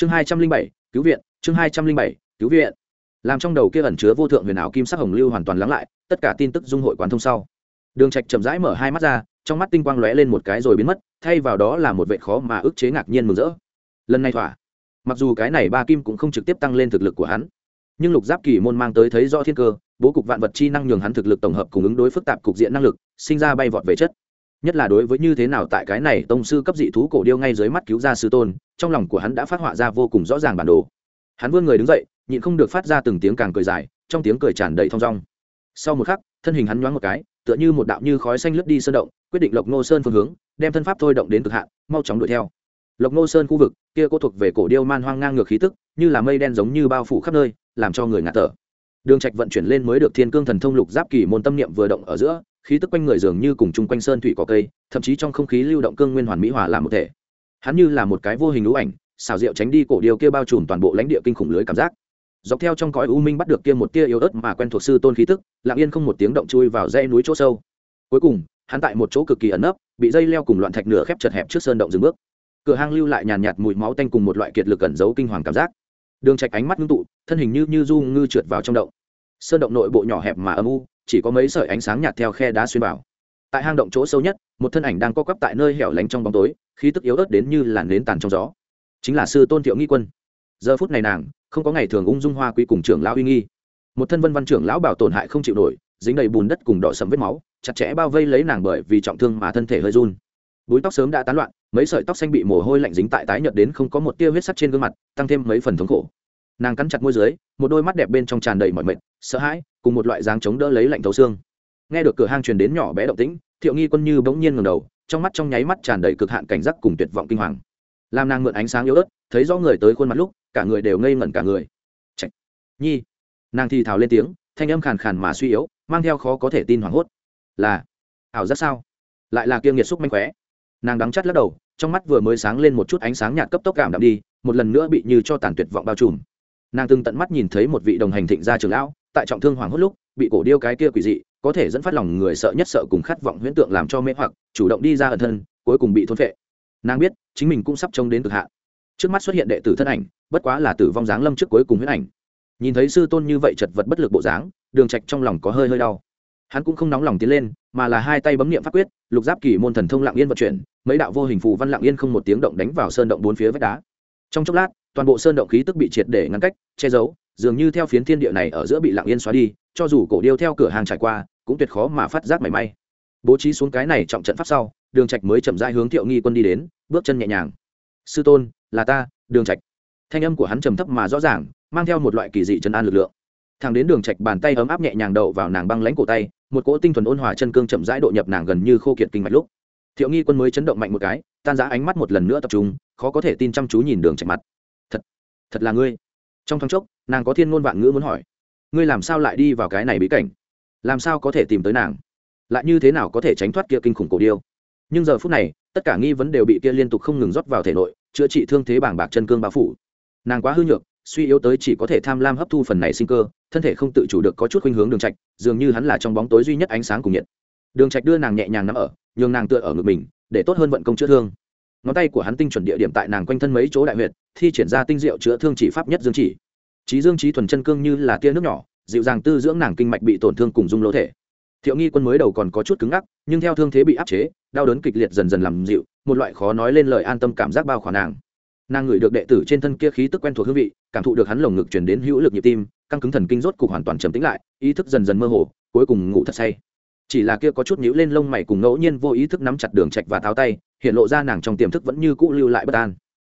chương hai trăm linh bảy, cứu viện, chương hai trăm linh bảy, cứu viện. Làm trong đầu kia ẩn chứa vô thượng huyền ảo kim sắc hồng lưu hoàn toàn lắng lại, tất cả tin tức dung hội quán thông sau. Đường trạch chậm rãi mở hai mắt ra, trong mắt tinh quang lóe lên một cái rồi biến mất, thay vào đó là một vệ khó mà ức chế ngạc nhiên mừng rỡ. Lần này thỏa. Mặc dù cái này ba kim cũng không trực tiếp tăng lên thực lực của hắn, nhưng lục giáp kỳ môn mang tới thấy do thiên cơ, bố cục vạn vật chi năng nhường hắn thực lực tổng hợp cùng ứng đối phức tạp cục diện năng lực, sinh ra bay vọt về chất nhất là đối với như thế nào tại cái này tông sư cấp dị thú cổ điêu ngay dưới mắt cứu ra sư tôn, trong lòng của hắn đã phát họa ra vô cùng rõ ràng bản đồ. Hắn vươn người đứng dậy, nhịn không được phát ra từng tiếng càng cười dài, trong tiếng cười tràn đầy thong dong. Sau một khắc, thân hình hắn nhoáng một cái, tựa như một đạo như khói xanh lướt đi sơn động, quyết định lộc nô sơn phương hướng, đem thân pháp thôi động đến cực hạn, mau chóng đuổi theo. Lộc nô sơn khu vực, kia cô thuộc về cổ điêu man hoang ngang ngược khí tức, như là mây đen giống như bao phủ khắp nơi, làm cho người ngạt thở. Đường trạch vận chuyển lên mới được thiên cương thần thông lục giáp kỳ môn tâm niệm vừa động ở giữa khí tức quanh người dường như cùng chung quanh sơn thủy có cây, thậm chí trong không khí lưu động cương nguyên hoàn mỹ hòa làm một thể. Hắn như là một cái vô hình lũ ảnh xào rượu tránh đi cổ điều kia bao trùm toàn bộ lãnh địa kinh khủng lưới cảm giác. Dọc theo trong cõi u minh bắt được kia một tia yếu ớt mà quen thuộc sư tôn khí tức, lặng yên không một tiếng động chui vào dãy núi chỗ sâu. Cuối cùng, hắn tại một chỗ cực kỳ ẩn nấp, bị dây leo cùng loạn thạch nửa khép chật hẹp trước sơn động dừng bước. Cửa hang lưu lại nhàn nhạt mùi máu tanh cùng một loại kiệt lực ẩn giấu kinh hoàng cảm giác. Đường trạch ánh mắt ngưng tụ, thân hình như như du ngư trượt vào trong động. Sơn động nội bộ nhỏ hẹp mà âm u chỉ có mấy sợi ánh sáng nhạt theo khe đá xuyên vào. Tại hang động chỗ sâu nhất, một thân ảnh đang co quắp tại nơi hẻo lánh trong bóng tối, khí tức yếu ớt đến như làn nến tàn trong gió. Chính là sư tôn thiệu nghi quân. Giờ phút này nàng, không có ngày thường ung dung hoa quý cùng trưởng lão uy nghi. Một thân vân văn trưởng lão bảo tổn hại không chịu nổi, dính đầy bùn đất cùng đỏ sầm vết máu, chặt chẽ bao vây lấy nàng bởi vì trọng thương mà thân thể hơi run. Búi tóc sớm đã tán loạn, mấy sợi tóc xanh bị mồ hôi lạnh dính tại tái nhợt đến không có một tia huyết sắc trên gương mặt, tăng thêm mấy phần thống khổ nàng cắn chặt môi dưới, một đôi mắt đẹp bên trong tràn đầy mọi mệt, sợ hãi, cùng một loại dáng chống đỡ lấy lạnh thấu xương. Nghe được cửa hang truyền đến nhỏ bé động tĩnh, thiệu nghi quân như bỗng nhiên ngầm đầu, trong mắt trong nháy mắt tràn đầy cực hạn cảnh giác cùng tuyệt vọng kinh hoàng. Làm nàng mượn ánh sáng yếu ớt, thấy rõ người tới khuôn mặt lúc, cả người đều ngây ngẩn cả người. Chạy. nhi. Nàng thì thào lên tiếng, thanh âm khàn khàn mà suy yếu, mang theo khó có thể tin hoảng hốt. Là. Ảo giác sao? Lại là kiêng nghiệt xúc manh khóe. Nàng đắng chắt lắc đầu, trong mắt vừa mới sáng lên một chút ánh sáng nhạt cấp tốc cảm đạm đi, một lần nữa bị như cho tàn tuyệt vọng bao trùm nàng từng tận mắt nhìn thấy một vị đồng hành thịnh gia trường lão, tại trọng thương hoàng hốt lúc, bị cổ điêu cái kia quỷ dị, có thể dẫn phát lòng người sợ nhất sợ cùng khát vọng huyễn tượng làm cho mê hoặc, chủ động đi ra ẩn thân, cuối cùng bị thôn phệ. Nàng biết, chính mình cũng sắp trông đến cực hạn. Trước mắt xuất hiện đệ tử thân ảnh, bất quá là tử vong dáng lâm trước cuối cùng huyễn ảnh. Nhìn thấy sư tôn như vậy chật vật bất lực bộ dáng, đường trạch trong lòng có hơi hơi đau. Hắn cũng không nóng lòng tiến lên, mà là hai tay bấm niệm pháp quyết, lục giáp kỳ môn thần thông lặng yên vận chuyển, mấy đạo vô hình phù văn lặng yên không một tiếng động đánh vào sơn động bốn phía vách đá. Trong chốc lát toàn bộ sơn động khí tức bị triệt để ngăn cách, che giấu, dường như theo phiến thiên địa này ở giữa bị lặng yên xóa đi, cho dù cổ điêu theo cửa hàng trải qua, cũng tuyệt khó mà phát giác mảy may. Bố trí xuống cái này trọng trận pháp sau, đường trạch mới chậm rãi hướng thiệu nghi quân đi đến, bước chân nhẹ nhàng. Sư tôn, là ta, đường trạch. Thanh âm của hắn trầm thấp mà rõ ràng, mang theo một loại kỳ dị chân an lực lượng. Thẳng đến đường trạch bàn tay ấm áp nhẹ nhàng đậu vào nàng băng lãnh cổ tay, một cỗ tinh thuần ôn hòa chân cương chậm rãi độ nhập nàng gần như khô kiệt kinh mạch lúc. Thiệu nghi quân mới chấn động mạnh một cái, tan rã ánh mắt một lần nữa tập trung, khó có thể tin chăm chú nhìn đường trạch mặt thật là ngươi. Trong thoáng chốc, nàng có thiên ngôn vạn ngữ muốn hỏi. Ngươi làm sao lại đi vào cái này bí cảnh? Làm sao có thể tìm tới nàng? Lại như thế nào có thể tránh thoát kia kinh khủng cổ điêu? Nhưng giờ phút này, tất cả nghi vấn đều bị kia liên tục không ngừng rót vào thể nội, chữa trị thương thế bảng bạc chân cương bao phủ. Nàng quá hư nhược, suy yếu tới chỉ có thể tham lam hấp thu phần này sinh cơ, thân thể không tự chủ được có chút khuynh hướng đường trạch, dường như hắn là trong bóng tối duy nhất ánh sáng cùng nhiệt. Đường trạch đưa nàng nhẹ nhàng nắm ở, nhường nàng tựa ở ngực mình, để tốt hơn vận công chữa thương. Ngón tay của hắn tinh chuẩn địa điểm tại nàng quanh thân mấy chỗ đại huyệt thi triển ra tinh diệu chữa thương chỉ pháp nhất dương chỉ. Trí dương trí thuần chân cương như là tia nước nhỏ, dịu dàng tư dưỡng nàng kinh mạch bị tổn thương cùng dung lỗ thể. Thiệu nghi quân mới đầu còn có chút cứng ngắc, nhưng theo thương thế bị áp chế, đau đớn kịch liệt dần dần làm dịu, một loại khó nói lên lời an tâm cảm giác bao khỏa nàng. Nàng ngửi được đệ tử trên thân kia khí tức quen thuộc hương vị, cảm thụ được hắn lồng ngực chuyển đến hữu lực nhịp tim, căng cứng thần kinh rốt cục hoàn toàn trầm tĩnh lại, ý thức dần dần mơ hồ, cuối cùng ngủ thật say. Chỉ là kia có chút nhíu lên lông mày cùng ngẫu nhiên vô ý thức nắm chặt đường trạch và tháo tay, hiện lộ ra nàng trong tiềm thức vẫn như cũ lưu lại bất an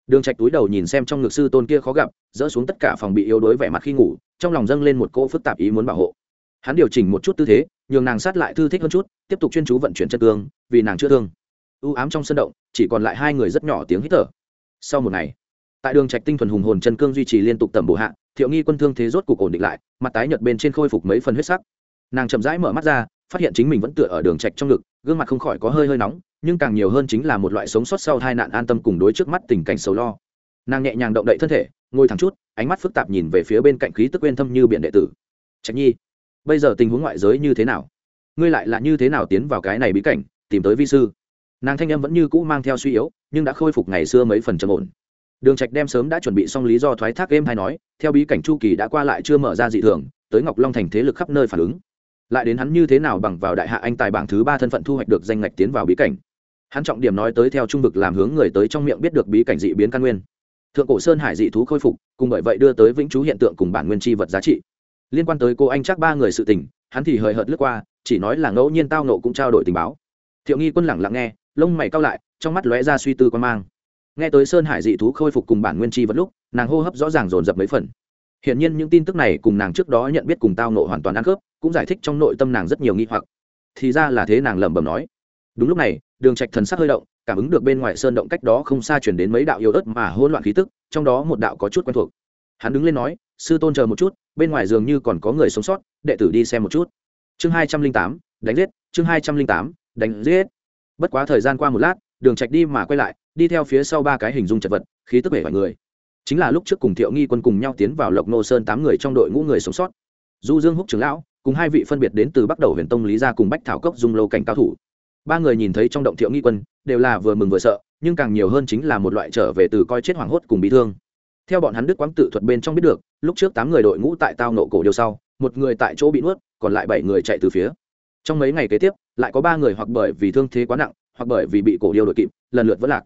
đường trạch túi đầu nhìn xem trong ngực sư tôn kia khó gặp, dỡ xuống tất cả phòng bị yếu đuối vẻ mặt khi ngủ, trong lòng dâng lên một cỗ phức tạp ý muốn bảo hộ. Hắn điều chỉnh một chút tư thế, nhường nàng sát lại thư thích hơn chút, tiếp tục chuyên chú vận chuyển chân cương, vì nàng chưa thương. U ám trong sân động, chỉ còn lại hai người rất nhỏ tiếng hít thở. Sau một ngày, tại đường trạch tinh thuần hùng hồn chân cương duy trì liên tục tầm bổ hạ, thiệu nghi quân thương thế rốt cục ổn định lại, mặt tái nhợt bên trên khôi phục mấy phần huyết sắc. Nàng chậm rãi mở mắt ra, phát hiện chính mình vẫn tựa ở đường trạch trong ngực, gương mặt không khỏi có hơi hơi nóng nhưng càng nhiều hơn chính là một loại sống sót sau tai nạn an tâm cùng đối trước mắt tình cảnh sầu lo. Nàng nhẹ nhàng động đậy thân thể, ngồi thẳng chút, ánh mắt phức tạp nhìn về phía bên cạnh khí tức quên thâm như biển đệ tử. Trạch nhi, bây giờ tình huống ngoại giới như thế nào? Ngươi lại là như thế nào tiến vào cái này bí cảnh, tìm tới vi sư? Nàng thanh âm vẫn như cũ mang theo suy yếu, nhưng đã khôi phục ngày xưa mấy phần trầm ổn. Đường trạch đem sớm đã chuẩn bị xong lý do thoái thác game hay nói, theo bí cảnh chu kỳ đã qua lại chưa mở ra dị thường, tới ngọc long thành thế lực khắp nơi phản ứng lại đến hắn như thế nào bằng vào đại hạ anh tài bảng thứ ba thân phận thu hoạch được danh ngạch tiến vào bí cảnh. Hắn trọng điểm nói tới theo trung vực làm hướng người tới trong miệng biết được bí cảnh dị biến căn nguyên. Thượng cổ sơn hải dị thú khôi phục, cùng bởi vậy đưa tới vĩnh chú hiện tượng cùng bản nguyên chi vật giá trị. Liên quan tới cô anh chắc ba người sự tình, hắn thì hời hợt lướt qua, chỉ nói là ngẫu nhiên tao nộ cũng trao đổi tình báo. Thiệu nghi quân lẳng lặng nghe, lông mày cao lại, trong mắt lóe ra suy tư quan mang. Nghe tới sơn hải dị thú khôi phục cùng bản nguyên chi vật lúc, nàng hô hấp rõ ràng dồn dập mấy phần hiển nhiên những tin tức này cùng nàng trước đó nhận biết cùng tao nộ hoàn toàn ăn khớp, cũng giải thích trong nội tâm nàng rất nhiều nghi hoặc. Thì ra là thế nàng lẩm bẩm nói. Đúng lúc này, đường trạch thần sắc hơi động, cảm ứng được bên ngoài sơn động cách đó không xa truyền đến mấy đạo yếu ớt mà hỗn loạn khí tức, trong đó một đạo có chút quen thuộc. Hắn đứng lên nói, sư tôn chờ một chút, bên ngoài dường như còn có người sống sót, đệ tử đi xem một chút. Chương hai trăm linh tám, đánh giết, chương hai trăm linh tám, đánh giết. Bất quá thời gian qua một lát, đường trạch đi mà quay lại, đi theo phía sau ba cái hình dung chật vật, khí tức bể người chính là lúc trước cùng thiệu nghi quân cùng nhau tiến vào lộc nô sơn tám người trong đội ngũ người sống sót. Du dương húc trưởng lão, cùng hai vị phân biệt đến từ bắc đầu huyền tông lý gia cùng bách thảo cốc dung lâu cảnh cao thủ. Ba người nhìn thấy trong động thiệu nghi quân, đều là vừa mừng vừa sợ, nhưng càng nhiều hơn chính là một loại trở về từ coi chết hoảng hốt cùng bị thương. Theo bọn hắn đức quang tự thuật bên trong biết được, lúc trước tám người đội ngũ tại tao nộ cổ điều sau, một người tại chỗ bị nuốt, còn lại bảy người chạy từ phía. Trong mấy ngày kế tiếp, lại có ba người hoặc bởi vì thương thế quá nặng, hoặc bởi vì bị cổ điêu đội kịp, lần lượt vỡ lạc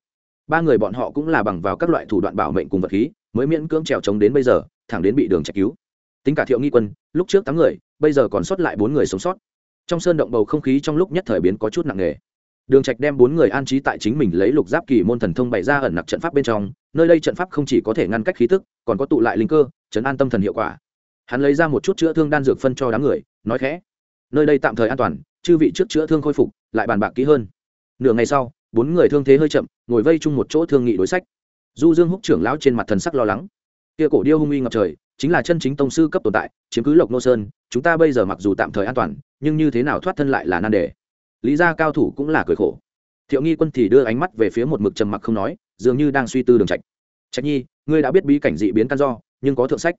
ba người bọn họ cũng là bằng vào các loại thủ đoạn bảo mệnh cùng vật khí, mới miễn cưỡng trèo trống đến bây giờ, thẳng đến bị đường chạy cứu. Tính cả thiệu nghi quân, lúc trước tám người, bây giờ còn sót lại bốn người sống sót. Trong sơn động bầu không khí trong lúc nhất thời biến có chút nặng nề. Đường trạch đem bốn người an trí tại chính mình lấy lục giáp kỳ môn thần thông bày ra ẩn nặc trận pháp bên trong, nơi đây trận pháp không chỉ có thể ngăn cách khí tức, còn có tụ lại linh cơ, chấn an tâm thần hiệu quả. Hắn lấy ra một chút chữa thương đan dược phân cho đám người, nói khẽ. Nơi đây tạm thời an toàn, chư vị trước chữa thương khôi phục, lại bàn bạc kỹ hơn. Nửa ngày sau bốn người thương thế hơi chậm, ngồi vây chung một chỗ thương nghị đối sách. Du dương húc trưởng lão trên mặt thần sắc lo lắng. Kia cổ điêu hung uy ngập trời, chính là chân chính tông sư cấp tồn tại, chiếm cứ lộc nô sơn, chúng ta bây giờ mặc dù tạm thời an toàn, nhưng như thế nào thoát thân lại là nan đề. Lý gia cao thủ cũng là cười khổ. Thiệu nghi quân thì đưa ánh mắt về phía một mực trầm mặc không nói, dường như đang suy tư đường trạch. Trạch nhi, ngươi đã biết bí cảnh dị biến căn do, nhưng có thượng sách.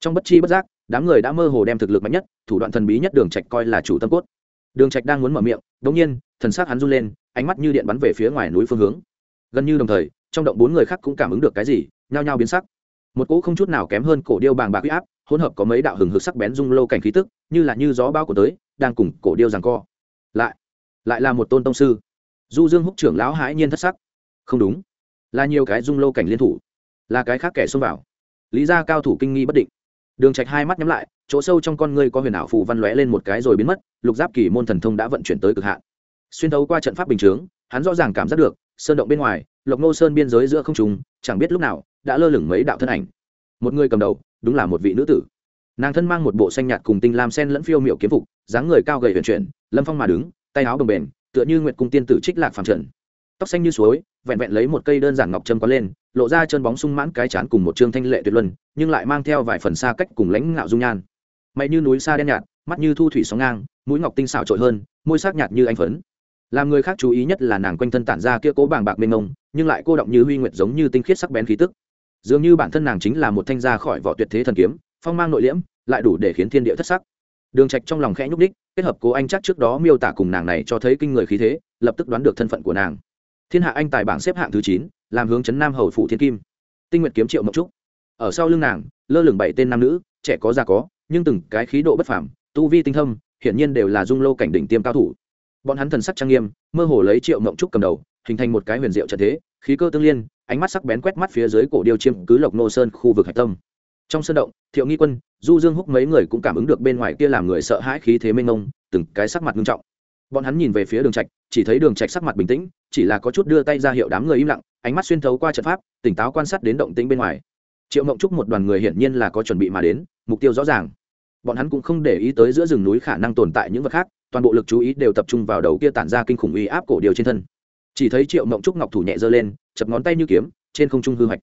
Trong bất chi bất giác, đám người đã mơ hồ đem thực lực mạnh nhất, thủ đoạn thần bí nhất đường trạch coi là chủ tâm cốt đường trạch đang muốn mở miệng đống nhiên, thần sắc hắn run lên, ánh mắt như điện bắn về phía ngoài núi phương hướng. Gần như đồng thời, trong động bốn người khác cũng cảm ứng được cái gì, nhao nhao biến sắc. Một cỗ không chút nào kém hơn cổ điêu bàng bạc uy áp, hỗn hợp có mấy đạo hừng hực sắc bén dung lâu cảnh khí tức, như là như gió bão của tới, đang cùng cổ điêu giằng co. Lại lại là một tôn tông sư. Du dương húc trưởng lão hãi nhiên thất sắc. Không đúng. Là nhiều cái dung lâu cảnh liên thủ. Là cái khác kẻ xông vào. Lý gia cao thủ kinh nghi bất định đường trạch hai mắt nhắm lại chỗ sâu trong con ngươi có huyền ảo phù văn lóe lên một cái rồi biến mất lục giáp kỳ môn thần thông đã vận chuyển tới cực hạn. Xuyên thấu qua trận pháp bình chướng hắn rõ ràng cảm giác được sơn động bên ngoài lộc nô sơn biên giới giữa không trung, chẳng biết lúc nào đã lơ lửng mấy đạo thân ảnh. Một người cầm đầu đúng là một vị nữ tử. Nàng thân mang một bộ xanh nhạt cùng tinh lam sen lẫn phiêu miệu kiếm phục dáng người cao gầy huyền chuyển lâm phong mà đứng tay áo bồng bềnh tựa như nguyệt cung tiên tử trích lạc phàm trần tóc xanh như suối, vẹn vẹn lấy một cây đơn giản ngọc trâm có lên, lộ ra chân bóng sung mãn cái chán cùng một trương thanh lệ tuyệt luân, nhưng lại mang theo vài phần xa cách cùng lãnh ngạo dung nhan. Mày như núi xa đen nhạt, mắt như thu thủy sóng ngang, mũi ngọc tinh xảo trội hơn, môi sắc nhạt như anh phấn. Làm người khác chú ý nhất là nàng quanh thân tản ra kia cố bàng bạc mênh mông, nhưng lại cô động như huy nguyệt giống như tinh khiết sắc bén khí tức. Dường như bản thân nàng chính là một thanh gia khỏi vỏ tuyệt thế thần kiếm, phong mang nội liễm, lại đủ để khiến thiên địa thất sắc. Đường trạch trong lòng khẽ nhúc đích kết hợp cố anh chắc trước đó miêu tả cùng nàng này cho thấy kinh người khí thế, lập tức đoán được thân phận của nàng thiên hạ anh tài bảng xếp hạng thứ chín, làm hướng chấn nam hầu phụ thiên kim. Tinh nguyệt kiếm triệu mộc trúc. Ở sau lưng nàng, lơ lửng bảy tên nam nữ, trẻ có già có, nhưng từng cái khí độ bất phàm, tu vi tinh thâm, hiển nhiên đều là dung lô cảnh đỉnh tiêm cao thủ. Bọn hắn thần sắc trang nghiêm, mơ hồ lấy triệu mộng trúc cầm đầu, hình thành một cái huyền diệu trận thế, khí cơ tương liên, ánh mắt sắc bén quét mắt phía dưới cổ điêu chiêm cứ lộc nô sơn khu vực hạch tâm. Trong sân động, thiệu nghi quân, du dương húc mấy người cũng cảm ứng được bên ngoài kia làm người sợ hãi khí thế mênh mông, từng cái sắc mặt nghiêm trọng bọn hắn nhìn về phía đường trạch, chỉ thấy đường trạch sắc mặt bình tĩnh, chỉ là có chút đưa tay ra hiệu đám người im lặng, ánh mắt xuyên thấu qua trận pháp, tỉnh táo quan sát đến động tĩnh bên ngoài. Triệu mộng trúc một đoàn người hiển nhiên là có chuẩn bị mà đến, mục tiêu rõ ràng. Bọn hắn cũng không để ý tới giữa rừng núi khả năng tồn tại những vật khác, toàn bộ lực chú ý đều tập trung vào đầu kia tản ra kinh khủng uy áp cổ điều trên thân. Chỉ thấy triệu mộng trúc ngọc thủ nhẹ giơ lên, chập ngón tay như kiếm, trên không trung hư hoạch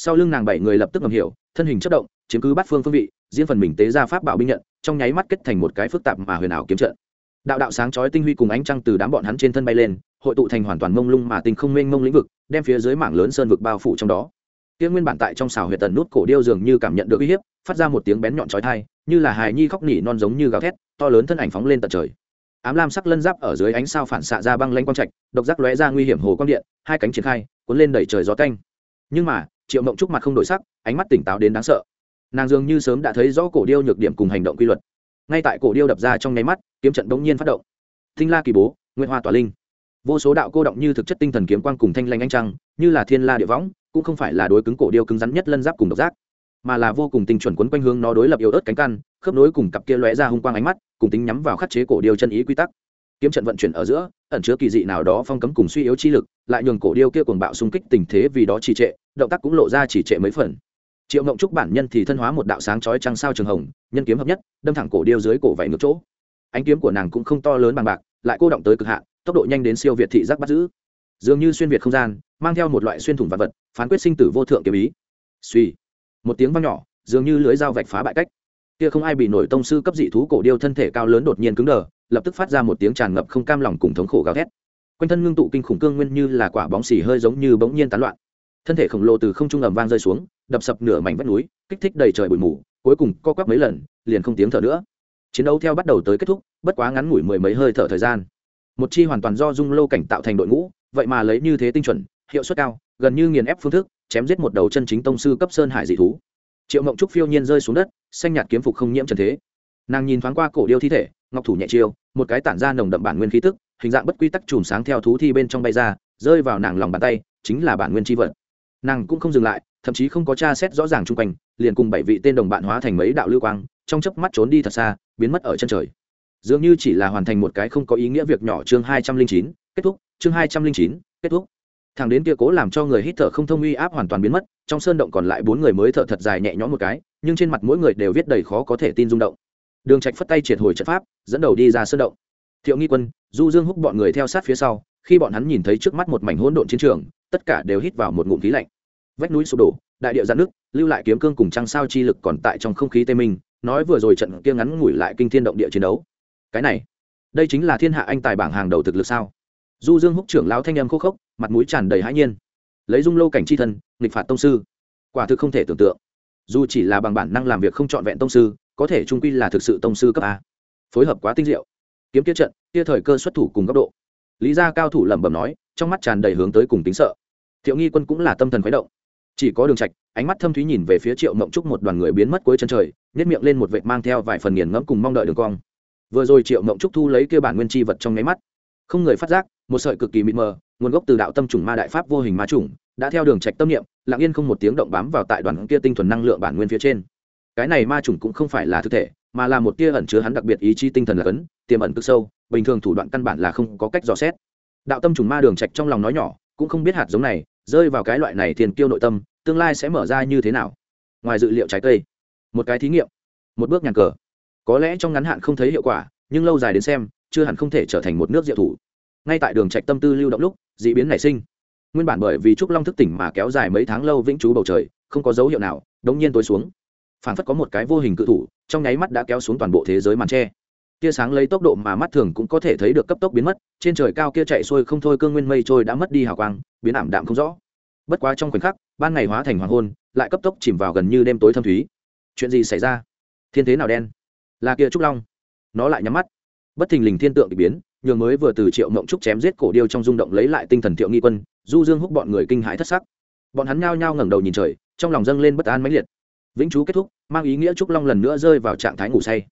sau lưng nàng bảy người lập tức ngầm hiểu, thân hình chất động, chiếm cứ bát phương phương vị, diễn phần mình tế ra pháp bảo binh nhận, trong nháy mắt kết thành một cái phức tạp mà huyền ảo kiếm trận đạo đạo sáng chói tinh huy cùng ánh trăng từ đám bọn hắn trên thân bay lên, hội tụ thành hoàn toàn mông lung mà tinh không mênh mông lĩnh vực, đem phía dưới mảng lớn sơn vực bao phủ trong đó. Kia nguyên bản tại trong xào huyệt tần nút cổ điêu dường như cảm nhận được uy hiếp, phát ra một tiếng bén nhọn chói tai, như là hài nhi khóc nỉ non giống như gào thét, to lớn thân ảnh phóng lên tận trời. Ám lam sắc lân giáp ở dưới ánh sao phản xạ ra băng lanh quang trạch, độc giác lóe ra nguy hiểm hồ quang điện, hai cánh triển khai, cuốn lên đẩy trời gió canh. Nhưng mà, triệu mộng trúc mặt không đổi sắc, ánh mắt tỉnh táo đến đáng sợ. Nàng dường như sớm đã thấy rõ cổ điêu nhược điểm cùng hành động quy luật ngay tại cổ điêu đập ra trong nháy mắt, kiếm trận bỗng nhiên phát động. Thinh la kỳ bố nguyễn hoa tỏa linh. Vô số đạo cô động như thực chất tinh thần kiếm quang cùng thanh lanh anh trăng, như là thiên la địa võng, cũng không phải là đối cứng cổ điêu cứng rắn nhất lân giáp cùng độc giác, mà là vô cùng tinh chuẩn quấn quanh hướng nó đối lập yếu ớt cánh căn, khớp nối cùng cặp kia lóe ra hung quang ánh mắt, cùng tính nhắm vào khắc chế cổ điêu chân ý quy tắc. Kiếm trận vận chuyển ở giữa, ẩn chứa kỳ dị nào đó phong cấm cùng suy yếu chi lực, lại nhường cổ điêu kia cuồng bạo xung kích tình thế vì đó trì trệ, động tác cũng lộ ra trì trệ mấy phần triệu mộng trúc bản nhân thì thân hóa một đạo sáng chói trăng sao trường hồng, nhân kiếm hợp nhất, đâm thẳng cổ điêu dưới cổ vảy ngược chỗ. Ánh kiếm của nàng cũng không to lớn bằng bạc, lại cô động tới cực hạn, tốc độ nhanh đến siêu việt thị giác bắt giữ. Dường như xuyên việt không gian, mang theo một loại xuyên thủng vật vật, phán quyết sinh tử vô thượng kiếm ý. Suy một tiếng vang nhỏ, dường như lưới dao vạch phá bại cách. Kia không ai bị nổi tông sư cấp dị thú cổ điêu thân thể cao lớn đột nhiên cứng đờ, lập tức phát ra một tiếng tràn ngập không cam lòng cùng thống khổ gào thét. Quanh thân ngưng tụ kinh khủng cương nguyên như là quả bóng xì hơi giống như bỗng nhiên tán loạn. Thân thể khổng lồ từ không trung ầm vang rơi xuống đập sập nửa mảnh vách núi, kích thích đầy trời bụi mù, cuối cùng co quắp mấy lần, liền không tiếng thở nữa. Chiến đấu theo bắt đầu tới kết thúc, bất quá ngắn ngủi mười mấy hơi thở thời gian. Một chi hoàn toàn do dung lâu cảnh tạo thành đội ngũ, vậy mà lấy như thế tinh chuẩn, hiệu suất cao, gần như nghiền ép phương thức, chém giết một đầu chân chính tông sư cấp sơn hải dị thú. Triệu mộng trúc phiêu nhiên rơi xuống đất, xanh nhạt kiếm phục không nhiễm trần thế. Nàng nhìn thoáng qua cổ điêu thi thể, ngọc thủ nhẹ chiêu, một cái tản ra nồng đậm bản nguyên khí tức, hình dạng bất quy tắc chùm sáng theo thú thi bên trong bay ra, rơi vào nàng lòng bàn tay, chính là bản nguyên tri vật. Nàng cũng không dừng lại thậm chí không có tra xét rõ ràng chung quanh, liền cùng bảy vị tên đồng bạn hóa thành mấy đạo lưu quang, trong chớp mắt trốn đi thật xa, biến mất ở chân trời. Dường như chỉ là hoàn thành một cái không có ý nghĩa việc nhỏ chương hai trăm linh chín, kết thúc, chương hai trăm linh chín, kết thúc. Thằng đến kia cố làm cho người hít thở không thông uy áp hoàn toàn biến mất, trong sơn động còn lại bốn người mới thở thật dài nhẹ nhõm một cái, nhưng trên mặt mỗi người đều viết đầy khó có thể tin rung động. Đường trạch phất tay triệt hồi trận pháp, dẫn đầu đi ra sơn động. Thiệu nghi quân, du dương húc bọn người theo sát phía sau, khi bọn hắn nhìn thấy trước mắt một mảnh hỗn độn chiến trường, tất cả đều hít vào một ngụm khí lạnh vách núi sụp đổ, đại địa giãn nước lưu lại kiếm cương cùng trăng sao chi lực còn tại trong không khí tê minh, nói vừa rồi trận kia ngắn ngủi lại kinh thiên động địa chiến đấu. Cái này, đây chính là thiên hạ anh tài bảng hàng đầu thực lực sao? Du dương húc trưởng lão thanh em khô khốc, mặt mũi tràn đầy hãi nhiên. Lấy dung lâu cảnh chi thân, nghịch phạt tông sư. Quả thực không thể tưởng tượng. Dù chỉ là bằng bản năng làm việc không trọn vẹn tông sư, có thể trung quy là thực sự tông sư cấp a. Phối hợp quá tinh diệu. Kiếm kia trận, kia thời cơ xuất thủ cùng góc độ. Lý gia cao thủ lẩm bẩm nói, trong mắt tràn đầy hướng tới cùng tính sợ. Thiệu nghi quân cũng là tâm thần khuấy động chỉ có đường trạch, ánh mắt thâm thúy nhìn về phía triệu mộng trúc một đoàn người biến mất cuối chân trời nhét miệng lên một vệt mang theo vài phần nghiền ngẫm cùng mong đợi đường cong. Vừa rồi triệu mộng trúc thu lấy kia bản nguyên chi vật trong nháy mắt, không người phát giác, một sợi cực kỳ mịt mờ, nguồn gốc từ đạo tâm trùng ma đại pháp vô hình ma trùng, đã theo đường trạch tâm niệm, lặng yên không một tiếng động bám vào tại đoàn kia tinh thuần năng lượng bản nguyên phía trên. Cái này ma trùng cũng không phải là thực thể, mà là một tia ẩn chứa hắn đặc biệt ý chí tinh thần là cấn tiềm ẩn cực sâu, bình thường thủ đoạn căn bản là không có cách dò xét. Đạo tâm trùng ma đường trạch trong lòng nói nhỏ, cũng không biết hạt giống này rơi vào cái loại này tiền tiêu nội tâm, tương lai sẽ mở ra như thế nào? Ngoài dự liệu trái cây. Một cái thí nghiệm. Một bước nhàn cờ. Có lẽ trong ngắn hạn không thấy hiệu quả, nhưng lâu dài đến xem, chưa hẳn không thể trở thành một nước diệu thủ. Ngay tại đường trạch tâm tư lưu động lúc dị biến nảy sinh. Nguyên bản bởi vì trúc long thức tỉnh mà kéo dài mấy tháng lâu vĩnh trú bầu trời, không có dấu hiệu nào, đống nhiên tối xuống. Phản phất có một cái vô hình cự thủ, trong nháy mắt đã kéo xuống toàn bộ thế giới màn tre tia sáng lấy tốc độ mà mắt thường cũng có thể thấy được cấp tốc biến mất, trên trời cao kia chạy xuôi không thôi cương nguyên mây trôi đã mất đi hào quang, biến ảm đạm không rõ. Bất quá trong khoảnh khắc, ban ngày hóa thành hoàng hôn, lại cấp tốc chìm vào gần như đêm tối thâm thúy. Chuyện gì xảy ra? Thiên thế nào đen? Là kia trúc long. Nó lại nhắm mắt. Bất thình lình thiên tượng bị biến, nhường mới vừa từ triệu mộng trúc chém giết cổ điêu trong rung động lấy lại tinh thần thiệu nghi quân, du dương húc bọn người kinh hãi thất sắc. Bọn hắn nhao nhao ngẩng đầu nhìn trời, trong lòng dâng lên bất an mãnh liệt. Vĩnh chú kết thúc, mang ý nghĩa trúc long lần nữa rơi vào trạng thái ngủ say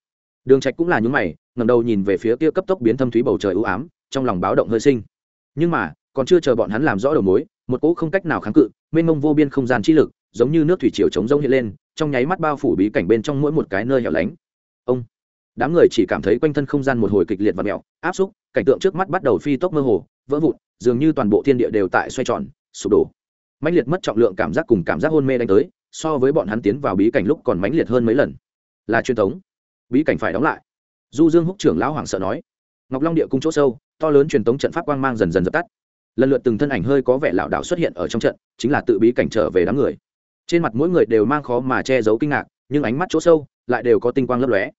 đường trạch cũng là nhún mày, ngẩng đầu nhìn về phía kia cấp tốc biến thâm thúy bầu trời u ám, trong lòng báo động hơi sinh. Nhưng mà, còn chưa chờ bọn hắn làm rõ đầu mối, một cỗ không cách nào kháng cự, mênh mông vô biên không gian chi lực, giống như nước thủy triều chống rông hiện lên, trong nháy mắt bao phủ bí cảnh bên trong mỗi một cái nơi hẻo lánh. Ông, đám người chỉ cảm thấy quanh thân không gian một hồi kịch liệt và mèo áp xúc, cảnh tượng trước mắt bắt đầu phi tốc mơ hồ, vỡ vụn, dường như toàn bộ thiên địa đều tại xoay tròn, sụp đổ. Mãnh liệt mất trọng lượng cảm giác cùng cảm giác hôn mê đánh tới, so với bọn hắn tiến vào bí cảnh lúc còn mãnh liệt hơn mấy lần. Là truyền thống bí cảnh phải đóng lại. Du dương húc trưởng lão hoàng sợ nói. Ngọc long địa cung chỗ sâu, to lớn truyền thống trận pháp quang mang dần dần dập tắt. Lần lượt từng thân ảnh hơi có vẻ lảo đảo xuất hiện ở trong trận, chính là tự bí cảnh trở về đám người. Trên mặt mỗi người đều mang khó mà che giấu kinh ngạc, nhưng ánh mắt chỗ sâu lại đều có tinh quang lấp lóe.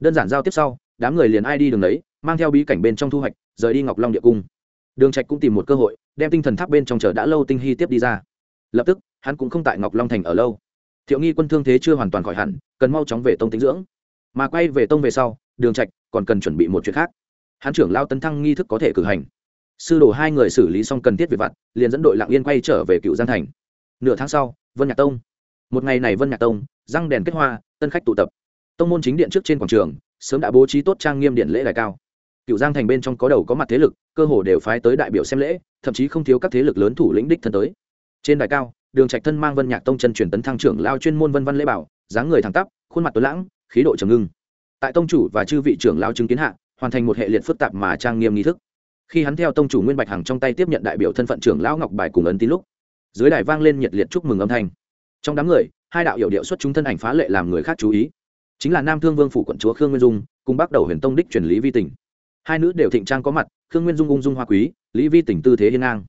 Đơn giản giao tiếp sau, đám người liền ai đi đường đấy mang theo bí cảnh bên trong thu hoạch, rời đi ngọc long địa cung. Đường trạch cũng tìm một cơ hội, đem tinh thần tháp bên trong chờ đã lâu tinh hy tiếp đi ra. Lập tức, hắn cũng không tại ngọc long thành ở lâu. Thiệu nghi quân thương thế chưa hoàn toàn khỏi hẳn, cần mau chóng về tông tính dưỡng mà quay về tông về sau, đường trạch còn cần chuẩn bị một chuyện khác. Hán trưởng lao tấn thăng nghi thức có thể cử hành. Sư đồ hai người xử lý xong cần thiết về vặt, liền dẫn đội lặng yên quay trở về cựu giang thành. Nửa tháng sau, vân nhạc tông. Một ngày này vân nhạc tông, răng đèn kết hoa, tân khách tụ tập. Tông môn chính điện trước trên quảng trường, sớm đã bố trí tốt trang nghiêm điện lễ đài cao. Cựu giang thành bên trong có đầu có mặt thế lực, cơ hồ đều phái tới đại biểu xem lễ, thậm chí không thiếu các thế lực lớn thủ lĩnh đích thân tới. Trên đài cao, đường trạch thân mang vân nhạc tông chân truyền tấn thăng trưởng lao chuyên môn vân văn lễ bảo, dáng người thẳng tắp, khuôn mặt tối lãng khí độ trầm ngưng. Tại tông chủ và chư vị trưởng lao chứng kiến hạ, hoàn thành một hệ liệt phức tạp mà trang nghiêm nghi thức. Khi hắn theo tông chủ nguyên bạch hằng trong tay tiếp nhận đại biểu thân phận trưởng lão ngọc bài cùng ấn tín lúc, dưới đài vang lên nhiệt liệt chúc mừng âm thanh. Trong đám người, hai đạo hiệu điệu xuất chúng thân ảnh phá lệ làm người khác chú ý. Chính là nam thương vương phủ quận chúa khương nguyên dung, cùng bắc đầu huyền tông đích truyền lý vi tỉnh. Hai nữ đều thịnh trang có mặt, khương nguyên dung ung dung hoa quý, lý vi tỉnh tư thế hiên ngang.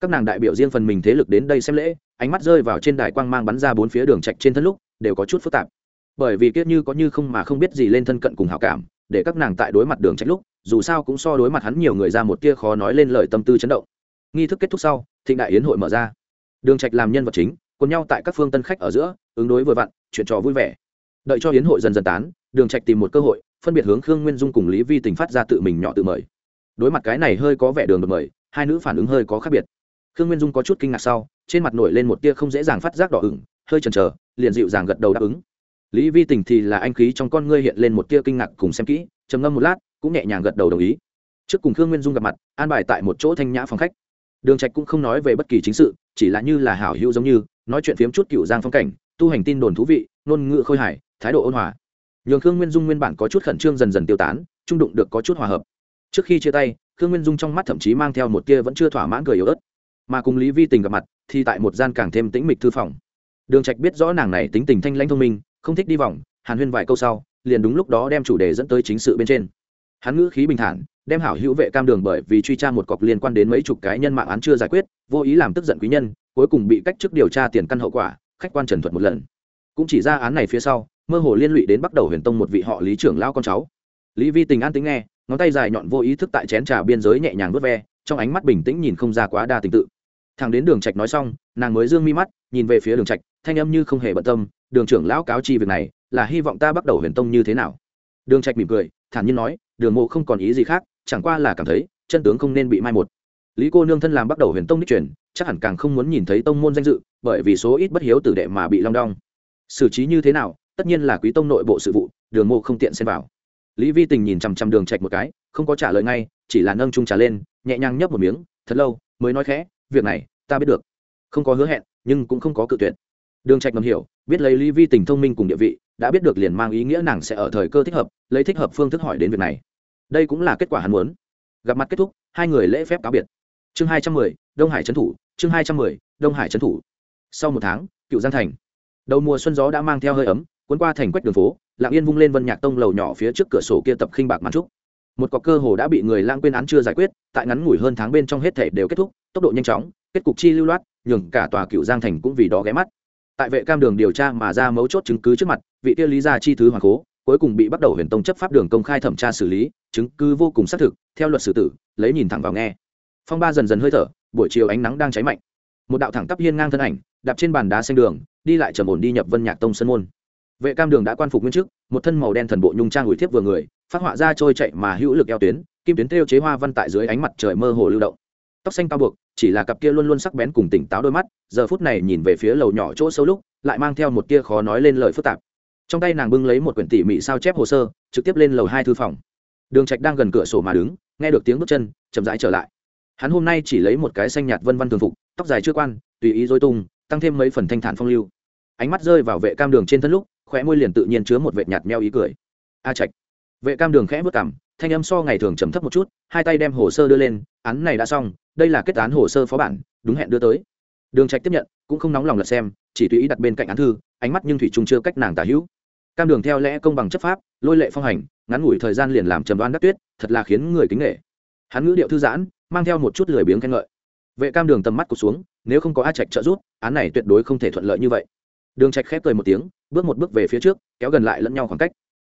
Các nàng đại biểu riêng phần mình thế lực đến đây xem lễ, ánh mắt rơi vào trên đài quang mang bắn ra bốn phía đường trạch trên thân lúc, đều có chút phức tạp bởi vì kiết như có như không mà không biết gì lên thân cận cùng hảo cảm, để các nàng tại đối mặt đường trạch lúc, dù sao cũng so đối mặt hắn nhiều người ra một tia khó nói lên lời tâm tư chấn động. Nghi thức kết thúc sau, thịnh đại yến hội mở ra. Đường trạch làm nhân vật chính, cùng nhau tại các phương tân khách ở giữa, ứng đối vừa vặn, chuyện trò vui vẻ. Đợi cho yến hội dần dần tán, đường trạch tìm một cơ hội, phân biệt hướng khương nguyên dung cùng lý vi tình phát ra tự mình nhỏ tự mời. Đối mặt cái này hơi có vẻ đường được mời, hai nữ phản ứng hơi có khác biệt. Khương nguyên dung có chút kinh ngạc sau, trên mặt nổi lên một tia không dễ dàng phát giác đỏ ửng, hơi chần chờ, liền dịu dàng gật đầu đáp ứng lý vi tình thì là anh khí trong con ngươi hiện lên một tia kinh ngạc cùng xem kỹ, trầm ngâm một lát, cũng nhẹ nhàng gật đầu đồng ý. Trước cùng khương nguyên dung gặp mặt, an bài tại một chỗ thanh nhã phòng khách. Đường trạch cũng không nói về bất kỳ chính sự, chỉ là như là hảo hữu giống như, nói chuyện phiếm chút cựu giang phong cảnh, tu hành tin đồn thú vị, ngôn ngữ khôi hài, thái độ ôn hòa. Nhường khương nguyên dung nguyên bản có chút khẩn trương dần dần tiêu tán, trung đụng được có chút hòa hợp. Trước khi chia tay, khương nguyên dung trong mắt thậm chí mang theo một tia vẫn chưa thỏa mãn cười yếu ớt. Mà cùng lý vi tình gặp mặt, thì tại một gian càng thêm tĩnh mịch thư phòng. Đường trạch biết rõ nàng này tính tình thanh lãnh thông minh không thích đi vòng, hàn huyên vài câu sau, liền đúng lúc đó đem chủ đề dẫn tới chính sự bên trên. Hắn ngữ khí bình thản, đem hảo hữu vệ cam đường bởi vì truy tra một cọc liên quan đến mấy chục cái nhân mạng án chưa giải quyết, vô ý làm tức giận quý nhân, cuối cùng bị cách chức điều tra tiền căn hậu quả, khách quan trần thuật một lần. Cũng chỉ ra án này phía sau, mơ hồ liên lụy đến bắt đầu huyền tông một vị họ lý trưởng lao con cháu. Lý vi tình an tính nghe, ngón tay dài nhọn vô ý thức tại chén trà biên giới nhẹ nhàng vớt ve, trong ánh mắt bình tĩnh nhìn không ra quá đa tình tự thằng đến đường trạch nói xong, nàng mới dương mi mắt, nhìn về phía đường trạch, thanh âm như không hề bận tâm, đường trưởng lão cáo chi việc này, là hy vọng ta bắt đầu huyền tông như thế nào? Đường trạch mỉm cười, thản nhiên nói, đường mộ không còn ý gì khác, chẳng qua là cảm thấy, chân tướng không nên bị mai một. Lý cô nương thân làm bắt đầu huyền tông đích truyền, chắc hẳn càng không muốn nhìn thấy tông môn danh dự, bởi vì số ít bất hiếu tử đệ mà bị long đong. Xử trí như thế nào, tất nhiên là quý tông nội bộ sự vụ, đường mộ không tiện xen vào. Lý vi tình nhìn chằm chằm đường trạch một cái, không có trả lời ngay, chỉ là nâng chung trà lên, nhẹ nhàng nhấp một miếng, thật lâu, mới nói khẽ việc này, ta biết được. Không có hứa hẹn, nhưng cũng không có cự tuyệt. Đường trạch ngầm hiểu, biết lấy lý vi tình thông minh cùng địa vị, đã biết được liền mang ý nghĩa nàng sẽ ở thời cơ thích hợp, lấy thích hợp phương thức hỏi đến việc này. Đây cũng là kết quả hắn muốn. Gặp mặt kết thúc, hai người lễ phép cáo biệt. Chương hai trăm mười, đông hải trấn thủ, chương hai trăm mười, đông hải trấn thủ. Sau một tháng, cựu giang thành. Đầu mùa xuân gió đã mang theo hơi ấm, cuốn qua thành quách đường phố lặng yên vung lên vân nhạc tông lầu nhỏ phía trước cửa sổ kia tập khinh bạc màn trúc một cọc cơ hồ đã bị người lãng quên án chưa giải quyết, tại ngắn ngủi hơn tháng bên trong hết thể đều kết thúc, tốc độ nhanh chóng, kết cục chi lưu loát, nhường cả tòa cựu giang thành cũng vì đó ghé mắt. Tại vệ cam đường điều tra mà ra mấu chốt chứng cứ trước mặt, vị tiêu lý gia chi thứ hoàng cố cuối cùng bị bắt đầu huyền tông chấp pháp đường công khai thẩm tra xử lý, chứng cứ vô cùng xác thực, theo luật xử tử, lấy nhìn thẳng vào nghe. Phong ba dần dần hơi thở, buổi chiều ánh nắng đang cháy mạnh. Một đạo thẳng tắp hiên ngang thân ảnh, đạp trên bàn đá xanh đường, đi lại trầm ổn đi nhập vân nhạc tông sân môn vệ cam đường đã quan phục nguyên chức, một thân màu đen thần bộ nhung trang ủi thiếp vừa người, phát họa ra trôi chạy mà hữu lực eo tuyến, kim tuyến theo chế hoa văn tại dưới ánh mặt trời mơ hồ lưu động. Tóc xanh cao buộc, chỉ là cặp kia luôn luôn sắc bén cùng tỉnh táo đôi mắt, giờ phút này nhìn về phía lầu nhỏ chỗ sâu lúc, lại mang theo một kia khó nói lên lời phức tạp. Trong tay nàng bưng lấy một quyển tỉ mỉ sao chép hồ sơ, trực tiếp lên lầu hai thư phòng. Đường trạch đang gần cửa sổ mà đứng, nghe được tiếng bước chân, chậm rãi trở lại. Hắn hôm nay chỉ lấy một cái xanh nhạt vân vân thường phục, tóc dài chưa quan, tùy ý dối tung, tăng thêm mấy phần thanh thản phong lưu. Ánh mắt rơi vào vệ cam đường trên thân lúc khóe môi liền tự nhiên chứa một vệt nhạt meo ý cười. A trạch. Vệ cam đường khẽ vất cảm thanh âm so ngày thường trầm thấp một chút, hai tay đem hồ sơ đưa lên, án này đã xong, đây là kết án hồ sơ phó bản, đúng hẹn đưa tới. Đường trạch tiếp nhận, cũng không nóng lòng lật xem, chỉ tùy ý đặt bên cạnh án thư, ánh mắt nhưng thủy trung chưa cách nàng tả hữu. Cam đường theo lẽ công bằng chấp pháp, lôi lệ phong hành, ngắn ngủi thời gian liền làm trầm đoan đắc tuyết, thật là khiến người kính nghệ hắn ngữ điệu thư giãn, mang theo một chút lười biếng khen ngợi. Vệ cam đường tầm mắt cụt xuống, nếu không có a trạch trợ giúp, án này tuyệt đối không thể thuận lợi như vậy đường trạch khép cười một tiếng, bước một bước về phía trước, kéo gần lại lẫn nhau khoảng cách.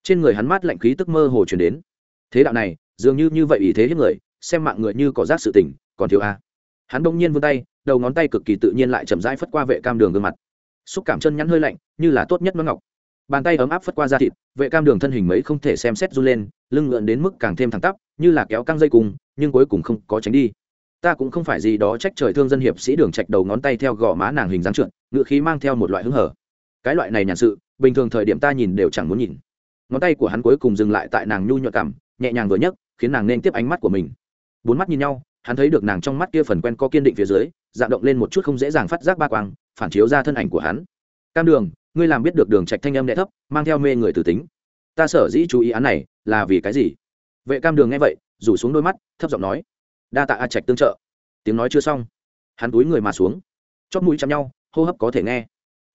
Trên người hắn mát lạnh khí tức mơ hồ truyền đến. Thế đạo này, dường như như vậy ý thế hiếp người, xem mạng người như có rác sự tình, còn thiếu a. Hắn đông nhiên vươn tay, đầu ngón tay cực kỳ tự nhiên lại chậm rãi phất qua vệ cam đường gương mặt. Xúc cảm chân nhắn hơi lạnh, như là tốt nhất nó ngọc. Bàn tay ấm áp phất qua da thịt, vệ cam đường thân hình mấy không thể xem xét run lên, lưng ngượn đến mức càng thêm thẳng tắp, như là kéo căng dây cùng, nhưng cuối cùng không có tránh đi ta cũng không phải gì đó trách trời thương dân hiệp sĩ đường trạch đầu ngón tay theo gò má nàng hình dáng trượt, ngựa khí mang theo một loại hứng hở. Cái loại này nhàn sự, bình thường thời điểm ta nhìn đều chẳng muốn nhìn. Ngón tay của hắn cuối cùng dừng lại tại nàng nhu nhược cảm, nhẹ nhàng vừa nhấc, khiến nàng nên tiếp ánh mắt của mình. Bốn mắt nhìn nhau, hắn thấy được nàng trong mắt kia phần quen có kiên định phía dưới, dạng động lên một chút không dễ dàng phát giác ba quang, phản chiếu ra thân ảnh của hắn. Cam đường, ngươi làm biết được đường trạch thanh âm nhẹ thấp, mang theo mê người tử tính. Ta sở dĩ chú ý án này là vì cái gì? Vệ cam đường nghe vậy, rủ xuống đôi mắt, thấp giọng nói đa tạ a trạch tương trợ. Tiếng nói chưa xong, hắn túi người mà xuống. Chót mũi chạm nhau, hô hấp có thể nghe.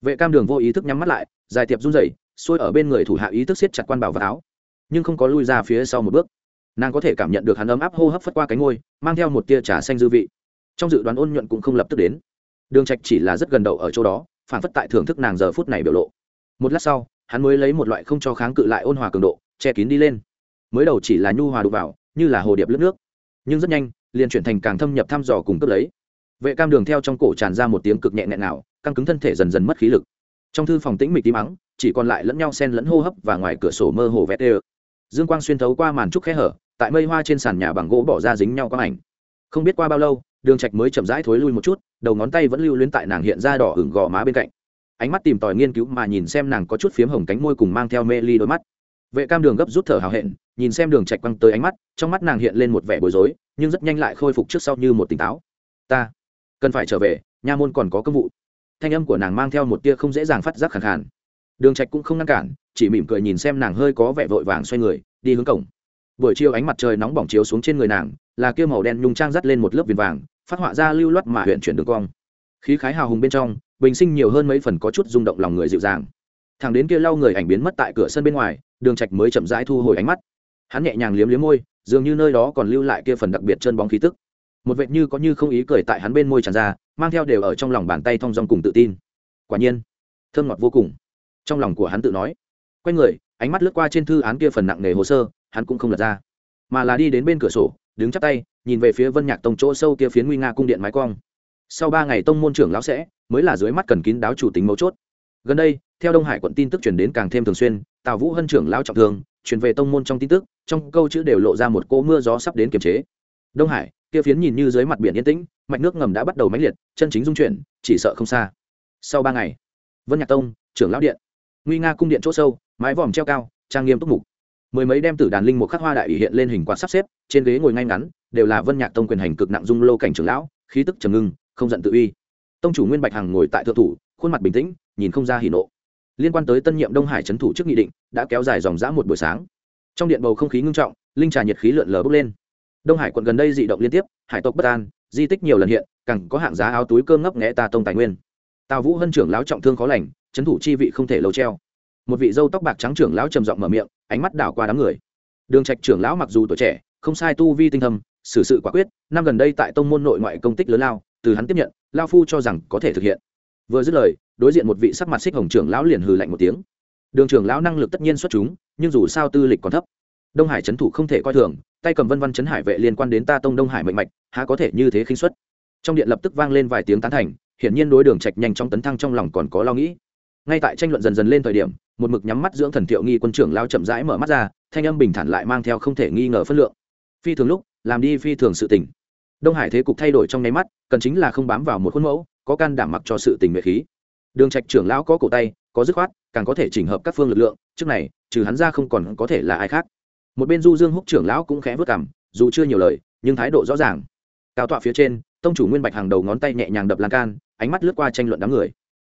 Vệ cam đường vô ý thức nhắm mắt lại, dài tiệp run rẩy, xuôi ở bên người thủ hạ ý thức siết chặt quan bảo vào áo. Nhưng không có lui ra phía sau một bước. Nàng có thể cảm nhận được hắn ấm áp hô hấp phất qua cánh ngôi, mang theo một tia trà xanh dư vị. Trong dự đoán ôn nhuận cũng không lập tức đến. Đường trạch chỉ là rất gần đầu ở chỗ đó, phản phất tại thưởng thức nàng giờ phút này biểu lộ. Một lát sau, hắn mới lấy một loại không cho kháng cự lại ôn hòa cường độ, che kín đi lên. Mới đầu chỉ là nhu hòa đụng vào, như là hồ điệp lướt nước. Nhưng rất nhanh liền chuyển thành càng thâm nhập thăm dò cùng cướp lấy. Vệ cam đường theo trong cổ tràn ra một tiếng cực nhẹ nhẹ nào căng cứng thân thể dần dần mất khí lực. Trong thư phòng tĩnh mịch tí mắng chỉ còn lại lẫn nhau sen lẫn hô hấp và ngoài cửa sổ mơ hồ vét ê dương quang xuyên thấu qua màn trúc khe hở, tại mây hoa trên sàn nhà bằng gỗ bỏ ra dính nhau quang ảnh. Không biết qua bao lâu, đường trạch mới chậm rãi thối lui một chút, đầu ngón tay vẫn lưu luyến tại nàng hiện ra đỏ hửng gò má bên cạnh. Ánh mắt tìm tòi nghiên cứu mà nhìn xem nàng có chút phiếm hồng cánh môi cùng mang theo mê ly đôi mắt. Vệ cam đường gấp rút thở hào hẹn, nhìn xem đường trạch quăng tới ánh mắt, trong mắt nàng hiện lên một vẻ bối rối nhưng rất nhanh lại khôi phục trước sau như một tỉnh táo. Ta cần phải trở về, nha môn còn có công vụ. Thanh âm của nàng mang theo một tia không dễ dàng phát giác khẳng khàn. Đường trạch cũng không ngăn cản, chỉ mỉm cười nhìn xem nàng hơi có vẻ vội vàng xoay người, đi hướng cổng. Buổi chiều ánh mặt trời nóng bỏng chiếu xuống trên người nàng, là kia màu đen nhung trang dắt lên một lớp viền vàng, phát họa ra lưu loát mà huyện chuyển đường cong. Khí khái hào hùng bên trong, bình sinh nhiều hơn mấy phần có chút rung động lòng người dịu dàng. Thằng đến kia lau người ảnh biến mất tại cửa sân bên ngoài, đường trạch mới chậm rãi thu hồi ánh mắt. Hắn nhẹ nhàng liếm liếm môi dường như nơi đó còn lưu lại kia phần đặc biệt chân bóng khí tức. Một vệt như có như không ý cười tại hắn bên môi tràn ra, mang theo đều ở trong lòng bàn tay thong dong cùng tự tin. Quả nhiên, thơm ngọt vô cùng. Trong lòng của hắn tự nói, quay người, ánh mắt lướt qua trên thư án kia phần nặng nề hồ sơ, hắn cũng không lật ra, mà là đi đến bên cửa sổ, đứng chắp tay, nhìn về phía vân nhạc tông chỗ sâu kia phiến nguy nga cung điện mái quang sau ba ngày tông môn trưởng lão sẽ, mới là dưới mắt cần kín đáo chủ tính mấu chốt. Gần đây, theo đông hải quận tin tức truyền đến càng thêm thường xuyên, tào vũ hân trưởng lão trọng thương truyền về tông môn trong tin tức, trong câu chữ đều lộ ra một cỗ mưa gió sắp đến kiềm chế. Đông hải, kia phiến nhìn như dưới mặt biển yên tĩnh, mạch nước ngầm đã bắt đầu mãnh liệt, chân chính dung chuyển, chỉ sợ không xa. Sau ba ngày, vân nhạc tông, trưởng lão điện, nguy nga cung điện chỗ sâu, mái vòm treo cao, trang nghiêm túc mục. Mười mấy đem tử đàn linh một khắc hoa đại ủy hiện lên hình quạt sắp xếp, trên ghế ngồi ngay ngắn, đều là vân nhạc tông quyền hành cực nặng dung lô cảnh trưởng lão, khí tức trầm ngưng, không giận tự uy. Tông chủ nguyên bạch hằng ngồi tại thượng thủ, khuôn mặt bình tĩnh, nhìn không ra hỉ nộ liên quan tới tân nhiệm đông hải trấn thủ trước nghị định, đã kéo dài dòng dã một buổi sáng. Trong điện bầu không khí ngưng trọng, linh trà nhiệt khí lượn lờ bốc lên. Đông hải quận gần đây dị động liên tiếp, hải tộc bất an, di tích nhiều lần hiện, càng có hạng giá áo túi cơm ngấp nghẽ ta tông tài nguyên. Tào vũ hân trưởng lão trọng thương khó lành, trấn thủ chi vị không thể lâu treo. Một vị dâu tóc bạc trắng trưởng lão trầm giọng mở miệng, ánh mắt đảo qua đám người. Đường trạch trưởng lão mặc dù tuổi trẻ, không sai tu vi tinh thâm, xử sự quả quyết, năm gần đây tại tông môn nội ngoại công tích lớn lao, từ hắn tiếp nhận, lao phu cho rằng có thể thực hiện. Vừa dứt lời đối diện một vị sắc mặt xích hồng trưởng lão liền hừ lạnh một tiếng. Đường trưởng lão năng lực tất nhiên xuất chúng, nhưng dù sao tư lịch còn thấp. Đông hải trấn thủ không thể coi thường, tay cầm vân văn trấn hải vệ liên quan đến ta tông đông hải mạnh mạch, há có thể như thế khinh xuất trong điện lập tức vang lên vài tiếng tán thành, hiển nhiên đối đường trạch nhanh trong tấn thăng trong lòng còn có lo nghĩ. Ngay tại tranh luận dần dần lên thời điểm, một mực nhắm mắt dưỡng thần thiệu nghi quân trưởng lao chậm rãi mở mắt ra, thanh âm bình thản lại mang theo không thể nghi ngờ phân lượng. Phi thường lúc, làm đi phi thường sự tình. Đông hải thế cục thay đổi trong nháy mắt, cần chính là không bám vào một khuôn mẫu, có can đảm mặc cho sự tình nguyện khí đường trạch trưởng lão có cổ tay, có dứt khoát, càng có thể chỉnh hợp các phương lực lượng, trước này, trừ hắn ra không còn có thể là ai khác. Một bên du dương húc trưởng lão cũng khẽ vớt cảm dù chưa nhiều lời, nhưng thái độ rõ ràng. Cao tọa phía trên, tông chủ nguyên bạch hàng đầu ngón tay nhẹ nhàng đập lan can, ánh mắt lướt qua tranh luận đám người.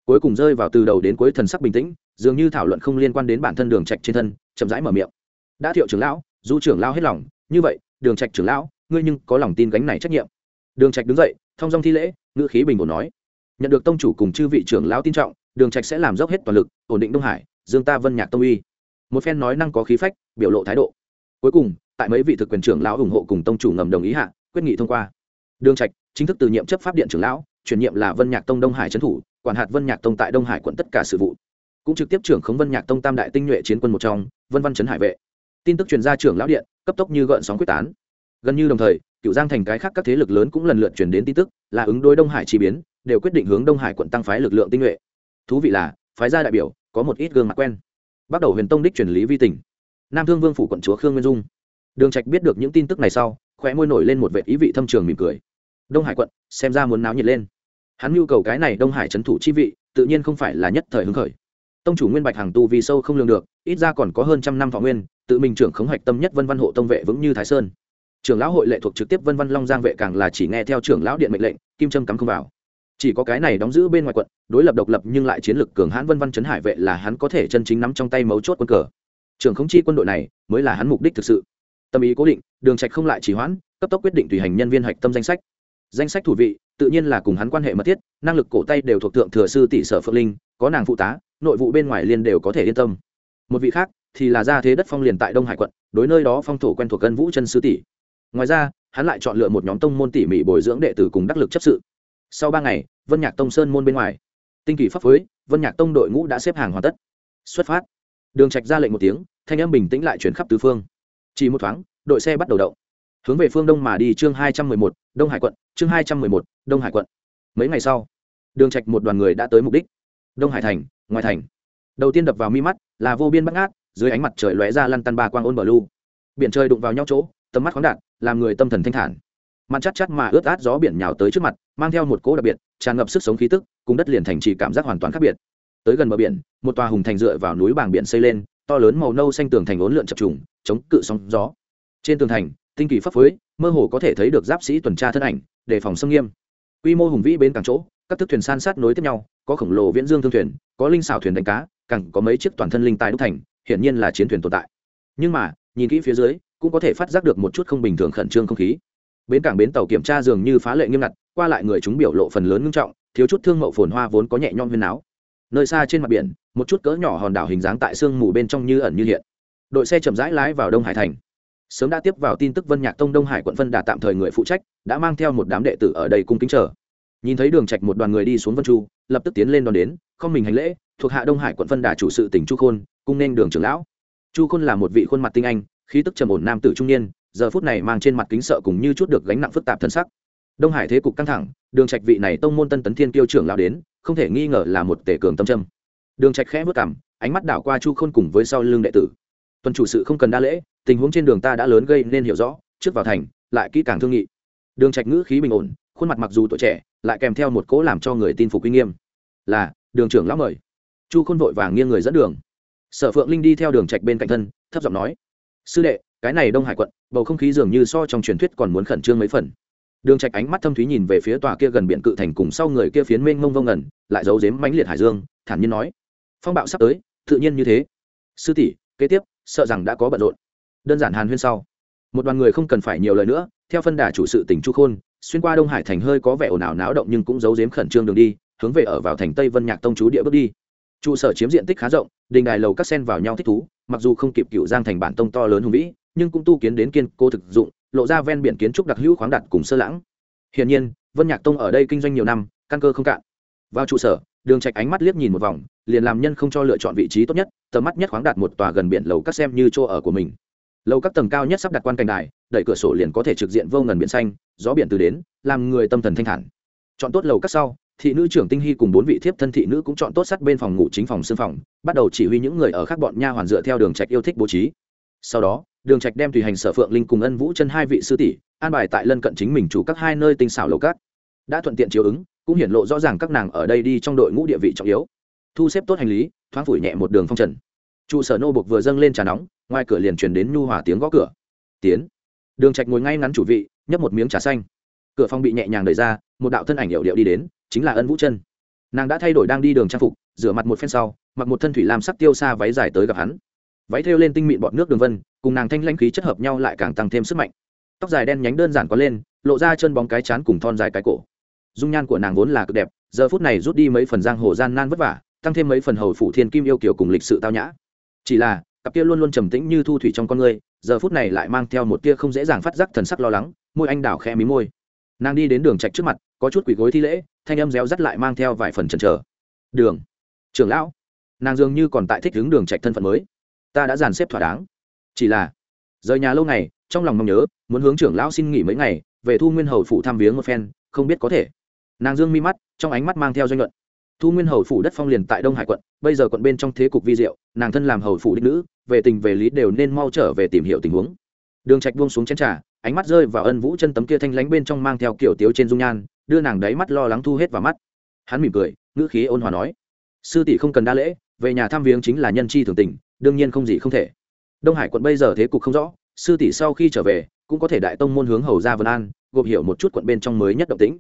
Cuối cùng rơi vào từ đầu đến cuối thần sắc bình tĩnh, dường như thảo luận không liên quan đến bản thân đường trạch trên thân, chậm rãi mở miệng. Đã thiệu trưởng lão, du trưởng lão hết lòng, như vậy, đường trạch trưởng lão, ngươi nhưng có lòng tin gánh này trách nhiệm. Đường trạch đứng dậy, thông dong thi lễ, ngữ khí bình ổn nói nhận được tông chủ cùng chư vị trưởng lão tin trọng, đường trạch sẽ làm dốc hết toàn lực, ổn định đông hải, dương ta vân nhạc tông uy. Một phen nói năng có khí phách, biểu lộ thái độ. Cuối cùng, tại mấy vị thực quyền trưởng lão ủng hộ cùng tông chủ ngầm đồng ý hạ, quyết nghị thông qua. Đường trạch chính thức từ nhiệm chấp pháp điện trưởng lão, chuyển nhiệm là vân nhạc tông đông hải trấn thủ, quản hạt vân nhạc tông tại đông hải quận tất cả sự vụ. Cũng trực tiếp trưởng khống vân nhạc tông tam đại tinh nhuệ chiến quân một trong, vân văn trấn hải vệ. Tin tức truyền ra trưởng lão điện, cấp tốc như gợn sóng quyết tán. Gần như đồng thời cựu giang thành cái khác các thế lực lớn cũng lần lượt truyền đến tin tức, là ứng đối đông hải chi biến, đều quyết định hướng đông hải quận tăng phái lực lượng tinh nhuệ. Thú vị là, phái gia đại biểu, có một ít gương mặt quen. Bắt đầu huyền tông đích truyền lý vi tỉnh nam thương vương phủ quận chúa khương nguyên dung. Đường trạch biết được những tin tức này sau, khóe môi nổi lên một vệt ý vị thâm trường mỉm cười. Đông hải quận, xem ra muốn náo nhiệt lên. Hắn nhu cầu cái này đông hải trấn thủ chi vị, tự nhiên không phải là nhất thời hứng khởi. Tông chủ nguyên bạch hàng tu vì sâu không lường được, ít ra còn có hơn trăm năm thọ nguyên, tự mình trưởng khống hoạch tâm nhất vân văn hộ tông vệ vững như thái sơn trưởng lão hội lệ thuộc trực tiếp vân văn long giang vệ càng là chỉ nghe theo trưởng lão điện mệnh lệnh, kim trâm cắm không vào. Chỉ có cái này đóng giữ bên ngoài quận, đối lập độc lập nhưng lại chiến lược cường hãn vân văn trấn hải vệ là hắn có thể chân chính nắm trong tay mấu chốt quân cờ. Trưởng khống chi quân đội này mới là hắn mục đích thực sự. Tâm ý cố định, đường trạch không lại chỉ hoãn, cấp tốc quyết định tùy hành nhân viên hạch tâm danh sách. Danh sách thủ vị, tự nhiên là cùng hắn quan hệ mật thiết, năng lực cổ tay đều thuộc thượng thừa sư tỷ sở phượng linh, có nàng phụ tá, nội vụ bên ngoài liên đều có thể yên tâm. Một vị khác thì là gia thế đất phong liền tại đông hải quận, đối nơi đó phong thổ quen thuộc cân vũ chân sư tỷ ngoài ra, hắn lại chọn lựa một nhóm tông môn tỉ mỉ bồi dưỡng đệ tử cùng đắc lực chấp sự. Sau ba ngày, vân nhạc tông sơn môn bên ngoài, tinh kỳ pháp phối, vân nhạc tông đội ngũ đã xếp hàng hoàn tất. Xuất phát. Đường trạch ra lệnh một tiếng, thanh âm bình tĩnh lại chuyển khắp tứ phương. Chỉ một thoáng, đội xe bắt đầu động. Hướng về phương đông mà đi chương hai trăm mười một, đông hải quận, chương hai trăm mười một, đông hải quận. Mấy ngày sau, đường trạch một đoàn người đã tới mục đích. Đông hải thành, ngoài thành. Đầu tiên đập vào mi mắt, là vô biên bắt ngát, dưới ánh mặt trời lóe ra lăn tăn ba quang ôn bờ lu. Biển trời đụng vào nhau chỗ, tầm mắt khoáng đạt làm người tâm thần thanh thản. Mặt chắc chắc mà ướt át gió biển nhào tới trước mặt, mang theo một cỗ đặc biệt, tràn ngập sức sống khí tức, cùng đất liền thành trì cảm giác hoàn toàn khác biệt. Tới gần bờ biển, một tòa hùng thành dựa vào núi bảng biển xây lên, to lớn màu nâu xanh tường thành ốn lượn chập trùng, chống cự sóng gió. Trên tường thành, tinh kỳ pháp phới, mơ hồ có thể thấy được giáp sĩ tuần tra thân ảnh, đề phòng xâm nghiêm. Quy mô hùng vĩ bên cảng chỗ, các thức thuyền san sát nối tiếp nhau, có khổng lồ viễn dương thương thuyền, có linh xảo thuyền đánh cá, càng có mấy chiếc toàn thân linh tài đúc thành, hiển nhiên là chiến thuyền tồn tại. Nhưng mà nhìn kỹ phía dưới, cũng có thể phát giác được một chút không bình thường khẩn trương không khí. Bến cảng bến tàu kiểm tra dường như phá lệ nghiêm ngặt, qua lại người chúng biểu lộ phần lớn ngưng trọng, thiếu chút thương mậu phồn hoa vốn có nhẹ nhõm huyên áo nơi xa trên mặt biển, một chút cỡ nhỏ hòn đảo hình dáng tại sương mù bên trong như ẩn như hiện. Đội xe chậm rãi lái vào đông hải thành. Sớm đã tiếp vào tin tức vân nhạc tông đông hải quận phân đà tạm thời người phụ trách, đã mang theo một đám đệ tử ở đây cung kính chờ. Nhìn thấy đường trạch một đoàn người đi xuống vân chu, lập tức tiến lên đón đến, không mình hành lễ, thuộc hạ đông hải quận phân đà chủ sự tỉnh chu khôn, cung nên đường trưởng lão chu khôn là một vị khuôn mặt tinh anh, khí tức trầm ổn nam tử trung niên, giờ phút này mang trên mặt kính sợ cùng như chút được gánh nặng phức tạp thần sắc. Đông hải thế cục căng thẳng, đường trạch vị này tông môn tân tấn thiên tiêu trưởng lão đến, không thể nghi ngờ là một tể cường tâm trâm đường trạch khẽ vút cằm, ánh mắt đảo qua chu khôn cùng với sau lưng đệ tử. Tuần chủ sự không cần đa lễ, tình huống trên đường ta đã lớn gây nên hiểu rõ, trước vào thành, lại kỹ càng thương nghị. Đường trạch ngữ khí bình ổn, khuôn mặt mặc dù tuổi trẻ, lại kèm theo một cố làm cho người tin phục uy nghiêm. Là, đường trưởng lão mời. Chu khôn vội vàng nghiêng người dẫn đường sở phượng linh đi theo đường trạch bên cạnh thân, thấp giọng nói, sư đệ, cái này đông hải quận, bầu không khí dường như so trong truyền thuyết còn muốn khẩn trương mấy phần. Đường trạch ánh mắt thâm thúy nhìn về phía tòa kia gần biển cự thành cùng sau người kia phiến mênh mông vông ngẩn lại giấu giếm mãnh liệt hải dương, thản nhiên nói, phong bạo sắp tới, tự nhiên như thế. Sư tỷ, kế tiếp, sợ rằng đã có bận rộn. Đơn giản hàn huyên sau, một đoàn người không cần phải nhiều lời nữa, theo phân đà chủ sự tỉnh chu khôn, xuyên qua đông hải thành hơi có vẻ ồn ào náo động nhưng cũng giấu giếm khẩn trương đường đi, hướng về ở vào thành tây vân nhạc tông chú địa bước đi trụ sở chiếm diện tích khá rộng, đình đài lầu các sen vào nhau thích thú, mặc dù không kịp cựu giang thành bản tông to lớn hùng vĩ, nhưng cũng tu kiến đến kiên cố thực dụng, lộ ra ven biển kiến trúc đặc hữu khoáng đặt cùng sơ lãng. Hiển nhiên, vân nhạc tông ở đây kinh doanh nhiều năm, căn cơ không cạn. Vào trụ sở, đường trạch ánh mắt liếc nhìn một vòng, liền làm nhân không cho lựa chọn vị trí tốt nhất, tầm mắt nhất khoáng đạt một tòa gần biển lầu các xem như chỗ ở của mình. Lầu các tầng cao nhất sắp đặt quan cảnh đài, đẩy cửa sổ liền có thể trực diện vô ngần biển xanh, gió biển từ đến, làm người tâm thần thanh thản. Chọn tốt lầu các sau thị nữ trưởng tinh hy cùng bốn vị thiếp thân thị nữ cũng chọn tốt sắt bên phòng ngủ chính phòng xương phòng, bắt đầu chỉ huy những người ở khác bọn nha hoàn dựa theo đường trạch yêu thích bố trí. Sau đó, đường trạch đem tùy hành sở phượng linh cùng ân vũ chân hai vị sư tỷ an bài tại lân cận chính mình chủ các hai nơi tinh xảo lầu cát. Đã thuận tiện chiếu ứng, cũng hiển lộ rõ ràng các nàng ở đây đi trong đội ngũ địa vị trọng yếu. Thu xếp tốt hành lý, thoáng phủi nhẹ một đường phong trần. Trụ sở nô buộc vừa dâng lên trà nóng, ngoài cửa liền truyền đến nhu hòa tiếng gõ cửa. Tiến. Đường trạch ngồi ngay ngắn chủ vị, nhấp một miếng trà xanh. Cửa phòng bị nhẹ nhàng đẩy ra, một đạo thân ảnh hiệu điệu đi đến chính là ân vũ chân. Nàng đã thay đổi đang đi đường trang phục, rửa mặt một phen sau, mặc một thân thủy lam sắc tiêu xa váy dài tới gặp hắn. Váy thêu lên tinh mịn bọt nước đường vân, cùng nàng thanh lãnh khí chất hợp nhau lại càng tăng thêm sức mạnh. Tóc dài đen nhánh đơn giản có lên, lộ ra chân bóng cái chán cùng thon dài cái cổ. Dung nhan của nàng vốn là cực đẹp, giờ phút này rút đi mấy phần giang hồ gian nan vất vả, tăng thêm mấy phần hầu phủ thiên kim yêu kiều cùng lịch sự tao nhã. Chỉ là, cặp kia luôn luôn trầm tĩnh như thu thủy trong con người, giờ phút này lại mang theo một tia không dễ dàng phát giác thần sắc lo lắng, môi anh đào khẽ mí môi nàng đi đến đường trạch trước mặt, có chút quỷ gối thi lễ, thanh âm réo rắt lại mang theo vài phần chần chờ. Đường, trưởng lão. Nàng dường như còn tại thích hướng đường trạch thân phận mới. Ta đã dàn xếp thỏa đáng. Chỉ là, rời nhà lâu ngày, trong lòng mong nhớ, muốn hướng trưởng lão xin nghỉ mấy ngày, về thu nguyên hầu phủ thăm viếng một phen, không biết có thể. Nàng dương mi mắt, trong ánh mắt mang theo doanh luận. Thu nguyên hầu phủ đất phong liền tại đông hải quận, bây giờ quận bên trong thế cục vi diệu, nàng thân làm hầu phủ đích nữ, về tình về lý đều nên mau trở về tìm hiểu tình huống đường trạch buông xuống chén trà, ánh mắt rơi vào ân vũ chân tấm kia thanh lánh bên trong mang theo kiểu tiếu trên dung nhan, đưa nàng đáy mắt lo lắng thu hết vào mắt. Hắn mỉm cười, ngữ khí ôn hòa nói, sư tỷ không cần đa lễ, về nhà thăm viếng chính là nhân chi thường tình, đương nhiên không gì không thể. Đông hải quận bây giờ thế cục không rõ, sư tỷ sau khi trở về, cũng có thể đại tông môn hướng hầu ra vân an, gộp hiểu một chút quận bên trong mới nhất động tĩnh.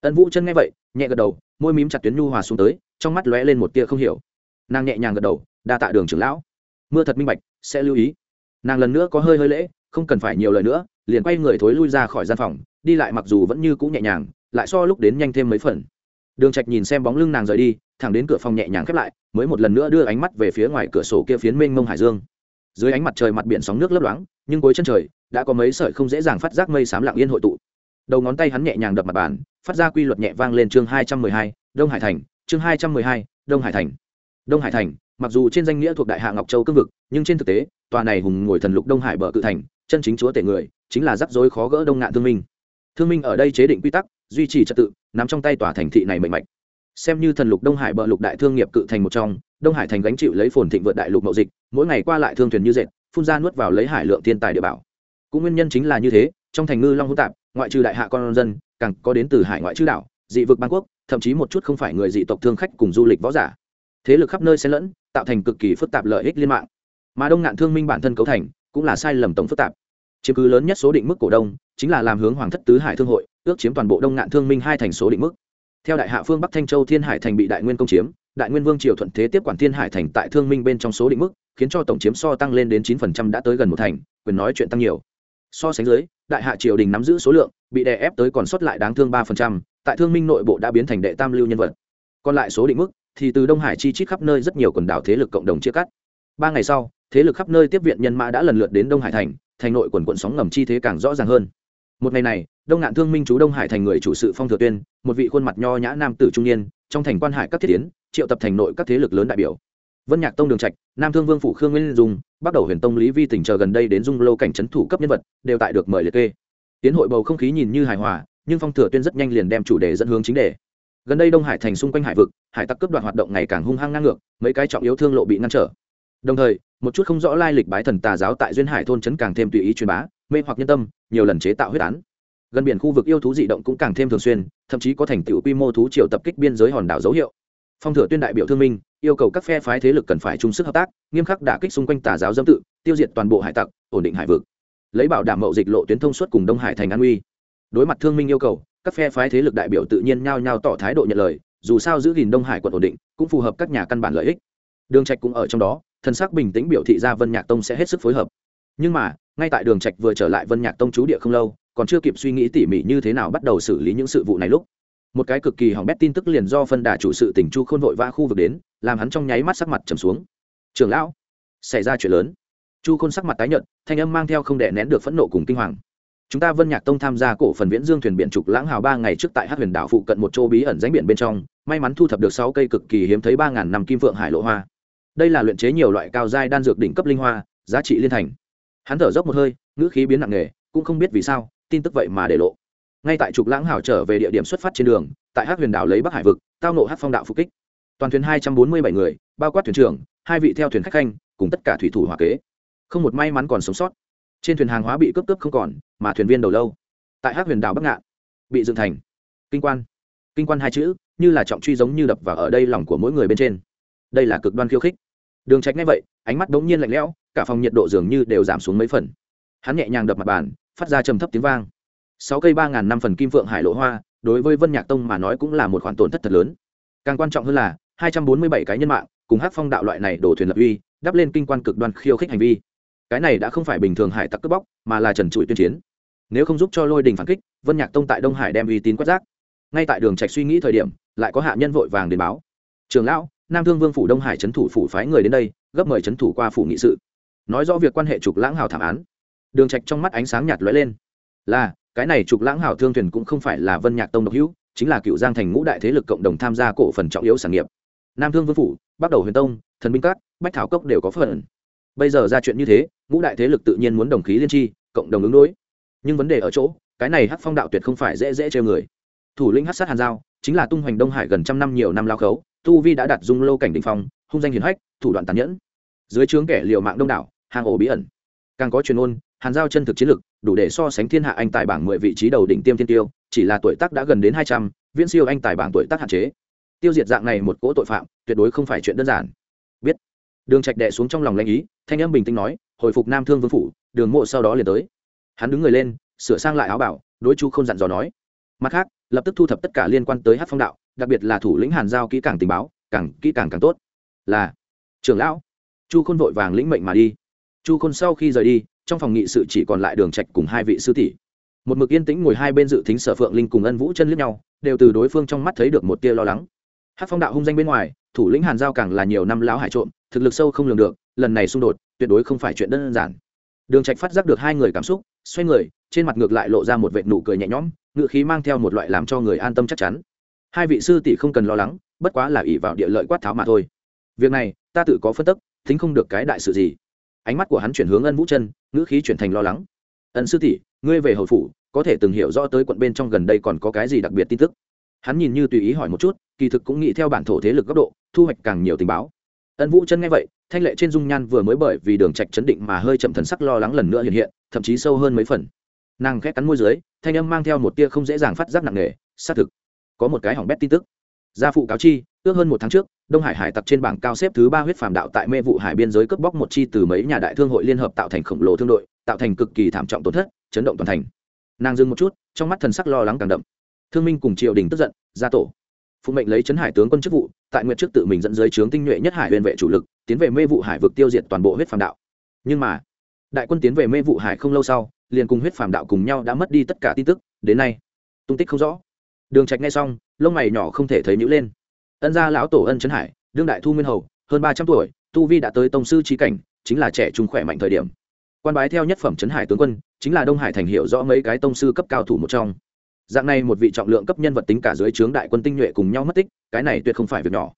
Ân vũ chân nghe vậy, nhẹ gật đầu, môi mím chặt tuyến nhu hòa xuống tới, trong mắt lóe lên một tia không hiểu. Nàng nhẹ nhàng gật đầu, đa tạ đường trưởng lão. Mưa thật minh bạch, sẽ lưu ý. Nàng lần nữa có hơi hơi lễ không cần phải nhiều lời nữa, liền quay người thối lui ra khỏi gian phòng, đi lại mặc dù vẫn như cũ nhẹ nhàng, lại so lúc đến nhanh thêm mấy phần. Đường trạch nhìn xem bóng lưng nàng rời đi, thẳng đến cửa phòng nhẹ nhàng khép lại, mới một lần nữa đưa ánh mắt về phía ngoài cửa sổ kia phiến mênh mông hải dương. Dưới ánh mặt trời mặt biển sóng nước lấp loáng, nhưng cuối chân trời, đã có mấy sợi không dễ dàng phát giác mây xám lặng yên hội tụ. Đầu ngón tay hắn nhẹ nhàng đập mặt bàn, phát ra quy luật nhẹ vang lên chương hai trăm mười hai, đông hải thành, chương hai trăm mười hai, đông hải thành. Đông hải thành mặc dù trên danh nghĩa thuộc đại hạ ngọc châu cương vực, nhưng trên thực tế, tòa này hùng ngồi thần lục đông hải bờ cự thành, chân chính chúa tể người, chính là rắc rối khó gỡ đông ngạn thương minh. Thương minh ở đây chế định quy tắc, duy trì trật tự, nắm trong tay tòa thành thị này mạnh mạnh xem như thần lục đông hải bờ lục đại thương nghiệp cự thành một trong, đông hải thành gánh chịu lấy phồn thịnh vượt đại lục mậu dịch, mỗi ngày qua lại thương thuyền như dệt, phun ra nuốt vào lấy hải lượng thiên tài địa bảo. Cũng nguyên nhân chính là như thế, trong thành ngư long hỗn tạp, ngoại trừ đại hạ con dân, càng có đến từ hải ngoại chữ đảo, dị vực bang quốc, thậm chí một chút không phải người dị tộc thương khách cùng du lịch võ giả thế lực khắp nơi xen lẫn, tạo thành cực kỳ phức tạp lợi ích liên mạng. Mà đông ngạn thương minh bản thân cấu thành, cũng là sai lầm tổng phức tạp. Chiếm cứ lớn nhất số định mức cổ đông, chính là làm hướng hoàng thất tứ hải thương hội, ước chiếm toàn bộ đông ngạn thương minh hai thành số định mức. Theo đại hạ phương bắc thanh châu thiên hải thành bị đại nguyên công chiếm, đại nguyên vương triều thuận thế tiếp quản thiên hải thành tại thương minh bên trong số định mức, khiến cho tổng chiếm so tăng lên đến chín phần trăm đã tới gần một thành, quyền nói chuyện tăng nhiều. So sánh dưới, đại hạ triều đình nắm giữ số lượng, bị đè ép tới còn sót lại đáng thương ba phần trăm, tại thương minh nội bộ đã biến thành đệ tam lưu nhân vật. Còn lại số định mức thì từ đông hải chi chít khắp nơi rất nhiều quần đảo thế lực cộng đồng chia cắt. Ba ngày sau, thế lực khắp nơi tiếp viện nhân mã đã lần lượt đến đông hải thành thành nội quần quận sóng ngầm chi thế càng rõ ràng hơn. Một ngày này, đông ngạn thương minh chú đông hải thành người chủ sự phong thừa tuyên, một vị khuôn mặt nho nhã nam tử trung niên, trong thành quan hải các thiết tiến, triệu tập thành nội các thế lực lớn đại biểu. Vân nhạc tông đường trạch, nam thương vương phủ khương nguyên dung bắt đầu huyền tông lý vi tỉnh chờ gần đây đến dung lâu cảnh trấn thủ cấp nhân vật, đều tại được mời liệt kê. Tiến hội bầu không khí nhìn như hài hòa, nhưng phong thừa tuyên rất nhanh liền đem chủ đề dẫn hướng chính đề gần đây đông hải thành xung quanh hải vực, hải tặc cướp đoạt hoạt động ngày càng hung hăng ngang ngược, mấy cái trọng yếu thương lộ bị ngăn trở. Đồng thời, một chút không rõ lai lịch bái thần tà giáo tại duyên hải thôn trấn càng thêm tùy ý truyền bá, mê hoặc nhân tâm, nhiều lần chế tạo huyết án. Gần biển khu vực yêu thú dị động cũng càng thêm thường xuyên, thậm chí có thành tựu quy mô thú triều tập kích biên giới hòn đảo dấu hiệu. Phong thừa tuyên đại biểu thương minh, yêu cầu các phe phái thế lực cần phải chung sức hợp tác, nghiêm khắc đả kích xung quanh tà giáo dâm tự, tiêu diệt toàn bộ hải tặc, ổn định hải vực. Lấy bảo đảm mậu dịch lộ tuyến thông suốt cùng đông hải thành an uy đối mặt thương minh yêu cầu các phe phái thế lực đại biểu tự nhiên nhao nhao tỏ thái độ nhận lời, dù sao giữ gìn đông hải quận ổn định, cũng phù hợp các nhà căn bản lợi ích. Đường trạch cũng ở trong đó thần sắc bình tĩnh biểu thị ra vân nhạc tông sẽ hết sức phối hợp. Nhưng mà, ngay tại đường trạch vừa trở lại vân nhạc tông chú địa không lâu, còn chưa kịp suy nghĩ tỉ mỉ như thế nào bắt đầu xử lý những sự vụ này lúc, một cái cực kỳ hỏng bét tin tức liền do phân đà chủ sự tỉnh chu khôn vội vã khu vực đến, làm hắn trong nháy mắt sắc mặt trầm xuống. Trưởng lão, xảy ra chuyện lớn. Chu khôn sắc mặt tái nhợt, thanh âm mang theo không đè nén được phẫn nộ cùng kinh hoàng chúng ta vân nhạc tông tham gia cổ phần viễn dương thuyền biển trục lãng hào ba ngày trước tại hát huyền đảo phụ cận một chỗ bí ẩn ránh biển bên trong, may mắn thu thập được sáu cây cực kỳ hiếm thấy ba ngàn năm kim phượng hải lộ hoa. Đây là luyện chế nhiều loại cao giai đan dược đỉnh cấp linh hoa, giá trị liên thành. Hắn thở dốc một hơi, ngữ khí biến nặng nề, cũng không biết vì sao, tin tức vậy mà để lộ. Ngay tại trục lãng hào trở về địa điểm xuất phát trên đường, tại hát huyền đảo lấy bắc hải vực, tao nộ hát phong đạo phục kích. Toàn thuyền hai trăm bốn mươi bảy người, bao quát thuyền trưởng, hai vị theo thuyền khách khanh, cùng tất cả thủy thủ hỏa kế. Không một may mắn còn sống sót trên thuyền hàng hóa bị cướp cướp không còn, mà thuyền viên đầu lâu. Tại hát huyền đảo bắc ngạn, bị dựng thành kinh quan. Kinh quan hai chữ, như là trọng truy giống như đập vào ở đây lòng của mỗi người bên trên. Đây là cực đoan khiêu khích. Đường trạch ngay vậy, ánh mắt đống nhiên lạnh lẽo, cả phòng nhiệt độ dường như đều giảm xuống mấy phần. Hắn nhẹ nhàng đập mặt bàn, phát ra trầm thấp tiếng vang. Sáu cây ba ngàn năm phần kim phượng hải lộ hoa, đối với vân nhạc tông mà nói cũng là một khoản tổn thất thật lớn. Càng quan trọng hơn là, hai trăm bốn mươi bảy cái nhân mạng cùng hát phong đạo loại này đổ thuyền lập uy, đắp lên kinh quan cực đoan khiêu khích hành vi cái này đã không phải bình thường hải tặc cướp bóc, mà là trần trụi tuyên chiến. Nếu không giúp cho lôi đình phản kích, vân nhạc tông tại đông hải đem uy tín quát giác ngay tại đường trạch suy nghĩ thời điểm, lại có hạ nhân vội vàng đến báo. Trường lão, nam thương vương phủ đông hải trấn thủ phủ phái người đến đây, gấp mời trấn thủ qua phủ nghị sự. Nói rõ việc quan hệ trục lãng hào thảm án. Đường trạch trong mắt ánh sáng nhạt lóe lên. Là, cái này trục lãng hào thương thuyền cũng không phải là vân nhạc tông độc hữu, chính là cựu giang thành ngũ đại thế lực cộng đồng tham gia cổ phần trọng yếu sản nghiệp. Nam thương vương phủ bắt đầu huyền tông, thần binh cát bách thảo cốc đều có phần. Bây giờ ra chuyện như thế ngũ đại thế lực tự nhiên muốn đồng khí liên tri, cộng đồng ứng đối. Nhưng vấn đề ở chỗ, cái này hắc phong đạo tuyệt không phải dễ dễ treo người. Thủ lĩnh hắc sát hàn giao, chính là tung hoành đông hải gần trăm năm nhiều năm lao khấu, tu vi đã đạt dung lâu cảnh đình phong, hung danh hiền hách, thủ đoạn tàn nhẫn. Dưới trướng kẻ liều mạng đông đảo hàng ổ bí ẩn. Càng có truyền ôn, hàn giao chân thực chiến lực, đủ để so sánh thiên hạ anh tài bảng mười vị trí đầu đỉnh tiêm thiên tiêu, chỉ là tuổi tác đã gần đến hai trăm, viễn siêu anh tài bảng tuổi tác hạn chế. Tiêu diệt dạng này một cỗ tội phạm, tuyệt đối không phải chuyện đơn giản. Biết. Đường trạch đệ xuống trong lòng lãnh ý, thanh âm bình tĩnh nói hồi phục nam thương vương phủ, đường mộ sau đó liền tới. Hắn đứng người lên, sửa sang lại áo bảo, đối chu không dặn dò nói. Mặt khác, lập tức thu thập tất cả liên quan tới hát phong đạo, đặc biệt là thủ lĩnh hàn giao kỹ càng tình báo, càng kỹ càng càng tốt. Là, trưởng lão. Chu khôn vội vàng lĩnh mệnh mà đi. Chu khôn sau khi rời đi, trong phòng nghị sự chỉ còn lại đường trạch cùng hai vị sư tỷ. Một mực yên tĩnh ngồi hai bên dự thính sở phượng linh cùng ân vũ chân liếc nhau, đều từ đối phương trong mắt thấy được một tia lo lắng. Hát phong đạo hung danh bên ngoài, thủ lĩnh hàn giao càng là nhiều năm lão hải trộm thực lực sâu không lường được, lần này xung đột tuyệt đối không phải chuyện đơn giản. Đường trạch phát giác được hai người cảm xúc, xoay người, trên mặt ngược lại lộ ra một vệt nụ cười nhẹ nhõm, ngựa khí mang theo một loại làm cho người an tâm chắc chắn. Hai vị sư tỷ không cần lo lắng, bất quá là ỷ vào địa lợi quát tháo mà thôi. Việc này, ta tự có phân tức thính không được cái đại sự gì. Ánh mắt của hắn chuyển hướng ân vũ chân, ngữ khí chuyển thành lo lắng. Ân sư tỷ, ngươi về hầu phủ, có thể từng hiểu rõ tới quận bên trong gần đây còn có cái gì đặc biệt tin tức? Hắn nhìn như tùy ý hỏi một chút, kỳ thực cũng nghĩ theo bản thổ thế lực góc độ, thu hoạch càng nhiều tình báo ân vũ chân nghe vậy, thanh lệ trên dung nhan vừa mới bởi vì đường trạch chấn định mà hơi chậm thần sắc lo lắng lần nữa hiện hiện, thậm chí sâu hơn mấy phần. Nàng khẽ cắn môi dưới, thanh âm mang theo một tia không dễ dàng phát giác nặng nề, xác thực, có một cái hỏng bét tin tức. Gia phụ cáo chi, ước hơn một tháng trước, đông hải hải tặc trên bảng cao xếp thứ ba huyết phàm đạo tại mê vụ hải biên giới cướp bóc một chi từ mấy nhà đại thương hội liên hợp tạo thành khổng lồ thương đội, tạo thành cực kỳ thảm trọng tổn thất, chấn động toàn thành. Nàng dừng một chút, trong mắt thần sắc lo lắng càng đậm. Thương minh cùng triều đình tức giận gia tổ phụ mệnh lấy chấn hải tướng quân chức vụ, tại nguyện trước tự mình dẫn giới trướng tinh nhuệ nhất hải huyền vệ chủ lực, tiến về mê vụ hải vực tiêu diệt toàn bộ huyết phàm đạo. Nhưng mà, đại quân tiến về mê vụ hải không lâu sau, liền cùng huyết phàm đạo cùng nhau đã mất đi tất cả tin tức, đến nay, tung tích không rõ. Đường trạch nghe xong, lông mày nhỏ không thể thấy nhữ lên. Ân gia lão tổ ân trấn hải, đương đại thu nguyên hầu, hơn ba trăm tuổi, tu vi đã tới tông sư trí cảnh, chính là trẻ trung khỏe mạnh thời điểm. Quan bái theo nhất phẩm trấn hải tướng quân, chính là đông hải thành hiệu rõ mấy cái tông sư cấp cao thủ một trong dạng này một vị trọng lượng cấp nhân vật tính cả dưới trướng đại quân tinh nhuệ cùng nhau mất tích, cái này tuyệt không phải việc nhỏ.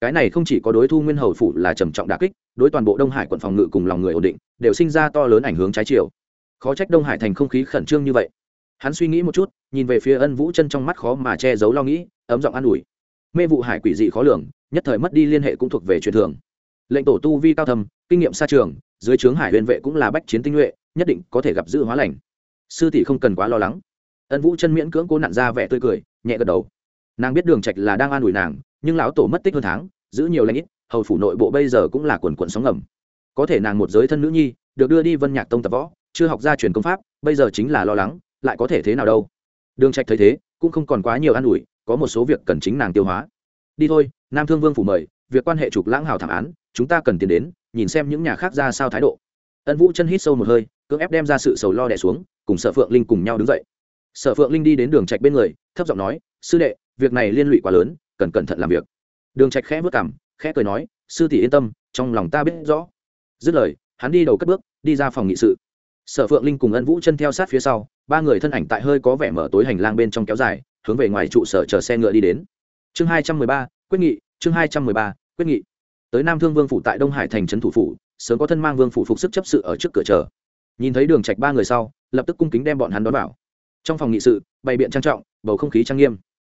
Cái này không chỉ có đối thu nguyên hầu phủ là trầm trọng đà kích, đối toàn bộ đông hải quận phòng ngự cùng lòng người ổn định, đều sinh ra to lớn ảnh hướng trái chiều. Khó trách đông hải thành không khí khẩn trương như vậy. Hắn suy nghĩ một chút, nhìn về phía ân vũ chân trong mắt khó mà che giấu lo nghĩ, ấm giọng an ủi. Mê vụ hải quỷ dị khó lường, nhất thời mất đi liên hệ cũng thuộc về truyền thường. Lệnh tổ tu vi cao thầm kinh nghiệm xa trường, dưới trướng hải huyền vệ cũng là bách chiến tinh nhuệ, nhất định có thể gặp dự hóa lành. Sư tỷ không cần quá lo lắng ân vũ chân miễn cưỡng cố nặn ra vẻ tươi cười, nhẹ gật đầu. Nàng biết đường trạch là đang an ủi nàng, nhưng lão tổ mất tích hơn tháng, giữ nhiều lãnh ít, hầu phủ nội bộ bây giờ cũng là quần quần sóng ngầm. Có thể nàng một giới thân nữ nhi, được đưa đi vân nhạc tông tập võ, chưa học ra truyền công pháp, bây giờ chính là lo lắng, lại có thể thế nào đâu. Đường trạch thấy thế, cũng không còn quá nhiều an ủi, có một số việc cần chính nàng tiêu hóa. Đi thôi, nam thương vương phủ mời, việc quan hệ trục lãng hào thảm án, chúng ta cần tiến đến, nhìn xem những nhà khác ra sao thái độ. Ân vũ chân hít sâu một hơi, cưỡng ép đem ra sự sầu lo đè xuống, cùng sở phượng linh cùng nhau đứng dậy sở phượng linh đi đến đường trạch bên người, thấp giọng nói, sư đệ, việc này liên lụy quá lớn, cần cẩn thận làm việc. Đường trạch khẽ bước cằm, khẽ cười nói, sư tỷ yên tâm, trong lòng ta biết rõ. Dứt lời, hắn đi đầu cất bước, đi ra phòng nghị sự. Sở phượng linh cùng ân vũ chân theo sát phía sau, ba người thân ảnh tại hơi có vẻ mở tối hành lang bên trong kéo dài, hướng về ngoài trụ sở chờ xe ngựa đi đến. Chương hai trăm mười ba, quyết nghị, chương hai trăm mười ba, quyết nghị. Tới nam thương vương phủ tại đông hải thành trấn thủ phủ, sớm có thân mang vương phủ phục sức chấp sự ở trước cửa chờ. Nhìn thấy đường trạch ba người sau, lập tức cung kính đem bọn hắn đón vào trong phòng nghị sự, bày biện trang trọng, bầu không khí trang nghiêm.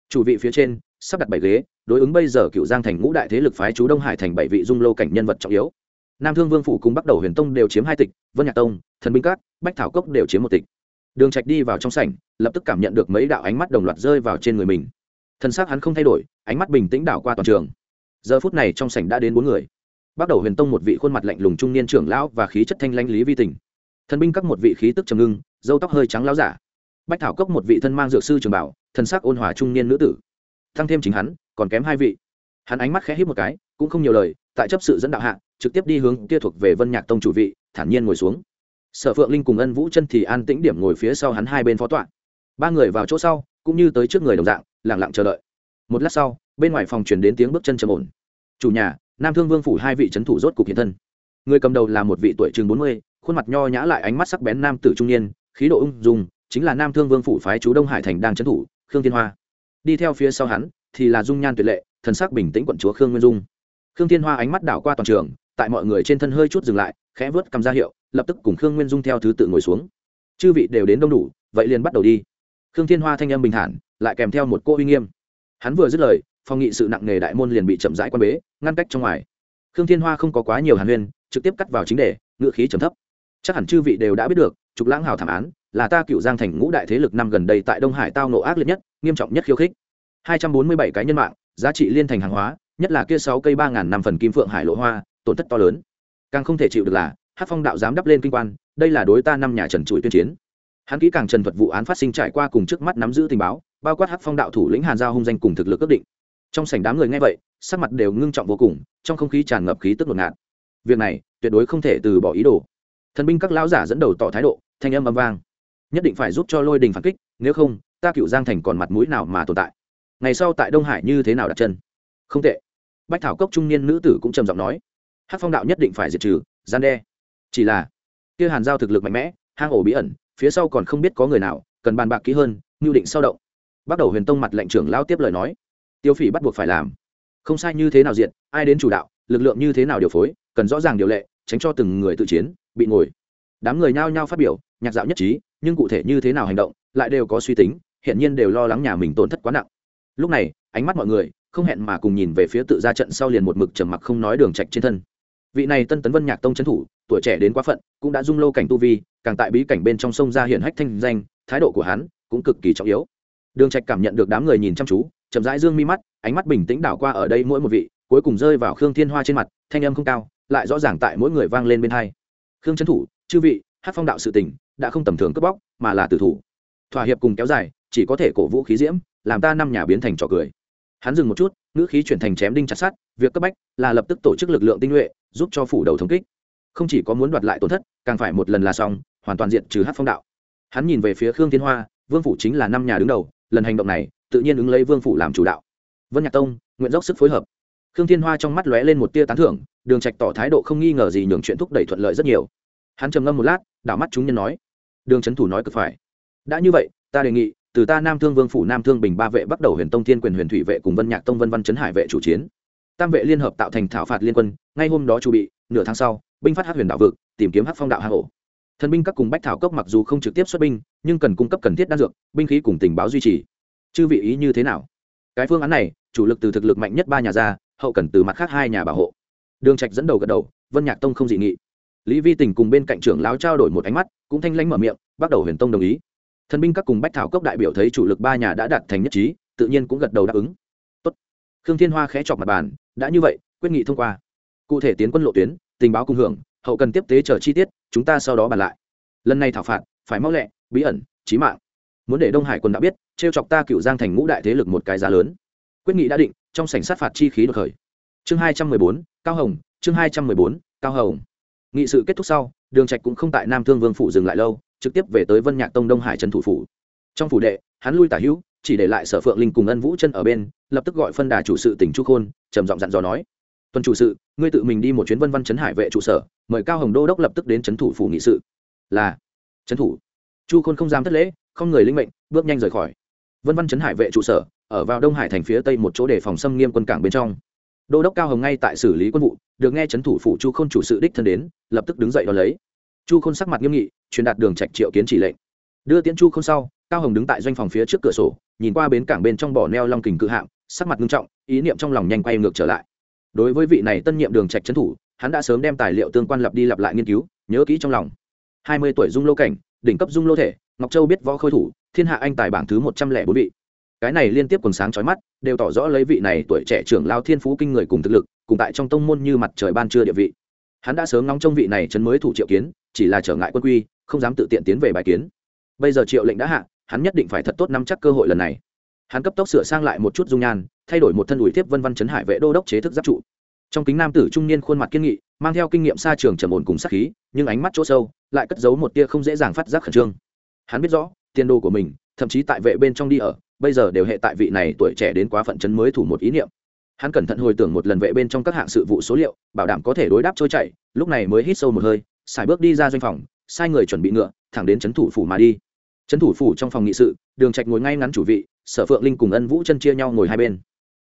Chủ vị phía trên, sắp đặt bảy ghế, đối ứng bây giờ cựu giang thành ngũ đại thế lực phái chú đông hải thành bảy vị dung lâu cảnh nhân vật trọng yếu. Nam thương vương phủ cùng bắt đầu huyền tông đều chiếm hai tịch, vân nhạc tông, thần binh cát bách thảo cốc đều chiếm một tịch. Đường trạch đi vào trong sảnh, lập tức cảm nhận được mấy đạo ánh mắt đồng loạt rơi vào trên người mình. Thân xác hắn không thay đổi, ánh mắt bình tĩnh đảo qua toàn trường. Giờ phút này trong sảnh đã đến bốn người. Bắt đầu huyền tông một vị khuôn mặt lạnh lùng trung niên trưởng lão và khí chất thanh lãnh lý vi tình. Thần binh các một vị khí tức trầm ngưng dâu tóc hơi trắng lão giả bách thảo cốc một vị thân mang dược sư trường bảo, thần sắc ôn hòa trung niên nữ tử. Thăng thêm chính hắn, còn kém hai vị. Hắn ánh mắt khẽ hít một cái, cũng không nhiều lời, tại chấp sự dẫn đạo hạ, trực tiếp đi hướng kia thuộc về vân nhạc tông chủ vị, thản nhiên ngồi xuống. Sở phượng linh cùng ân vũ chân thì an tĩnh điểm ngồi phía sau hắn hai bên phó tọa. Ba người vào chỗ sau, cũng như tới trước người đồng dạng lẳng lặng chờ đợi. Một lát sau, bên ngoài phòng truyền đến tiếng bước chân trầm ổn. Chủ nhà, nam thương vương phủ hai vị trấn thủ rốt cục hiện thân. Người cầm đầu là một vị tuổi chừng bốn mươi, khuôn mặt nho nhã lại ánh mắt sắc bén nam tử trung niên, khí độ ung dung chính là nam thương vương phủ phái chú đông hải thành đang trấn thủ, khương thiên hoa. Đi theo phía sau hắn thì là dung nhan tuyệt lệ, thần sắc bình tĩnh quận chúa khương nguyên dung. Khương thiên hoa ánh mắt đảo qua toàn trường, tại mọi người trên thân hơi chút dừng lại, khẽ vớt cầm ra hiệu, lập tức cùng khương nguyên dung theo thứ tự ngồi xuống. Chư vị đều đến đông đủ, vậy liền bắt đầu đi. Khương thiên hoa thanh âm bình thản, lại kèm theo một cô uy nghiêm. Hắn vừa dứt lời, phòng nghị sự nặng nề đại môn liền bị chậm rãi quan bế, ngăn cách trong ngoài. Khương thiên hoa không có quá nhiều hàn huyên, trực tiếp cắt vào chính đề ngựa khí trầm thấp. Chắc hẳn chư vị đều đã biết được, trục lãng hào thảm án là ta cựu giang thành ngũ đại thế lực năm gần đây tại đông hải tao nộ ác liệt nhất, nghiêm trọng nhất khiêu khích. hai trăm bốn mươi bảy cái nhân mạng, giá trị liên thành hàng hóa, nhất là kia sáu cây ba ngàn năm phần kim phượng hải lộ hoa, tổn thất to lớn. Càng không thể chịu được là hát phong đạo dám đắp lên kinh quan, đây là đối ta năm nhà trần trụi tuyên chiến. Hắn kỹ càng trần thuật vụ án phát sinh trải qua cùng trước mắt nắm giữ tình báo, bao quát hát phong đạo thủ lĩnh hàn giao hung danh cùng thực lực ước định. Trong sảnh đám người nghe vậy, sắc mặt đều ngưng trọng vô cùng, trong không khí tràn ngập khí tức ngột ngạt. Việc này, tuyệt đối không thể từ bỏ ý đồ. Thần binh các lão giả dẫn đầu tỏ thái độ, thanh âm âm vang nhất định phải giúp cho lôi đình phản kích, nếu không, ta cựu giang thành còn mặt mũi nào mà tồn tại? Ngày sau tại đông hải như thế nào đặt chân? Không tệ. Bách thảo cốc trung niên nữ tử cũng trầm giọng nói. Hát phong đạo nhất định phải diệt trừ, gian đe. Chỉ là, kia hàn giao thực lực mạnh mẽ, hang ổ bí ẩn, phía sau còn không biết có người nào, cần bàn bạc kỹ hơn mưu định sao động. Bắt đầu huyền tông mặt lệnh trưởng lao tiếp lời nói. Tiêu phỉ bắt buộc phải làm. Không sai như thế nào diện ai đến chủ đạo, lực lượng như thế nào điều phối, cần rõ ràng điều lệ, tránh cho từng người tự chiến, bị ngồi đám người nhao nhao phát biểu, nhạc dạo nhất trí, nhưng cụ thể như thế nào hành động, lại đều có suy tính hiện nhiên đều lo lắng nhà mình tổn thất quá nặng. Lúc này, ánh mắt mọi người, không hẹn mà cùng nhìn về phía tự ra trận sau liền một mực trầm mặc không nói đường trạch trên thân. Vị này tân tấn vân nhạc tông trấn thủ, tuổi trẻ đến quá phận, cũng đã dung lâu cảnh tu vi, càng tại bí cảnh bên trong sông ra hiện hách thanh danh, thái độ của hắn cũng cực kỳ trọng yếu. Đường trạch cảm nhận được đám người nhìn chăm chú, chậm rãi dương mi mắt, ánh mắt bình tĩnh đảo qua ở đây mỗi một vị, cuối cùng rơi vào khương thiên hoa trên mặt, thanh âm không cao, lại rõ ràng tại mỗi người vang lên bên hai. Khương trấn thủ chư vị, hát phong đạo sự tình, đã không tầm thường cướp bóc, mà là tử thủ. Thỏa hiệp cùng kéo dài, chỉ có thể cổ vũ khí diễm, làm ta năm nhà biến thành trò cười. Hắn dừng một chút, ngữ khí chuyển thành chém đinh chặt sát việc cấp bách là lập tức tổ chức lực lượng tinh nhuệ, giúp cho phủ đầu thống kích. Không chỉ có muốn đoạt lại tổn thất, càng phải một lần là xong, hoàn toàn diện trừ hát phong đạo. Hắn nhìn về phía khương thiên hoa, vương phủ chính là năm nhà đứng đầu, lần hành động này, tự nhiên ứng lấy vương phủ làm chủ đạo. Vân nhạc tông, nguyện dốc sức phối hợp. Khương thiên hoa trong mắt lóe lên một tia tán thưởng, đường trạch tỏ thái độ không nghi ngờ gì nhường chuyện thúc đẩy thuận lợi rất nhiều hắn trầm ngâm một lát, đảo mắt chúng nhân nói, đường trấn thủ nói cực phải. Đã như vậy, ta đề nghị, từ ta nam thương vương phủ nam thương bình ba vệ bắt đầu huyền tông thiên quyền huyền thủy vệ cùng vân nhạc tông vân văn trấn hải vệ chủ chiến. Tam vệ liên hợp tạo thành thảo phạt liên quân, ngay hôm đó chu bị, nửa tháng sau, binh phát hát huyền đạo vực, tìm kiếm hát phong đạo hạ hổ thần binh các cùng bách thảo cốc mặc dù không trực tiếp xuất binh, nhưng cần cung cấp cần thiết đan dược, binh khí cùng tình báo duy trì. Chư vị ý như thế nào? Cái phương án này, chủ lực từ thực lực mạnh nhất ba nhà ra, hậu cần từ mặt khác hai nhà bảo hộ. Đường trạch dẫn đầu gật đầu, vân nhạc tông không dị nghị lý vi tình cùng bên cạnh trưởng lão trao đổi một ánh mắt, cũng thanh lãnh mở miệng, bắt đầu huyền tông đồng ý. Thần binh các cùng bách thảo cốc đại biểu thấy chủ lực ba nhà đã đạt thành nhất trí, tự nhiên cũng gật đầu đáp ứng. Tốt. Khương thiên hoa khẽ chọc mặt bàn, đã như vậy, quyết nghị thông qua. Cụ thể tiến quân lộ tuyến, tình báo cùng hưởng, hậu cần tiếp tế chờ chi tiết, chúng ta sau đó bàn lại. Lần này thảo phạt, phải mau lẹ, bí ẩn trí mạng. Muốn để đông hải quân đã biết, trêu chọc ta cựu giang thành ngũ đại thế lực một cái giá lớn. Quyết nghị đã định, trong sảnh sát phạt chi khí được khởi. Chương hai trăm mười bốn, cao hồng, chương hai trăm mười bốn, cao hồng nghị sự kết thúc sau, đường trạch cũng không tại nam thương vương phủ dừng lại lâu, trực tiếp về tới vân nhạc tông đông hải trần thủ phủ. Trong phủ đệ, hắn lui tả hữu, chỉ để lại sở phượng linh cùng ân vũ chân ở bên, lập tức gọi phân đà chủ sự tỉnh chu khôn, trầm giọng dặn dò nói, tuần chủ sự, ngươi tự mình đi một chuyến vân văn trấn hải vệ trụ sở, mời cao hồng đô đốc lập tức đến trấn thủ phủ nghị sự. Là, trấn thủ. Chu khôn không dám thất lễ, không người linh mệnh, bước nhanh rời khỏi. Vân văn trấn hải vệ trụ sở, ở vào đông hải thành phía tây một chỗ để phòng xâm nghiêm quân cảng bên trong đô đốc cao hồng ngay tại xử lý quân vụ, được nghe trấn thủ phủ chu khôn chủ sự đích thân đến, lập tức đứng dậy đón lấy. Chu khôn sắc mặt nghiêm nghị, truyền đạt đường trạch triệu kiến chỉ lệnh. Đưa tiễn chu khôn sau, cao hồng đứng tại doanh phòng phía trước cửa sổ, nhìn qua bến cảng bên trong bỏ neo long kình cự hạm, sắc mặt nghiêm trọng, ý niệm trong lòng nhanh quay ngược trở lại. Đối với vị này tân nhiệm đường trạch trấn thủ, hắn đã sớm đem tài liệu tương quan lặp đi lặp lại nghiên cứu, nhớ kỹ trong lòng. Hai mươi tuổi dung lô cảnh, đỉnh cấp dung lô thể, ngọc châu biết võ khôi thủ, thiên hạ anh tài bảng thứ một trăm lẻ bốn vị cái này liên tiếp quần sáng chói mắt, đều tỏ rõ lấy vị này tuổi trẻ trưởng lao thiên phú kinh người cùng thực lực, cùng tại trong tông môn như mặt trời ban trưa địa vị. Hắn đã sớm ngóng trong vị này chấn mới thủ triệu kiến, chỉ là trở ngại quân quy, không dám tự tiện tiến về bài kiến. Bây giờ triệu lệnh đã hạ, hắn nhất định phải thật tốt nắm chắc cơ hội lần này. Hắn cấp tốc sửa sang lại một chút dung nhan, thay đổi một thân ủi tiếp vân văn chấn hải vệ đô đốc chế thức giáp trụ. Trong kính nam tử trung niên khuôn mặt kiên nghị, mang theo kinh nghiệm xa trường trầm ổn cùng sắc khí, nhưng ánh mắt chỗ sâu, lại cất giấu một tia không dễ dàng phát giác khẩn trương. Hắn biết rõ, tiền đồ của mình thậm chí tại vệ bên trong đi ở, bây giờ đều hệ tại vị này tuổi trẻ đến quá phận chấn mới thủ một ý niệm. Hắn cẩn thận hồi tưởng một lần vệ bên trong các hạng sự vụ số liệu, bảo đảm có thể đối đáp trôi chảy, lúc này mới hít sâu một hơi, xài bước đi ra doanh phòng, sai người chuẩn bị ngựa, thẳng đến trấn thủ phủ mà đi. Trấn thủ phủ trong phòng nghị sự, đường trạch ngồi ngay ngắn chủ vị, sở phượng linh cùng ân vũ chân chia nhau ngồi hai bên.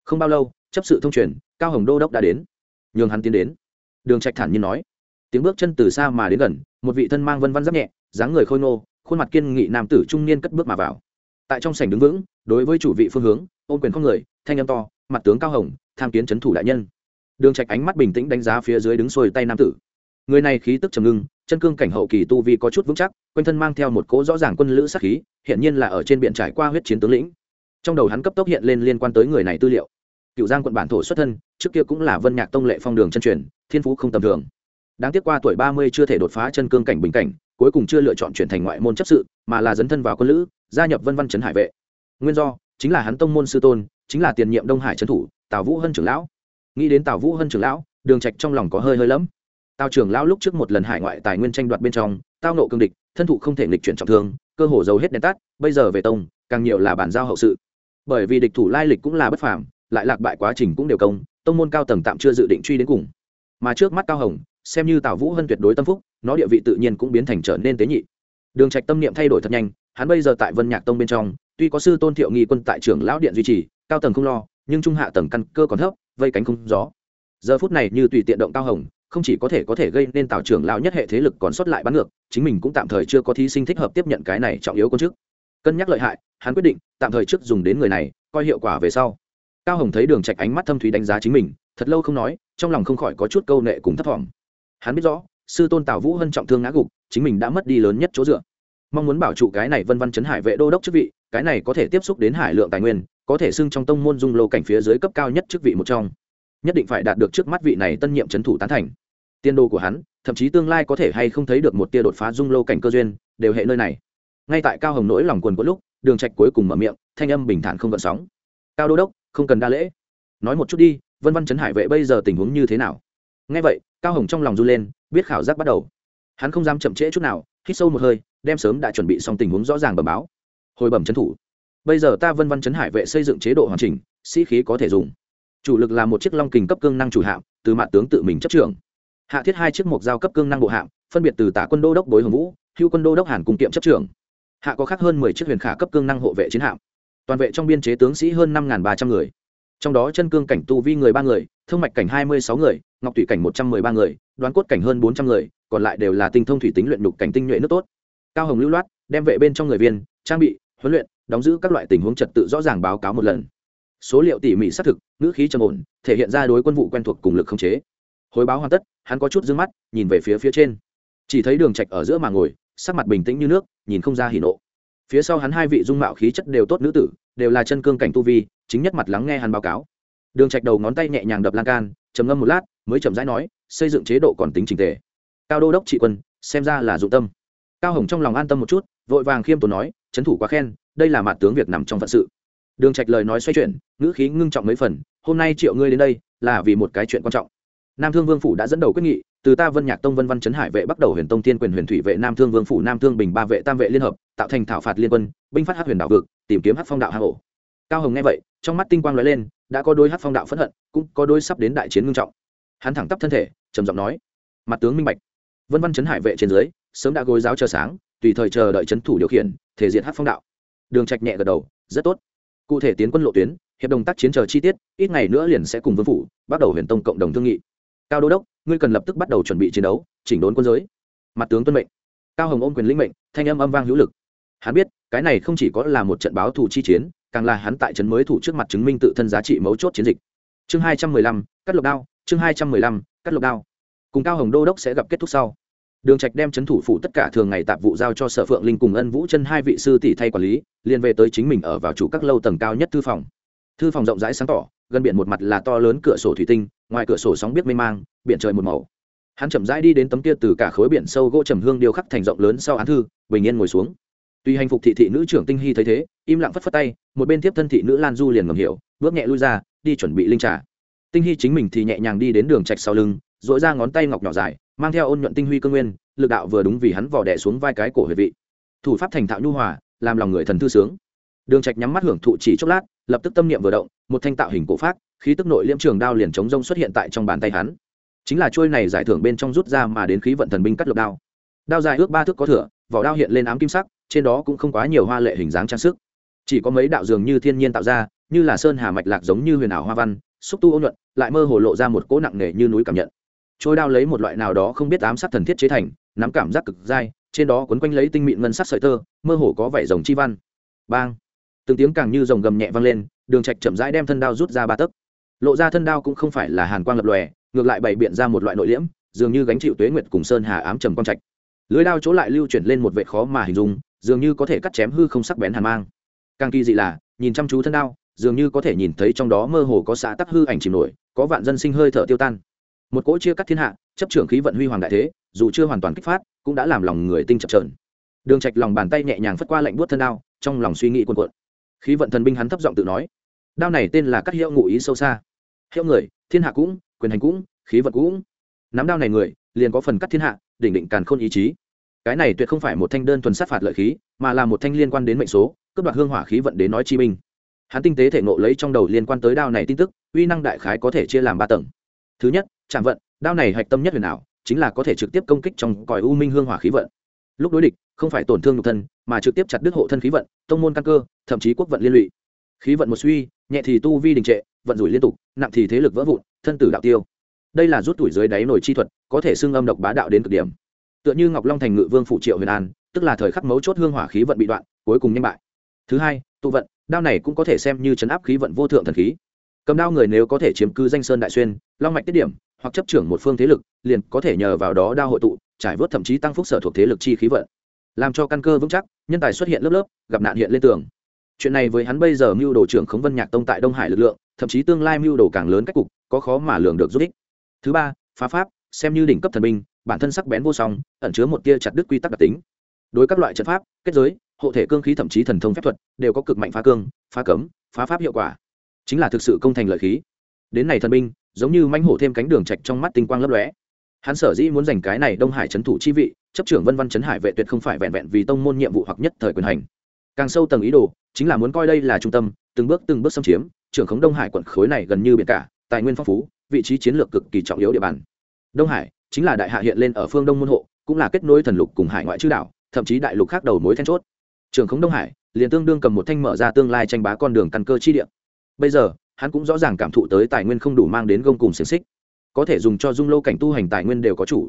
Không bao lâu, chấp sự thông truyền, cao hồng đô đốc đã đến. Nhường hắn tiến đến. Đường trạch thản nhiên nói. Tiếng bước chân từ xa mà đến gần, một vị thân mang vân vân giáp nhẹ, dáng người khôi nô khuôn mặt kiên nghị nam tử trung niên cất bước mà vào. Tại trong sảnh đứng vững, đối với chủ vị phương hướng ôn quyền không người, thanh âm to, mặt tướng cao hồng, tham kiến chấn thủ đại nhân. Đường trạch ánh mắt bình tĩnh đánh giá phía dưới đứng xuôi tay nam tử. Người này khí tức trầm ngưng, chân cương cảnh hậu kỳ tu vi có chút vững chắc, quanh thân mang theo một cỗ rõ ràng quân lữ sát khí hiện nhiên là ở trên biển trải qua huyết chiến tướng lĩnh. Trong đầu hắn cấp tốc hiện lên liên quan tới người này tư liệu. Cựu giang quận bản thổ xuất thân, trước kia cũng là vân nhạc tông lệ phong đường chân truyền, thiên phú không tầm thường. Đáng tiếc qua tuổi ba mươi chưa thể đột phá chân cương cảnh bình cảnh cuối cùng chưa lựa chọn chuyển thành ngoại môn chấp sự, mà là dấn thân vào quân lữ, gia nhập vân văn trấn hải vệ. Nguyên do, chính là hắn tông môn sư tôn, chính là tiền nhiệm đông hải trấn thủ, tào vũ hân trưởng lão. Nghĩ đến tào vũ hân trưởng lão, đường trạch trong lòng có hơi hơi lẫm. Tào trưởng lão lúc trước một lần hải ngoại tài nguyên tranh đoạt bên trong, tao nộ cương địch, thân thụ không thể nghịch chuyển trọng thương, cơ hồ giấu hết đèn tắt, bây giờ về tông, càng nhiều là bản giao hậu sự. Bởi vì địch thủ lai lịch cũng là bất phàm, lại lạc bại quá trình cũng đều công, tông môn cao tầng tạm chưa dự định truy đến cùng. Mà trước mắt cao hồng, xem như tào vũ hân tuyệt đối tâm phúc nó địa vị tự nhiên cũng biến thành trở nên tế nhị. Đường trạch tâm niệm thay đổi thật nhanh, hắn bây giờ tại vân nhạc tông bên trong, tuy có sư tôn thiệu nghi quân tại trưởng lão điện duy trì, cao tầng không lo, nhưng trung hạ tầng căn cơ còn thấp, vây cánh không gió. Giờ phút này như tùy tiện động cao hồng, không chỉ có thể có thể gây nên tào trưởng lão nhất hệ thế lực còn sót lại bắn ngược, chính mình cũng tạm thời chưa có thí sinh thích hợp tiếp nhận cái này trọng yếu con trước cân nhắc lợi hại, hắn quyết định tạm thời trước dùng đến người này, coi hiệu quả về sau. Cao hồng thấy đường trạch ánh mắt thâm thúy đánh giá chính mình, thật lâu không nói, trong lòng không khỏi có chút câu nệ cùng thất vọng. Hắn biết rõ sư tôn tào vũ hân trọng thương ngã gục, chính mình đã mất đi lớn nhất chỗ dựa. Mong muốn bảo trụ cái này vân văn chấn hải vệ đô đốc chức vị, cái này có thể tiếp xúc đến hải lượng tài nguyên, có thể xưng trong tông môn dung lô cảnh phía dưới cấp cao nhất chức vị một trong. Nhất định phải đạt được trước mắt vị này tân nhiệm trấn thủ tán thành. Tiên đồ của hắn, thậm chí tương lai có thể hay không thấy được một tia đột phá dung lô cảnh cơ duyên, đều hệ nơi này. Ngay tại cao hồng nỗi lòng quần có lúc, đường trạch cuối cùng mở miệng, thanh âm bình thản không gợn sóng. Cao đô đốc, không cần đa lễ. Nói một chút đi, vân văn chấn hải vệ bây giờ tình huống như thế nào? Nghe vậy, cao hồng trong lòng run lên biết khảo giác bắt đầu. Hắn không dám chậm trễ chút nào, hít sâu một hơi, đem sớm đã chuẩn bị xong tình huống rõ ràng bẩm báo. Hồi bẩm trấn thủ. Bây giờ ta vân văn chấn hải vệ xây dựng chế độ hoàn chỉnh, sĩ khí có thể dùng. Chủ lực là một chiếc long kình cấp cương năng chủ hạm, từ mạn tướng tự mình chấp trưởng. Hạ thiết hai chiếc mộc giao cấp cương năng bộ hạm, phân biệt từ tả quân đô đốc bối hồng vũ, hưu quân đô đốc hàn cùng kiệm chấp trưởng. Hạ có khác hơn mười chiếc huyền khả cấp cương năng hộ vệ chiến hạm. Toàn vệ trong biên chế tướng sĩ hơn năm ba trăm người. Trong đó chân cương cảnh tu vi người ba người thương mạch cảnh hai mươi sáu người, ngọc thủy cảnh một trăm mười ba người, đoán cốt cảnh hơn bốn trăm người, còn lại đều là tinh thông thủy tính luyện đục cảnh tinh nhuệ nước tốt. Cao hồng lưu loát, đem vệ bên trong người viên, trang bị, huấn luyện, đóng giữ các loại tình huống trật tự rõ ràng báo cáo một lần. Số liệu tỉ mỉ xác thực, ngữ khí trầm ổn, thể hiện ra đối quân vụ quen thuộc cùng lực không chế. Hồi báo hoàn tất, hắn có chút d ư ơ n g mắt, nhìn về phía phía trên. Chỉ thấy đường trạch ở giữa mà ngồi, sắc mặt bình tĩnh như nước, nhìn không ra hỉ nộ. Phía sau hắn hai vị dung mạo khí chất đều tốt nữ tử, đều là chân cương cảnh tu vi, chính nhất mặt lắng nghe hắn báo cáo đường trạch đầu ngón tay nhẹ nhàng đập lan can, trầm ngâm một lát, mới chậm rãi nói, xây dựng chế độ còn tính trình tề. Cao đô đốc trị quân, xem ra là dụng tâm. Cao hồng trong lòng an tâm một chút, vội vàng khiêm tốn nói, chấn thủ quá khen, đây là mặt tướng việc nằm trong phận sự. Đường trạch lời nói xoay chuyển, ngữ khí ngưng trọng mấy phần, hôm nay triệu ngươi đến đây, là vì một cái chuyện quan trọng. Nam thương vương phủ đã dẫn đầu quyết nghị, từ ta vân nhạc tông vân văn chấn hải vệ bắt đầu huyền tông tiên quyền huyền thủy vệ nam thương vương phủ nam thương bình ba vệ tam vệ liên hợp, tạo thành thảo phạt liên quân, binh phát hắc huyền đảo vực, tìm kiếm hắc phong đạo hạ hổ cao hồng nghe vậy, trong mắt tinh quang lóe lên đã có đôi hát phong đạo phẫn hận, cũng có đôi sắp đến đại chiến ngưng trọng. Hắn thẳng tắp thân thể, trầm giọng nói, mặt tướng minh bạch. Vân văn chấn hải vệ trên dưới, sớm đã gối giáo chờ sáng, tùy thời chờ đợi chấn thủ điều khiển, thể diện hát phong đạo. Đường trạch nhẹ gật đầu, rất tốt. Cụ thể tiến quân lộ tuyến, hiệp đồng tác chiến chờ chi tiết, ít ngày nữa liền sẽ cùng vương phủ, bắt đầu huyền tông cộng đồng thương nghị. Cao đô đốc, ngươi cần lập tức bắt đầu chuẩn bị chiến đấu, chỉnh đốn quân giới. Mặt tướng tuân mệnh. Cao hồng ôm quyền lĩnh mệnh, thanh âm âm vang hữu lực. Hắn biết, cái này không chỉ có là một trận báo thù chi chiến càng là hắn tại trấn mới thủ trước mặt chứng minh tự thân giá trị mấu chốt chiến dịch. Chương hai trăm mười lăm, cắt lộc đao, chương hai trăm mười lăm, cắt lộc đao. Cùng cao hồng đô đốc sẽ gặp kết thúc sau. Đường trạch đem trấn thủ phủ tất cả thường ngày tạp vụ giao cho sở phượng linh cùng ân vũ chân hai vị sư tỷ thay quản lý, liền về tới chính mình ở vào chủ các lâu tầng cao nhất thư phòng. Thư phòng rộng rãi sáng tỏ, gần biển một mặt là to lớn cửa sổ thủy tinh, ngoài cửa sổ sóng biết mê mang, biển trời một màu. Hắn chậm rãi đi đến tấm kia từ cả khối biển sâu gỗ trầm hương điêu khắc thành rộng lớn sau án thư, bình yên ngồi xuống tuy hành phục thị thị nữ trưởng tinh hy thấy thế, im lặng phất phất tay, một bên tiếp thân thị nữ lan du liền ngầm hiểu, bước nhẹ lui ra, đi chuẩn bị linh trà. Tinh hy chính mình thì nhẹ nhàng đi đến đường trạch sau lưng dội ra ngón tay ngọc nhỏ dài, mang theo ôn nhuận tinh huy cơ nguyên, lực đạo vừa đúng vì hắn vò đẻ xuống vai cái cổ huyệt vị. Thủ pháp thành thạo nhu hòa, làm lòng người thần thư sướng. Đường trạch nhắm mắt hưởng thụ chỉ chốc lát, lập tức tâm niệm vừa động, một thanh tạo hình cổ phát khí tức nội liễm trường đao liền chống rông xuất hiện tại trong bàn tay hắn. Chính là chuôi này giải thưởng bên trong rút ra mà đến khí vận thần binh cắt lục đao. Đao dài ước ba thước có thửa, vỏ đao hiện lên ám kim sắc trên đó cũng không quá nhiều hoa lệ hình dáng trang sức. Chỉ có mấy đạo dường như thiên nhiên tạo ra, như là sơn hà mạch lạc giống như huyền ảo hoa văn, xúc tu ôn nhuận, lại mơ hồ lộ ra một cỗ nặng nề như núi cảm nhận. Trôi đao lấy một loại nào đó không biết ám sát thần thiết chế thành, nắm cảm giác cực dai, trên đó quấn quanh lấy tinh mịn ngân sắc sợi tơ, mơ hồ có vẻ rồng chi văn. Bang! Từng tiếng càng như rồng gầm nhẹ vang lên, đường trạch chậm rãi đem thân đao rút ra ba tấc. Lộ ra thân đao cũng không phải là hàn quang lập lòe, ngược lại bày biện ra một loại nội liễm, dường như gánh chịu tuế nguyệt cùng sơn hà ám trầm quang trạch. Lưới đao chỗ lại lưu chuyển lên một vệ khó mà hình dung dường như có thể cắt chém hư không sắc bén hàn mang. Càng kỳ dị là, nhìn chăm chú thân đao, dường như có thể nhìn thấy trong đó mơ hồ có xã tắc hư ảnh chìm nổi, có vạn dân sinh hơi thở tiêu tan. Một cỗ chia cắt thiên hạ, chấp trưởng khí vận huy hoàng đại thế, dù chưa hoàn toàn kích phát, cũng đã làm lòng người tinh chập trờn đường trạch lòng bàn tay nhẹ nhàng phất qua lạnh buốt thân đao, trong lòng suy nghĩ cuồn cuộn. Khí vận thần binh hắn thấp giọng tự nói, đao này tên là cắt hiệu ngụ ý sâu xa. Hiệu người, thiên hạ cũng, quyền hành cũng, khí vận cũng. Nắm đao này người, liền có phần cắt thiên hạ, đỉnh định càn khôn ý chí cái này tuyệt không phải một thanh đơn thuần sát phạt lợi khí, mà là một thanh liên quan đến mệnh số, cướp đoạt hương hỏa khí vận đến nói chi minh. Hắn tinh tế thể ngộ lấy trong đầu liên quan tới đao này tin tức, uy năng đại khái có thể chia làm ba tầng. Thứ nhất, trạm vận, đao này hạch tâm nhất huyền ảo, chính là có thể trực tiếp công kích trong còi u minh hương hỏa khí vận. Lúc đối địch, không phải tổn thương nhục thân, mà trực tiếp chặt đứt hộ thân khí vận, tông môn căn cơ, thậm chí quốc vận liên lụy. Khí vận một suy, nhẹ thì tu vi đình trệ, vận rủi liên tục, nặng thì thế lực vỡ vụn, thân tử đạo tiêu. Đây là rút tuổi dưới đáy nổi chi thuật, có thể xưng âm độc bá đạo đến cực điểm tựa như ngọc long thành ngự vương phụ triệu huyền an, tức là thời khắc mấu chốt hương hỏa khí vận bị đoạn, cuối cùng nhanh bại. Thứ hai, tụ vận, đao này cũng có thể xem như chấn áp khí vận vô thượng thần khí. Cầm đao người nếu có thể chiếm cư danh sơn đại xuyên, long mạch tiết điểm, hoặc chấp trưởng một phương thế lực, liền có thể nhờ vào đó đao hội tụ, trải vớt thậm chí tăng phúc sở thuộc thế lực chi khí vận. Làm cho căn cơ vững chắc, nhân tài xuất hiện lớp lớp, gặp nạn hiện lên tường. Chuyện này với hắn bây giờ mưu đồ trưởng khống vân nhạc tông tại đông hải lực lượng, thậm chí tương lai mưu đồ càng lớn cách cục, có khó mà lường được giúp ích. Thứ ba, phá pháp, xem như đỉnh cấp thần binh bản thân sắc bén vô song, ẩn chứa một tia chặt đứt quy tắc đặc tính. Đối các loại trận pháp, kết giới, hộ thể cương khí thậm chí thần thông phép thuật, đều có cực mạnh phá cương, phá cấm, phá pháp hiệu quả. Chính là thực sự công thành lợi khí. Đến này thần binh, giống như manh hổ thêm cánh đường trạch trong mắt tinh quang lấp lóe. Hắn sở dĩ muốn giành cái này đông hải trấn thủ chi vị, chấp trưởng vân văn trấn hải vệ tuyệt không phải vẹn vẹn vì tông môn nhiệm vụ hoặc nhất thời quyền hành. Càng sâu tầng ý đồ, chính là muốn coi đây là trung tâm, từng bước từng bước xâm chiếm, trưởng khống đông hải quận khối này gần như biển cả, tài nguyên phong phú, vị trí chiến lược cực kỳ trọng yếu địa bàn đông hải chính là đại hạ hiện lên ở phương đông môn hộ, cũng là kết nối thần lục cùng hải ngoại chư đảo, thậm chí đại lục khác đầu mối then chốt. Trường khống đông hải liền tương đương cầm một thanh mở ra tương lai tranh bá con đường căn cơ chi địa. Bây giờ, hắn cũng rõ ràng cảm thụ tới tài nguyên không đủ mang đến gông cùng xiềng xích. Có thể dùng cho dung lô cảnh tu hành tài nguyên đều có chủ.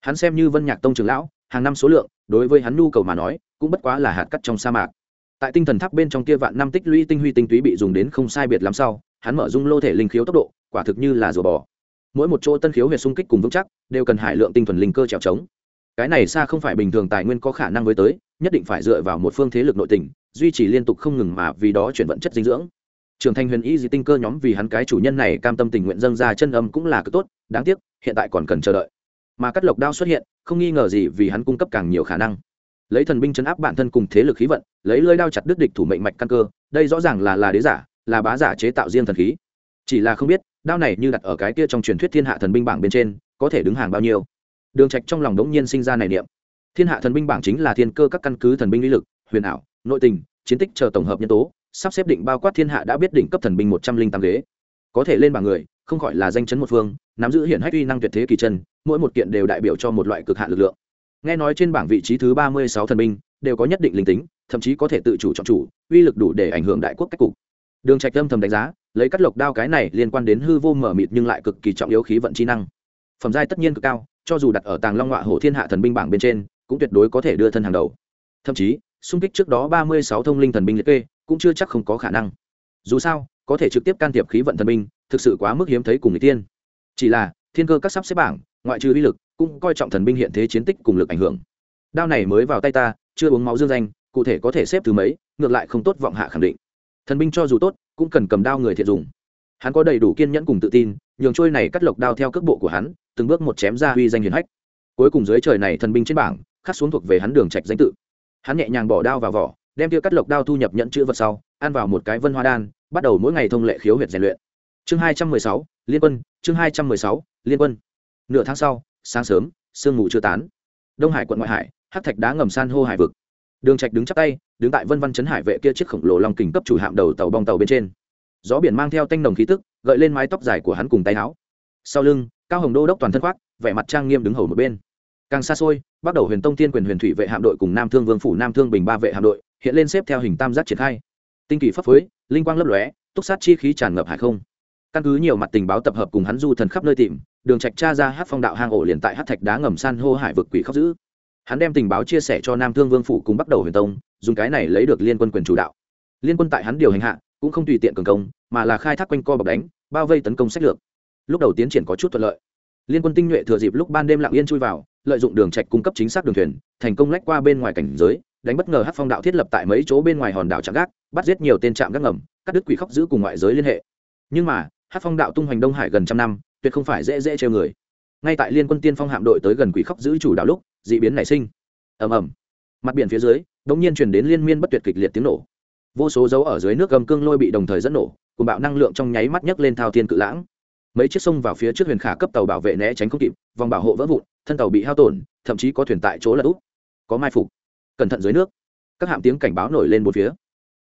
Hắn xem như vân nhạc tông trường lão, hàng năm số lượng, đối với hắn nhu cầu mà nói, cũng bất quá là hạt cắt trong sa mạc. Tại tinh thần tháp bên trong kia vạn năm tích lũy tinh huy tinh túy bị dùng đến không sai biệt lắm sau, hắn mở dung lô thể linh khiếu tốc độ, quả thực như là rùa bò mỗi một chỗ tân khiếu huyệt xung kích cùng vững chắc đều cần hải lượng tinh thuần linh cơ trèo trống. Cái này xa không phải bình thường tài nguyên có khả năng với tới, nhất định phải dựa vào một phương thế lực nội tình, duy trì liên tục không ngừng mà vì đó chuyển vận chất dinh dưỡng. Trưởng thành huyền y dị tinh cơ nhóm vì hắn cái chủ nhân này cam tâm tình nguyện dâng ra chân âm cũng là cực tốt, đáng tiếc, hiện tại còn cần chờ đợi. Mà cắt lộc đao xuất hiện, không nghi ngờ gì vì hắn cung cấp càng nhiều khả năng. Lấy thần binh chấn áp bản thân cùng thế lực khí vận, lấy lơi đao chặt đứt địch thủ mệnh mạch căn cơ, đây rõ ràng là là đế giả, là bá giả chế tạo riêng thần khí. Chỉ là không biết đao này như đặt ở cái kia trong truyền thuyết thiên hạ thần binh bảng bên trên, có thể đứng hàng bao nhiêu? Đường trạch trong lòng đống nhiên sinh ra này niệm. Thiên hạ thần binh bảng chính là thiên cơ các căn cứ thần binh lý lực, huyền ảo, nội tình, chiến tích chờ tổng hợp nhân tố, sắp xếp định bao quát thiên hạ đã biết đỉnh cấp thần binh một trăm linh tám ghế. Có thể lên bảng người, không khỏi là danh chấn một phương, nắm giữ hiển hách uy năng tuyệt thế kỳ chân, mỗi một kiện đều đại biểu cho một loại cực hạn lực lượng. Nghe nói trên bảng vị trí thứ ba mươi sáu thần binh, đều có nhất định linh tính, thậm chí có thể tự chủ chọn chủ, uy lực đủ để ảnh hưởng đại quốc cách cục. Đường trạch âm thầm đánh giá lấy cắt lộc đao cái này liên quan đến hư vô mở mịt nhưng lại cực kỳ trọng yếu khí vận chi năng. Phẩm giai tất nhiên cực cao, cho dù đặt ở tàng long ngọa hổ thiên hạ thần binh bảng bên trên, cũng tuyệt đối có thể đưa thân hàng đầu. Thậm chí, xung kích trước đó ba mươi sáu thông linh thần binh liệt kê, cũng chưa chắc không có khả năng. Dù sao, có thể trực tiếp can thiệp khí vận thần binh, thực sự quá mức hiếm thấy cùng người tiên chỉ là, thiên cơ các sắp xếp bảng, ngoại trừ uy lực, cũng coi trọng thần binh hiện thế chiến tích cùng lực ảnh hưởng. Đao này mới vào tay ta, chưa uống máu dương danh, cụ thể có thể xếp thứ mấy, ngược lại không tốt vọng hạ khẳng định. Thần binh cho dù tốt cũng cần cầm đao người thiện dùng. Hắn có đầy đủ kiên nhẫn cùng tự tin, nhường trôi này cắt lộc đao theo cước bộ của hắn, từng bước một chém ra uy danh hiền hách. Cuối cùng dưới trời này thần binh trên bảng, khắc xuống thuộc về hắn đường trạch danh tự. Hắn nhẹ nhàng bỏ đao vào vỏ, đem tiêu cắt lộc đao thu nhập nhận chữ vật sau, ăn vào một cái vân hoa đan, bắt đầu mỗi ngày thông lệ khiếu huyệt rèn luyện. Chương hai trăm mười sáu, liên quân, chương hai trăm mười sáu, liên quân. Nửa tháng sau, sáng sớm, sương mù chưa tán. Đông hải quận ngoại hải hát thạch đá ngầm san hô hải vực. Đường trạch đứng chắp tay đứng tại vân văn chấn hải vệ kia chiếc khổng lồ long kình cấp chủ hạm đầu tàu bong tàu bên trên. Gió biển mang theo tanh nồng khí tức, gợi lên mái tóc dài của hắn cùng tay áo. Sau lưng, cao hồng đô đốc toàn thân khoác, vẻ mặt trang nghiêm đứng hầu một bên. Càng xa xôi, bắt đầu huyền tông tiên quyền huyền thủy vệ hạm đội cùng nam thương vương phủ nam thương bình ba vệ hạm đội hiện lên xếp theo hình tam giác triển khai. Tinh kỳ pháp phối linh quang lấp lóe, túc sát chi khí tràn ngập hải không. Căn cứ nhiều mặt tình báo tập hợp cùng hắn du thần khắp nơi tìm, đường trạch tra ra hát phong đạo hang ổ liền tại hát thạch đá ngầm san hô hải vực quỷ khóc giữ hắn đem tình báo chia sẻ cho nam thương vương phủ cùng bắt đầu huyền tông, dùng cái này lấy được liên quân quyền chủ đạo. Liên quân tại hắn điều hành hạ, cũng không tùy tiện cường công, mà là khai thác quanh co bọc đánh, bao vây tấn công sách lược. Lúc đầu tiến triển có chút thuận lợi. Liên quân tinh nhuệ thừa dịp lúc ban đêm lặng yên chui vào, lợi dụng đường trạch cung cấp chính xác đường thuyền, thành công lách qua bên ngoài cảnh giới, đánh bất ngờ hát phong đạo thiết lập tại mấy chỗ bên ngoài hòn đảo trạm gác, bắt giết nhiều tên trạm gác ngầm, cắt đứt quỷ khóc giữ cùng ngoại giới liên hệ. Nhưng mà hát phong đạo tung hoành đông hải gần trăm năm, tuyệt không phải dễ dễ chơi người ngay tại liên quân tiên phong hạm đội tới gần quỷ khóc giữ chủ đảo lúc, d ị biến nảy sinh. Ầm ầm. Mặt biển phía dưới đ ỗ n g nhiên chuyển đến liên miên bất tuyệt kịch liệt tiếng nổ. Vô số dấu ở dưới nước gầm cương lôi bị đồng thời dẫn nổ, cùng bạo năng lượng trong nháy mắt nhấc lên thao thiên cự lãng. Mấy chiếc sông vào phía trước huyền khả cấp tàu bảo vệ né tránh không kịp, vòng bảo hộ vỡ vụn, thân tàu bị hao tổn, thậm chí có thuyền tại chỗ lật úp. Có mai phục. Cẩn thận dưới nước. Các hạm tiếng cảnh báo nổi lên một phía.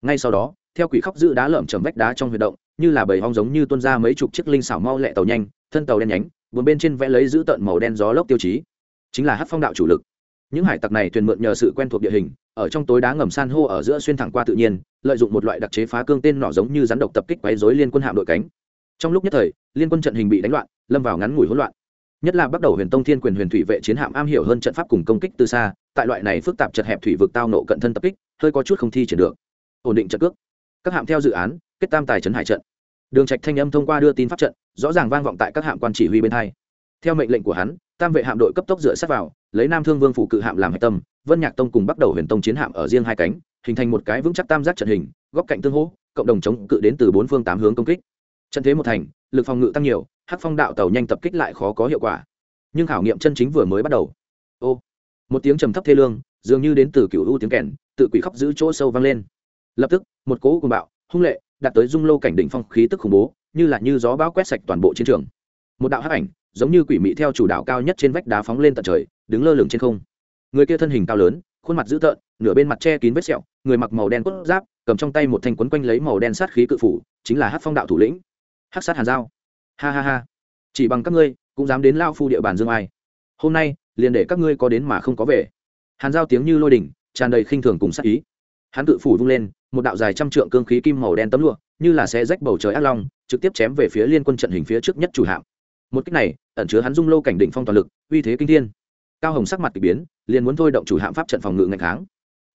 Ngay sau đó, theo quỷ khóc giữ đá lởm chầm vách đá trong huy động, như là bầy hong giống như tuôn ra mấy chục chiếc linh xảo mau lẹ tàu nhanh, thân tàu đen nhánh buồn bên trên vẽ lấy giữ tận màu đen gió lốc tiêu chí. Chính là hát phong đạo chủ lực. Những hải tặc này thuyền mượn nhờ sự quen thuộc địa hình, ở trong tối đá ngầm san hô ở giữa xuyên thẳng qua tự nhiên, lợi dụng một loại đặc chế phá cương tên nỏ giống như rắn độc tập kích quấy dối liên quân hạm đội cánh. Trong lúc nhất thời, liên quân trận hình bị đánh loạn, lâm vào ngắn ngủi hỗn loạn. Nhất là bắt đầu huyền tông thiên quyền huyền thủy vệ chiến hạm am hiểu hơn trận pháp cùng công kích từ xa, tại loại này phức tạp chật hẹp thủy vực tao nộ cận thân tập kích, hơi có chút không thi triển được. Ổn định trận cước. Các hạm theo dự án, kết tam tài trấn hải trận đường trạch thanh âm thông qua đưa tin pháp trận, rõ ràng vang vọng tại các hạm quan chỉ huy bên hai. Theo mệnh lệnh của hắn, tam vệ hạm đội cấp tốc dựa sát vào, lấy nam thương vương phủ cự hạm làm hạch tâm, vân nhạc tông cùng bắt đầu huyền tông chiến hạm ở riêng hai cánh, hình thành một cái vững chắc tam giác trận hình, góc cạnh tương hỗ, cộng đồng chống cự đến từ bốn phương tám hướng công kích. Trận thế một thành, lực phòng ngự tăng nhiều, hắc phong đạo tàu nhanh tập kích lại khó có hiệu quả. Nhưng khảo nghiệm chân chính vừa mới bắt đầu. Ô, một tiếng trầm thấp thê lương, dường như đến từ cựu u tiếng kèn, tự quỷ khóc giữ chỗ sâu vang lên. Lập tức, một cỗ cuồng bạo, hung lệ đạt tới dung lâu cảnh đỉnh phong khí tức khủng bố, như là như gió bão quét sạch toàn bộ chiến trường. Một đạo hắc ảnh, giống như quỷ mị theo chủ đạo cao nhất trên vách đá phóng lên tận trời, đứng lơ lửng trên không. Người kia thân hình cao lớn, khuôn mặt dữ tợn, nửa bên mặt che kín vết sẹo, người mặc màu đen cốt giáp, cầm trong tay một thanh quấn quanh lấy màu đen sát khí cự phủ, chính là hát phong đạo thủ lĩnh. Hát sát hàn giao. Ha ha ha. Chỉ bằng các ngươi, cũng dám đến lao phu địa bàn dương ai. Hôm nay, liền để các ngươi có đến mà không có về. Hàn giao tiếng như lôi đỉnh, tràn đầy khinh thường cùng sát ý. Hắn cự phủ vung lên một đạo dài trăm trượng cương khí kim màu đen tấm lụa, như là sẽ rách bầu trời ác long, trực tiếp chém về phía liên quân trận hình phía trước nhất chủ hạm. Một cách này, ẩn chứa hắn dung lô cảnh đỉnh phong toàn lực, uy thế kinh thiên. Cao hồng sắc mặt k ỳ biến, liền muốn thôi động chủ hạm pháp trận phòng ngự ngày tháng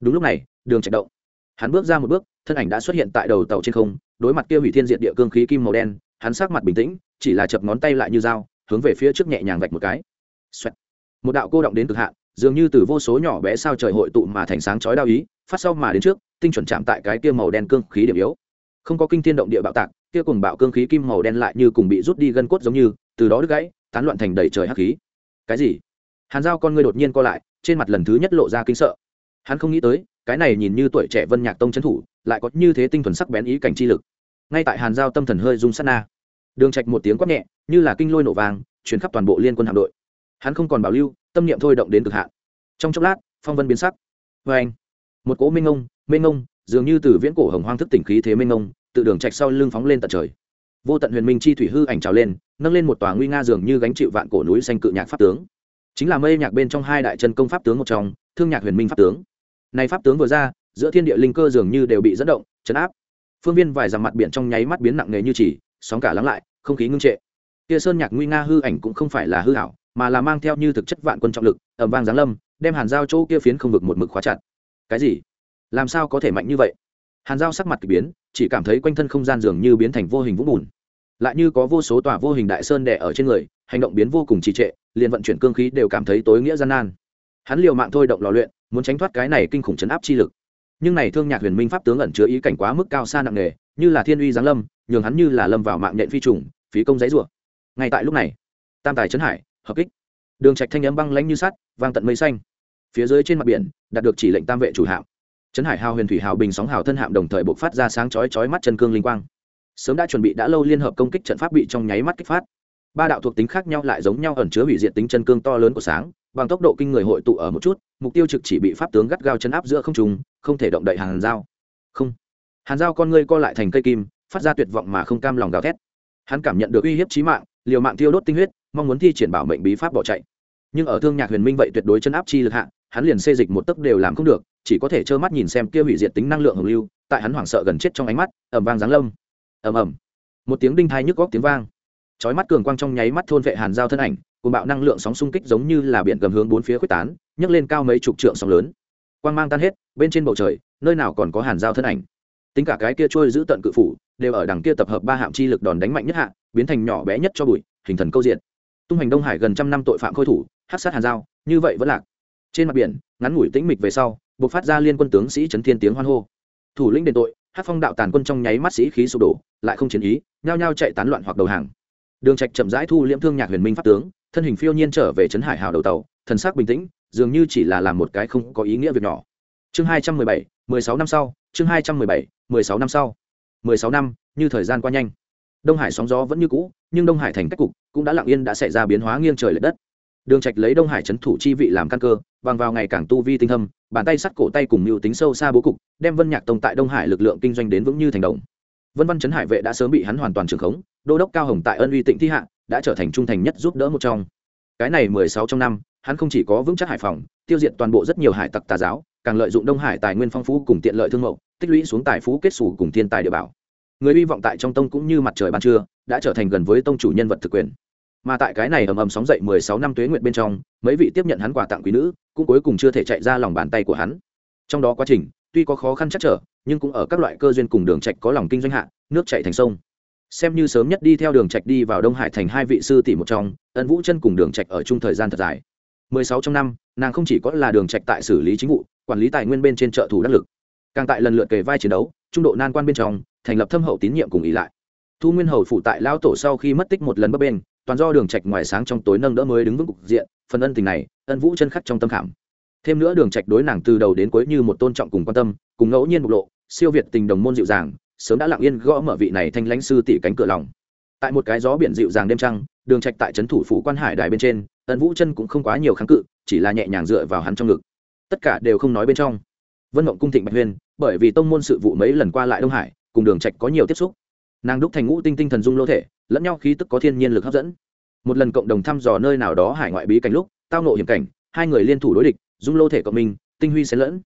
đúng lúc này, đường chạy động. Hắn bước ra một bước, thân ảnh đã xuất hiện tại đầu tàu trên không, đối mặt kia hủy thiên diện địa cương khí kim màu đen, hắn sắc mặt bình tĩnh, chỉ là chập ngón tay lại như dao, hướng về phía trước nhẹ nhàng vạch một cái、Xoẹt. một đạo cô động đến cực hạn dường như từ vô số nhỏ bé sao trời hội tụ mà thành sáng chói đao ý, phát sau mà đến trước, tinh chuẩn chạm tại cái kia màu đen cương khí điểm yếu. Không có kinh thiên động địa bạo tạc, kia cùng bạo cương khí kim màu đen lại như cùng bị rút đi gân cốt giống như, từ đó đứt gãy, tán loạn thành đầy trời hắc khí. Cái gì? Hàn giao con ngươi đột nhiên co lại, trên mặt lần thứ nhất lộ ra kinh sợ. Hắn không nghĩ tới, cái này nhìn như tuổi trẻ vân nhạc tông trấn thủ, lại có như thế tinh thuần sắc bén ý cảnh chi lực. Ngay tại hàn giao tâm thần hơi rung sát na. Đường trạch một tiếng quát nhẹ, như là kinh lôi nổ vàng chuyển khắp toàn bộ liên quân hạm đội. Hắn không còn bảo lưu tâm niệm thôi động đến cực hạn. Trong chốc lát, phong vân biến sắc. Vê anh, một cỗ minh ngông minh ngông dường như từ viễn cổ hồng hoang thức tỉnh khí thế minh ngông tự đường trạch sau lưng phóng lên tận trời. Vô tận huyền minh chi thủy hư ảnh trào lên, nâng lên một tòa nguy nga dường như gánh chịu vạn cổ núi xanh cự nhạc pháp tướng. Chính là mây nhạc bên trong hai đại chân công pháp tướng một trong, thương nhạc huyền minh pháp tướng. Này pháp tướng vừa ra, giữa thiên địa linh cơ dường như đều bị dẫn động, chấn áp. Phương viên vài dặm mặt biển trong nháy mắt biến nặng nề như chỉ, sóng cả lắng lại, không khí ngưng trệ. Kia sơn nhạc nguy nga hư ảnh cũng không phải là hư ảo mà là mang theo như thực chất vạn quân trọng lực ẩm vang giáng lâm, đem hàn giao chỗ kia phiến không vực một mực khóa chặt. Cái gì? Làm sao có thể mạnh như vậy? Hàn giao sắc mặt k ỳ biến, chỉ cảm thấy quanh thân không gian dường như biến thành vô hình vũng bùn. Lại như có vô số tòa vô hình đại sơn đẻ ở trên người, hành động biến vô cùng trì trệ, liền vận chuyển cương khí đều cảm thấy tối nghĩa gian nan. Hắn liều mạng thôi động lò luyện, muốn tránh thoát cái này kinh khủng chấn áp chi lực. Nhưng này thương nhạc huyền minh pháp tướng ẩn chứa ý cảnh quá mức cao xa nặng nề, như là thiên uy giáng lâm, nhường hắn như là lâm vào mạng nhện phi trùng, phí công giấy rủa. Ngay tại lúc này, tam tài trấn hải hợp kích. Đường trạch thanh âm băng lãnh như sắt, vang tận mây xanh. Phía dưới trên mặt biển, đạt được chỉ lệnh tam vệ chủ hạm. Trấn hải hào huyền thủy hào bình sóng hào thân hạm đồng thời bộc phát ra sáng chói chói mắt chân cương linh quang. Sớm đã chuẩn bị đã lâu liên hợp công kích trận pháp bị trong nháy mắt kích phát. Ba đạo thuộc tính khác nhau lại giống nhau ẩn chứa hủy diệt tính chân cương to lớn của sáng, bằng tốc độ kinh người hội tụ ở một chút, mục tiêu trực chỉ bị pháp tướng gắt gao chấn áp giữa không trùng không thể động đậy hàn dao. Không. Hàn dao con ngươi co lại thành cây kim, phát ra tuyệt vọng mà không cam lòng gào thét. Hắn cảm nhận được uy hiếp chí mạng, liều mạng thiêu đốt tinh huyết mong muốn thi triển bảo mệnh bí pháp bỏ chạy. Nhưng ở thương nhạc huyền minh vậy tuyệt đối chân áp chi lực hạ, hắn liền xê dịch một tấc đều làm không được, chỉ có thể trơ mắt nhìn xem kia hủy diệt tính năng lượng hồng lưu, tại hắn hoảng sợ gần chết trong ánh mắt ẩm vang giáng lâm. Ầm ầm. Một tiếng đinh thai nhức góc tiếng vang. Chói mắt cường quang trong nháy mắt thôn vệ hàn giao thân ảnh, cùng bạo năng lượng sóng xung kích giống như là biển cầm hướng bốn phía quyết tán, nhấc lên cao mấy chục trượng sóng lớn. Quang mang tan hết, bên trên bầu trời, nơi nào còn có hàn giao thân ảnh? Tính cả cái kia trôi giữ tận cự phủ, đều ở đằng kia tập hợp ba hạm chi lực đòn đánh mạnh nhất hạ, biến thành nhỏ bé nhất cho bụi, hình thần câu diện tung hành đông hải gần trăm năm tội phạm khôi thủ hát sát hàn giao, như vậy vẫn lạc. Trên mặt biển, ngắn ngủi tĩnh mịch về sau, buộc phát ra liên quân tướng sĩ trấn thiên tiếng hoan hô. Thủ lĩnh đền tội hát phong đạo tàn quân trong nháy mắt sĩ khí sụp đổ, lại không chiến ý, nhao nhao chạy tán loạn hoặc đầu hàng. Đường trạch chậm rãi thu liễm thương nhạc huyền minh pháp tướng, thân hình phiêu nhiên trở về trấn hải hào đầu tàu, thần sắc bình tĩnh, dường như chỉ là làm một cái không có ý nghĩa việc nhỏ. Chương hai trăm mười bảy, mười sáu năm sau, chương hai trăm mười bảy, mười sáu năm sau. Mười sáu năm, như thời gian qua nhanh đông hải sóng gió vẫn như cũ, nhưng đông hải thành cách cục cũng đã lặng yên đã xảy ra biến hóa nghiêng trời l ệ đất. Đường trạch lấy đông hải trấn thủ chi vị làm căn cơ, bằng vào ngày càng tu vi tinh thâm, bàn tay sắt cổ tay cùng mưu tính sâu xa bố cục, đem vân nhạc tông tại đông hải lực lượng kinh doanh đến vững như thành đồng. Vân văn trấn hải vệ đã sớm bị hắn hoàn toàn trưởng khống, đô đốc cao hồng tại ân uy tịnh thi hạ, đã trở thành trung thành nhất giúp đỡ một trong. Cái này mười sáu trong năm, hắn không chỉ có vững chắc hải phòng, tiêu diệt toàn bộ rất nhiều hải tặc tà giáo, càng lợi dụng đông hải tài nguyên phong phú cùng tiện lợi thương mẫu tích lũy xuống tài phú kết xù cùng thiên tài địa bảo người hy vọng tại trong tông cũng như mặt trời ban trưa, đã trở thành gần với tông chủ nhân vật thực quyền. Mà tại cái này ầm ầm sóng dậy mười sáu năm tuế nguyện bên trong, mấy vị tiếp nhận hắn quà tặng quý nữ, cũng cuối cùng chưa thể chạy ra lòng bàn tay của hắn. Trong đó quá trình, tuy có khó khăn chắc trở, nhưng cũng ở các loại cơ duyên cùng đường trạch có lòng kinh doanh hạ, nước chạy thành sông. Xem như sớm nhất đi theo đường trạch đi vào đông hải thành hai vị sư tỷ một trong, ân vũ chân cùng đường trạch ở chung thời gian thật dài. mười sáu trong năm, nàng không chỉ có là đường trạch tại xử lý chính vụ, quản lý tài nguyên bên trên trợ thủ đắc lực, càng tại lần lượt kề vai chiến đấu trung độ nan quan bên trong, thành lập thâm hậu tín nhiệm cùng ý lại. Thu nguyên hầu phụ tại lao tổ sau khi mất tích một lần bấp bên toàn do đường trạch ngoài sáng trong tối nâng đỡ mới đứng vững cục diện, phần ân tình này, ân vũ chân khắc trong tâm khảm. Thêm nữa đường trạch đối nàng từ đầu đến cuối như một tôn trọng cùng quan tâm, cùng ngẫu nhiên bộc lộ, siêu việt tình đồng môn dịu dàng, sớm đã lặng yên gõ mở vị này thanh lãnh sư tỷ cánh cửa lòng. Tại một cái gió biển dịu dàng đêm trăng, đường trạch tại trấn thủ phủ quan hải đài bên trên, ân vũ chân cũng không quá nhiều kháng cự, chỉ là nhẹ nhàng dựa vào hắn trong ngực. Tất cả đều không nói bên trong. Vân mộng cung thịnh bạch huyên bởi vì tông môn sự vụ mấy lần qua lại đông hải, cùng đường trạch có nhiều tiếp xúc. Nàng đúc thành ngũ tinh tinh thần dung lô thể, lẫn nhau khí tức có thiên nhiên lực hấp dẫn. Một lần cộng đồng thăm dò nơi nào đó hải ngoại bí cảnh lúc, tao nộ hiểm cảnh, hai người liên thủ đối địch, dung lô thể cộng minh, tinh huy xen lẫn.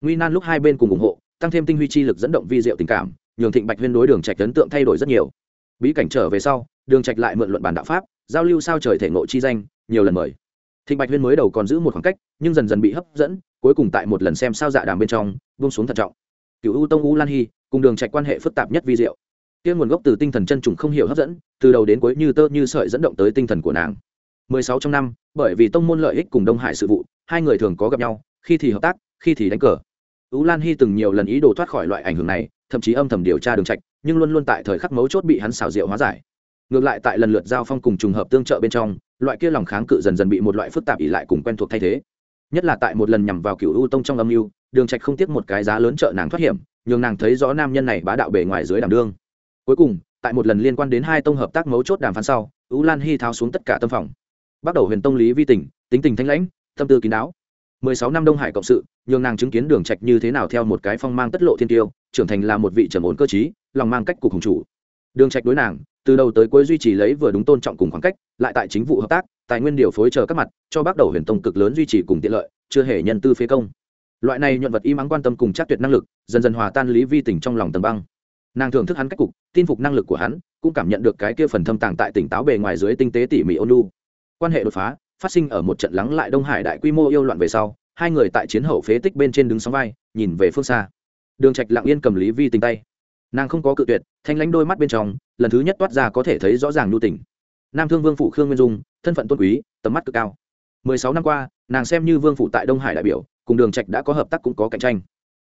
Nguy nan lúc hai bên cùng ủng hộ, tăng thêm tinh huy chi lực dẫn động vi diệu tình cảm, nhường thịnh bạch huyên đối đường trạch ấn tượng thay đổi rất nhiều. Bí cảnh trở về sau, đường trạch lại mượn luận bản đạo pháp, giao lưu sao trời thể ngộ chi danh, nhiều lần mời thịnh bạch huyên mới đầu còn giữ một khoảng cách nhưng dần dần bị hấp dẫn cuối cùng tại một lần xem sao dạ đàm bên trong vung xuống thận trọng. Cựu u tông u lan hy cùng đường trạch quan hệ phức tạp nhất vi diệu. Kia nguồn gốc từ tinh thần chân trùng không hiểu hấp dẫn từ đầu đến cuối như tơ như sợi dẫn động tới tinh thần của nàng. 16 trong năm bởi vì tông môn lợi ích cùng đông hải sự vụ hai người thường có gặp nhau khi thì hợp tác khi thì đánh cờ. U Lan Hy từng nhiều lần ý đồ thoát khỏi loại ảnh hưởng này, thậm chí âm thầm điều tra đường trạch, nhưng luôn luôn tại thời khắc mấu chốt bị hắn xảo diệu hóa giải. Ngược lại tại lần lượt giao phong cùng trùng hợp tương trợ bên trong, loại kia lòng kháng cự dần dần bị một loại phức tạp ỉ lại cùng quen thuộc thay thế. Nhất là tại một lần nhằm vào Cửu U tông trong âm mưu, đường trạch không tiếc một cái giá lớn trợ nàng thoát hiểm, nhường nàng thấy rõ nam nhân này bá đạo bề ngoài dưới đảm đương. Cuối cùng, tại một lần liên quan đến hai tông hợp tác mấu chốt đàm phán sau, U Lan Hy tháo xuống tất cả tâm phòng. Bắt đầu Huyền Tông Lý Vi Tỉnh, tính tình thanh lãnh, tâm tư kín đáo. 16 năm Đông Hải cộng sự, nhường nàng chứng kiến đường trạch như thế nào theo một cái phong mang tất lộ thiên tiêu, trưởng thành là một vị trầm ổn cơ trí, lòng mang cách cục hùng chủ. Đường trạch đối nàng, từ đầu tới cuối duy trì lấy vừa đúng tôn trọng cùng khoảng cách, lại tại chính vụ hợp tác, tài nguyên điều phối chờ các mặt, cho bắt đầu Huyền Tông cực lớn duy trì cùng tiện lợi, chưa hề nhân tư phế công. Loại này nhuận vật im ắng quan tâm cùng chắc tuyệt năng lực, dần dần hòa tan lý vi tình trong lòng tầng băng. Nàng thưởng thức hắn cách cục, tin phục năng lực của hắn, cũng cảm nhận được cái kia phần thâm tàng tại tỉnh táo bề ngoài dưới tinh tế tỉ mỉ ôn nhu. Quan hệ đột phá, phát sinh ở một trận lắng lại Đông Hải đại quy mô yêu loạn về sau, hai người tại chiến hậu phế tích bên trên đứng sóng vai nhìn về phương xa đường trạch lặng yên cầm lý vi tình tay nàng không có cự tuyệt, thanh lãnh đôi mắt bên trong, lần thứ nhất toát ra có thể thấy rõ ràng nhu tình. Nam thương vương phụ khương nguyên dung, thân phận tôn quý, tầm mắt cực cao. 16 năm qua, nàng xem như vương phụ tại đông hải đại biểu, cùng đường trạch đã có hợp tác cũng có cạnh tranh.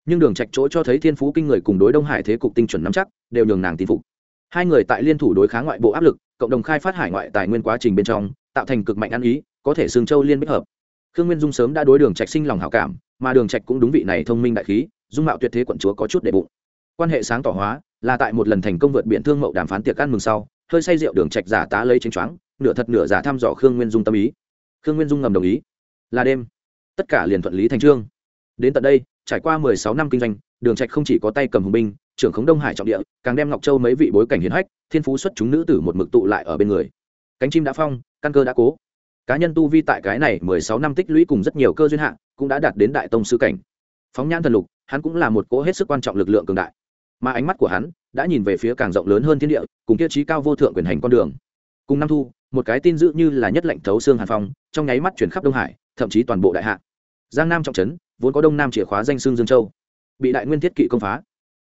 Nhưng đường trạch chỗ cho thấy thiên phú kinh người cùng đối đông hải thế cục tinh chuẩn nắm chắc, đều nhường nàng tin phục. Hai người tại liên thủ đối kháng ngoại bộ áp lực, cộng đồng khai phát hải ngoại tài nguyên quá trình bên trong, tạo thành cực mạnh ăn ý, có thể xương châu liên bích hợp. Khương nguyên dung sớm đã đối đường trạch sinh lòng hảo cảm, mà đường trạch cũng đúng vị này thông minh đại khí, dung mạo tuyệt thế quận chúa có chút để bụng quan hệ sáng tỏ hóa, là tại một lần thành công vượt biển thương mậu đàm phán tiệc ăn mừng sau, hơi say rượu đường trạch giả tá lấy chính choáng, nửa thật nửa giả thăm dò khương nguyên dung tâm ý. Khương nguyên dung ngầm đồng ý. Là đêm. Tất cả liền thuận lý thành trương đến tận đây, trải qua 16 năm kinh doanh, đường trạch không chỉ có tay cầm hùng binh, trưởng khống đông hải trọng địa, càng đem ngọc châu mấy vị bối cảnh hiển hách, thiên phú xuất chúng nữ tử một mực tụ lại ở bên người. Cánh chim đã phong, căn cơ đã cố. Cá nhân tu vi tại cái này mười sáu năm tích lũy cùng rất nhiều cơ duyên hạ, cũng đã đạt đến đại tông sư cảnh. Phóng nhãn thần lục, hắn cũng là một cỗ hết sức quan trọng lực lượng cường đại mà ánh mắt của hắn đã nhìn về phía càng rộng lớn hơn thiên địa, cùng kia trí cao vô thượng quyền hành con đường. Cùng năm thu, một cái tin dữ như là nhất lệnh thấu xương hàn phong, trong nháy mắt chuyển khắp đông hải, thậm chí toàn bộ đại hạ. Giang nam trọng trấn, vốn có đông nam chìa khóa danh xương dương châu. Bị đại nguyên thiết kỵ công phá.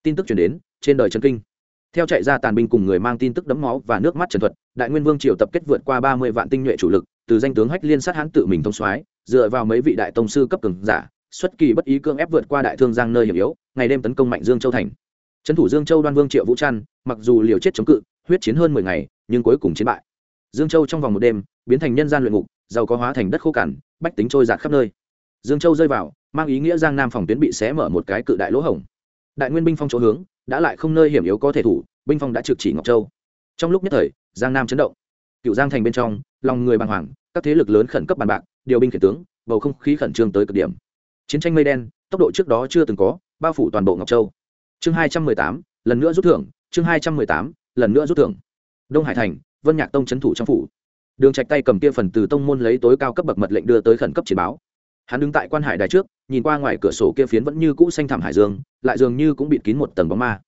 Tin tức chuyển đến, trên đời trấn kinh. Theo chạy ra tàn binh cùng người mang tin tức đấm máu và nước mắt trần thuật, đại nguyên vương triều tập kết vượt qua ba mươi vạn tinh nhuệ chủ lực, từ danh tướng hách liên sát hãn tự mình thông soái, dựa vào mấy vị đại tông sư cấp cường giả, xuất kỳ bất ý cương ép vượt qua đại thương giang nơi hiểm yếu, ngày đêm tấn công mạnh dương châu thành trấn thủ dương châu đoan vương triệu vũ trăn, mặc dù liều chết chống cự, huyết chiến hơn mười ngày, nhưng cuối cùng chiến bại. Dương châu trong vòng một đêm, biến thành nhân gian luyện ngục, giàu có hóa thành đất khô cằn, bách tính trôi giạt khắp nơi. Dương châu rơi vào, mang ý nghĩa giang nam phòng tuyến bị xé mở một cái cự đại lỗ hổng. Đại nguyên binh phong chỗ hướng, đã lại không nơi hiểm yếu có thể thủ, binh phong đã trực chỉ ngọc châu. Trong lúc nhất thời, giang nam chấn động. Cựu giang thành bên trong, lòng người bàng hoàng, các thế lực lớn khẩn cấp bàn bạc, điều binh khiển tướng, bầu không khí khẩn trương tới cực điểm. Chiến tranh mây đen, tốc độ trước đó chưa từng có, bao phủ toàn bộ ngọc châu chương hai trăm mười tám, lần nữa rút thưởng, chương hai trăm mười tám, lần nữa rút thưởng. Đông hải thành, vân nhạc tông trấn thủ trong phủ. Đường trạch tay cầm kia phần từ tông môn lấy tối cao cấp bậc mật lệnh đưa tới khẩn cấp chiến báo. Hắn đứng tại quan hải đài trước, nhìn qua ngoài cửa sổ kia phiến vẫn như cũ xanh thẳm hải dương, lại dường như cũng bịt kín một tầng bóng ma.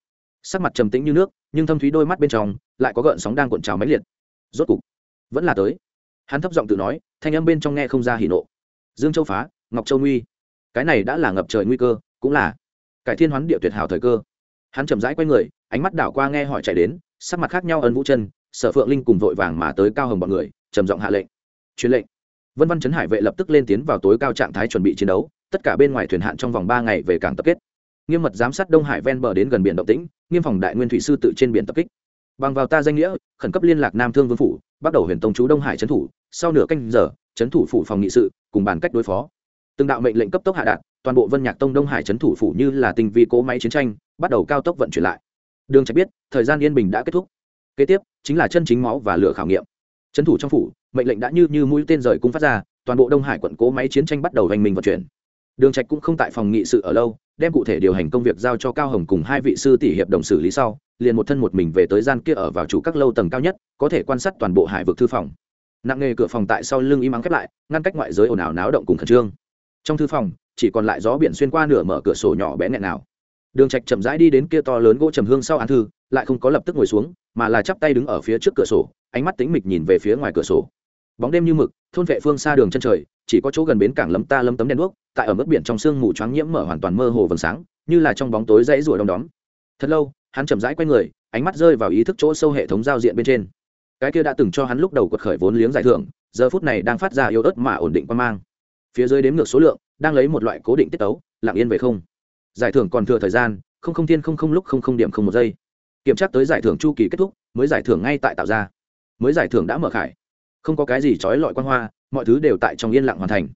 Sắc mặt trầm tĩnh như nước, nhưng thâm thúy đôi mắt bên trong lại có gợn sóng đang cuộn trào máy liệt. Rốt cục, vẫn là tới. Hắn thấp giọng tự nói, thanh âm bên trong nghe không ra hỉ nộ. Dương châu phá, ngọc châu nguy. Cái này đã là ngập trời nguy cơ, cũng là cải thiên hoán địa tuyệt hảo thời cơ. Hắn chậm rãi quay người, ánh mắt đảo qua nghe hỏi chạy đến, sắc mặt khác nhau ân vũ chân, sở phượng linh cùng vội vàng mà tới cao hồng bọn người, trầm giọng hạ lệnh. Truyền lệnh. Vân văn chấn hải vệ lập tức lên tiến vào tối cao trạng thái chuẩn bị chiến đấu, tất cả bên ngoài thuyền hạn trong vòng ba ngày về cảng tập kết. Nghiêm mật giám sát đông hải ven bờ đến gần biển động tĩnh, nghiêm phòng đại nguyên thủy sư tự trên biển tập kích. Bằng vào ta danh nghĩa, khẩn cấp liên lạc nam thương vương phủ, bắt đầu huyền tông chú đông hải trấn thủ, sau nửa canh giờ trấn thủ phủ phòng nghị sự, cùng bàn cách đối phó. Từng đạo mệnh lệnh cấp tốc hạ đạt toàn bộ vân nhạc tông đông hải trấn thủ phủ như là tình vi cố máy chiến tranh, bắt đầu cao tốc vận chuyển lại. Đường trạch biết, thời gian yên bình đã kết thúc. Kế tiếp, chính là chân chính máu và lửa khảo nghiệm. Trấn thủ trong phủ, mệnh lệnh đã như như mũi tên rời cung phát ra, toàn bộ đông hải quận cố máy chiến tranh bắt đầu hành mình vận chuyển. Đường trạch cũng không tại phòng nghị sự ở lâu, đem cụ thể điều hành công việc giao cho cao hồng cùng hai vị sư tỷ hiệp đồng xử lý sau, liền một thân một mình về tới gian kia ở vào chủ các lâu tầng cao nhất, có thể quan sát toàn bộ hải vực thư phòng. Nặng nghề cửa phòng tại sau lưng im ắng khép lại, ngăn cách ngoại giới ồn ào náo động cùng khẩn trương. Trong thư phòng chỉ còn lại gió biển xuyên qua nửa mở cửa sổ nhỏ bé nghẹn nào. Đường trạch chậm rãi đi đến kia to lớn gỗ trầm hương sau án thư, lại không có lập tức ngồi xuống, mà là chắp tay đứng ở phía trước cửa sổ, ánh mắt tĩnh mịch nhìn về phía ngoài cửa sổ. Bóng đêm như mực, thôn vệ phương xa đường chân trời, chỉ có chỗ gần bến cảng lấm ta lấm tấm đen đuốc, tại ở mức biển trong sương mù choáng nhiễm mở hoàn toàn mơ hồ vầng sáng, như là trong bóng tối dãy rủa đông đóm. Thật lâu, hắn chậm rãi quay người, ánh mắt rơi vào ý thức chỗ sâu hệ thống giao diện bên trên. Cái kia đã từng cho hắn lúc đầu quật khởi vốn liếng giải thưởng, giờ phút này đang phát ra yếu ớt mà ổn định qua mang phía dưới đếm ngược số lượng, đang lấy một loại cố định tiết tấu, lặng yên về không. Giải thưởng còn thừa thời gian, không không thiên không không lúc không không điểm không một giây. Kiểm tra tới giải thưởng chu kỳ kết thúc, mới giải thưởng ngay tại tạo ra. Mới giải thưởng đã mở khải. Không có cái gì trói lọi quan hoa, mọi thứ đều tại trong yên lặng hoàn thành.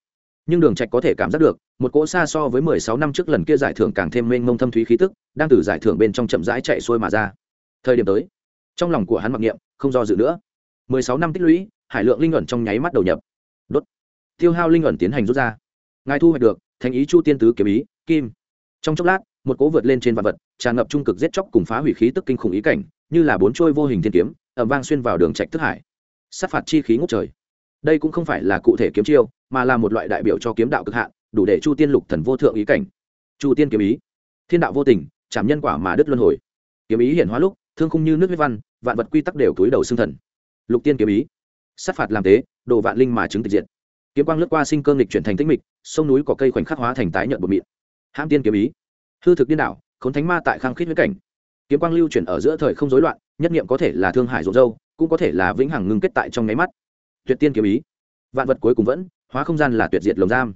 Nhưng đường trạch có thể cảm giác được, một cỗ xa so với 16 năm trước lần kia giải thưởng càng thêm mênh mông thâm thúy khí tức, đang từ giải thưởng bên trong chậm rãi chạy xuôi mà ra. Thời điểm tới, trong lòng của hắn mặc niệm, không do dự nữa. 16 năm tích lũy, hải lượng linh ẩn trong nháy mắt đầu nhập. Đốt tiêu hao linh ẩn tiến hành rút ra. Ngài thu hoạch được thành ý chu tiên tứ kiếm ý kim. Trong chốc lát một cỗ vượt lên trên vạn vật tràn ngập trung cực giết chóc cùng phá hủy khí tức kinh khủng ý cảnh như là bốn trôi vô hình thiên kiếm ẩm vang xuyên vào đường trạch thức hải. Sát phạt chi khí ngút trời. Đây cũng không phải là cụ thể kiếm chiêu mà là một loại đại biểu cho kiếm đạo cực hạn đủ để chu tiên lục thần vô thượng ý cảnh. Chu tiên kiếm ý. Thiên đạo vô tình chạm nhân quả mà đứt luân hồi. Kiếm ý hiển hóa lúc thương khung như nước huyết văn vạn vật quy tắc đều túi đầu xương thần. Lục tiên kiếm ý. Sát phạt làm thế, đồ vạn linh mà chứng tịch diện kiếm quang lướt qua sinh cơ nghịch chuyển thành tĩnh mịch, sông núi có cây khoảnh khắc hóa thành tái nhợt bột mịn. Hãm tiên kiếm ý. Hư thực điên đảo, khốn thánh ma tại khang khít với cảnh. Kiếm quang lưu chuyển ở giữa thời không rối loạn, nhất niệm có thể là thương hải rộn râu, cũng có thể là vĩnh hằng ngưng kết tại trong nháy mắt. Tuyệt tiên kiếm ý. Vạn vật cuối cùng vẫn, hóa không gian là tuyệt diệt lồng giam.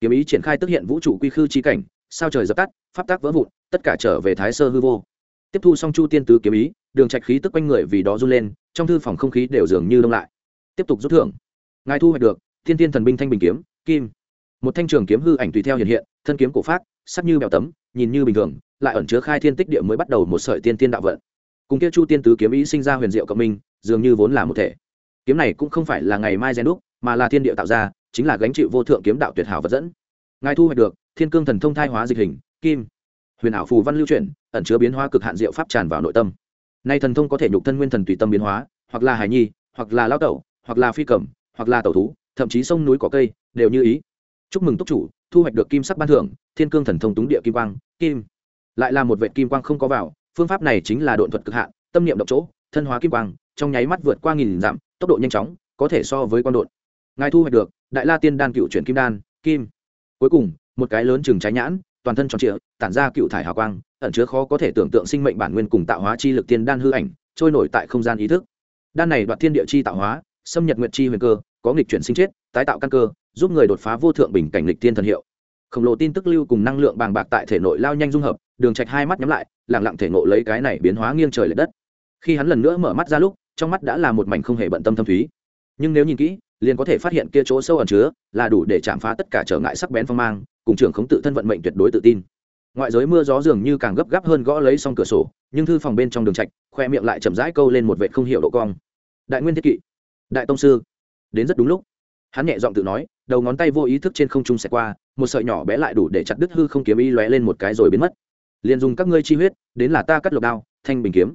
Kiếm ý triển khai tức hiện vũ trụ quy khư chi cảnh, sao trời dập tắt, pháp tác vỡ vụn, tất cả trở về thái sơ hư vô. Tiếp thu xong chu tiên tứ kiếm ý, đường trạch khí tức quanh người vì đó run lên, trong thư phòng không khí đều dường như đông lại. Tiếp tục rút thưởng. Ngài thu hoạch được thiên tiên thần binh thanh bình kiếm, kim. Một thanh trường kiếm hư ảnh tùy theo hiện hiện, thân kiếm cổ phát sắc như bèo tấm, nhìn như bình thường, lại ẩn chứa khai thiên tích địa mới bắt đầu một sợi tiên tiên đạo vận. Cùng kia chu tiên tứ kiếm ý sinh ra huyền diệu cộng minh, dường như vốn là một thể. Kiếm này cũng không phải là ngày mai gen đúc, mà là thiên địa tạo ra, chính là gánh chịu vô thượng kiếm đạo tuyệt hảo vật dẫn. Ngài thu hoạch được, thiên cương thần thông thai hóa dịch hình, kim. Huyền ảo phù văn lưu chuyển, ẩn chứa biến hóa cực hạn diệu pháp tràn vào nội tâm. Nay thần thông có thể nhục thân nguyên thần tùy tâm biến hóa, hoặc là hài nhi, hoặc là lao tẩu, hoặc là phi cầm, hoặc là tẩu thú thậm chí sông núi cỏ cây đều như ý. Chúc mừng túc chủ, thu hoạch được kim sắc ban thưởng, thiên cương thần thông túng địa kim quang, kim. Lại là một vệ kim quang không có vào, phương pháp này chính là độn thuật cực hạn, tâm niệm động chỗ, thân hóa kim quang, trong nháy mắt vượt qua nghìn dặm, tốc độ nhanh chóng, có thể so với con độn. Ngài thu hoạch được, đại la tiên đan cựu chuyển kim đan, kim. Cuối cùng, một cái lớn chừng trái nhãn, toàn thân tròn trịa, tản ra cựu thải hào quang, ẩn chứa khó có thể tưởng tượng sinh mệnh bản nguyên cùng tạo hóa chi lực tiên đan hư ảnh, trôi nổi tại không gian ý thức. Đan này đoạt thiên địa chi tạo hóa, xâm nhật nguyện chi huyền cơ có nghịch chuyển sinh chết, tái tạo căn cơ, giúp người đột phá vô thượng bình cảnh lịch thiên thần hiệu. Khổng lồ tin tức lưu cùng năng lượng bàng bạc tại thể nội lao nhanh dung hợp, đường trạch hai mắt nhắm lại, lặng lặng thể ngộ lấy cái này biến hóa nghiêng trời lệch đất. Khi hắn lần nữa mở mắt ra lúc, trong mắt đã là một mảnh không hề bận tâm thâm thúy. Nhưng nếu nhìn kỹ, liền có thể phát hiện kia chỗ sâu ẩn chứa, là đủ để chạm phá tất cả trở ngại sắc bén phong mang, cùng trưởng khống tự thân vận mệnh tuyệt đối tự tin. Ngoại giới mưa gió dường như càng gấp gáp hơn gõ lấy xong cửa sổ, nhưng thư phòng bên trong đường trạch, khoe miệng lại chậm rãi câu lên một vệt không hiểu độ cong. Đại nguyên thiết kỵ. Đại tông sư đến rất đúng lúc. Hắn nhẹ giọng tự nói, đầu ngón tay vô ý thức trên không trung xẹt qua, một sợi nhỏ bé lại đủ để chặt đứt hư không kiếm y lóe lên một cái rồi biến mất. Liền dùng các ngươi chi huyết, đến là ta cắt lục đao, thanh bình kiếm.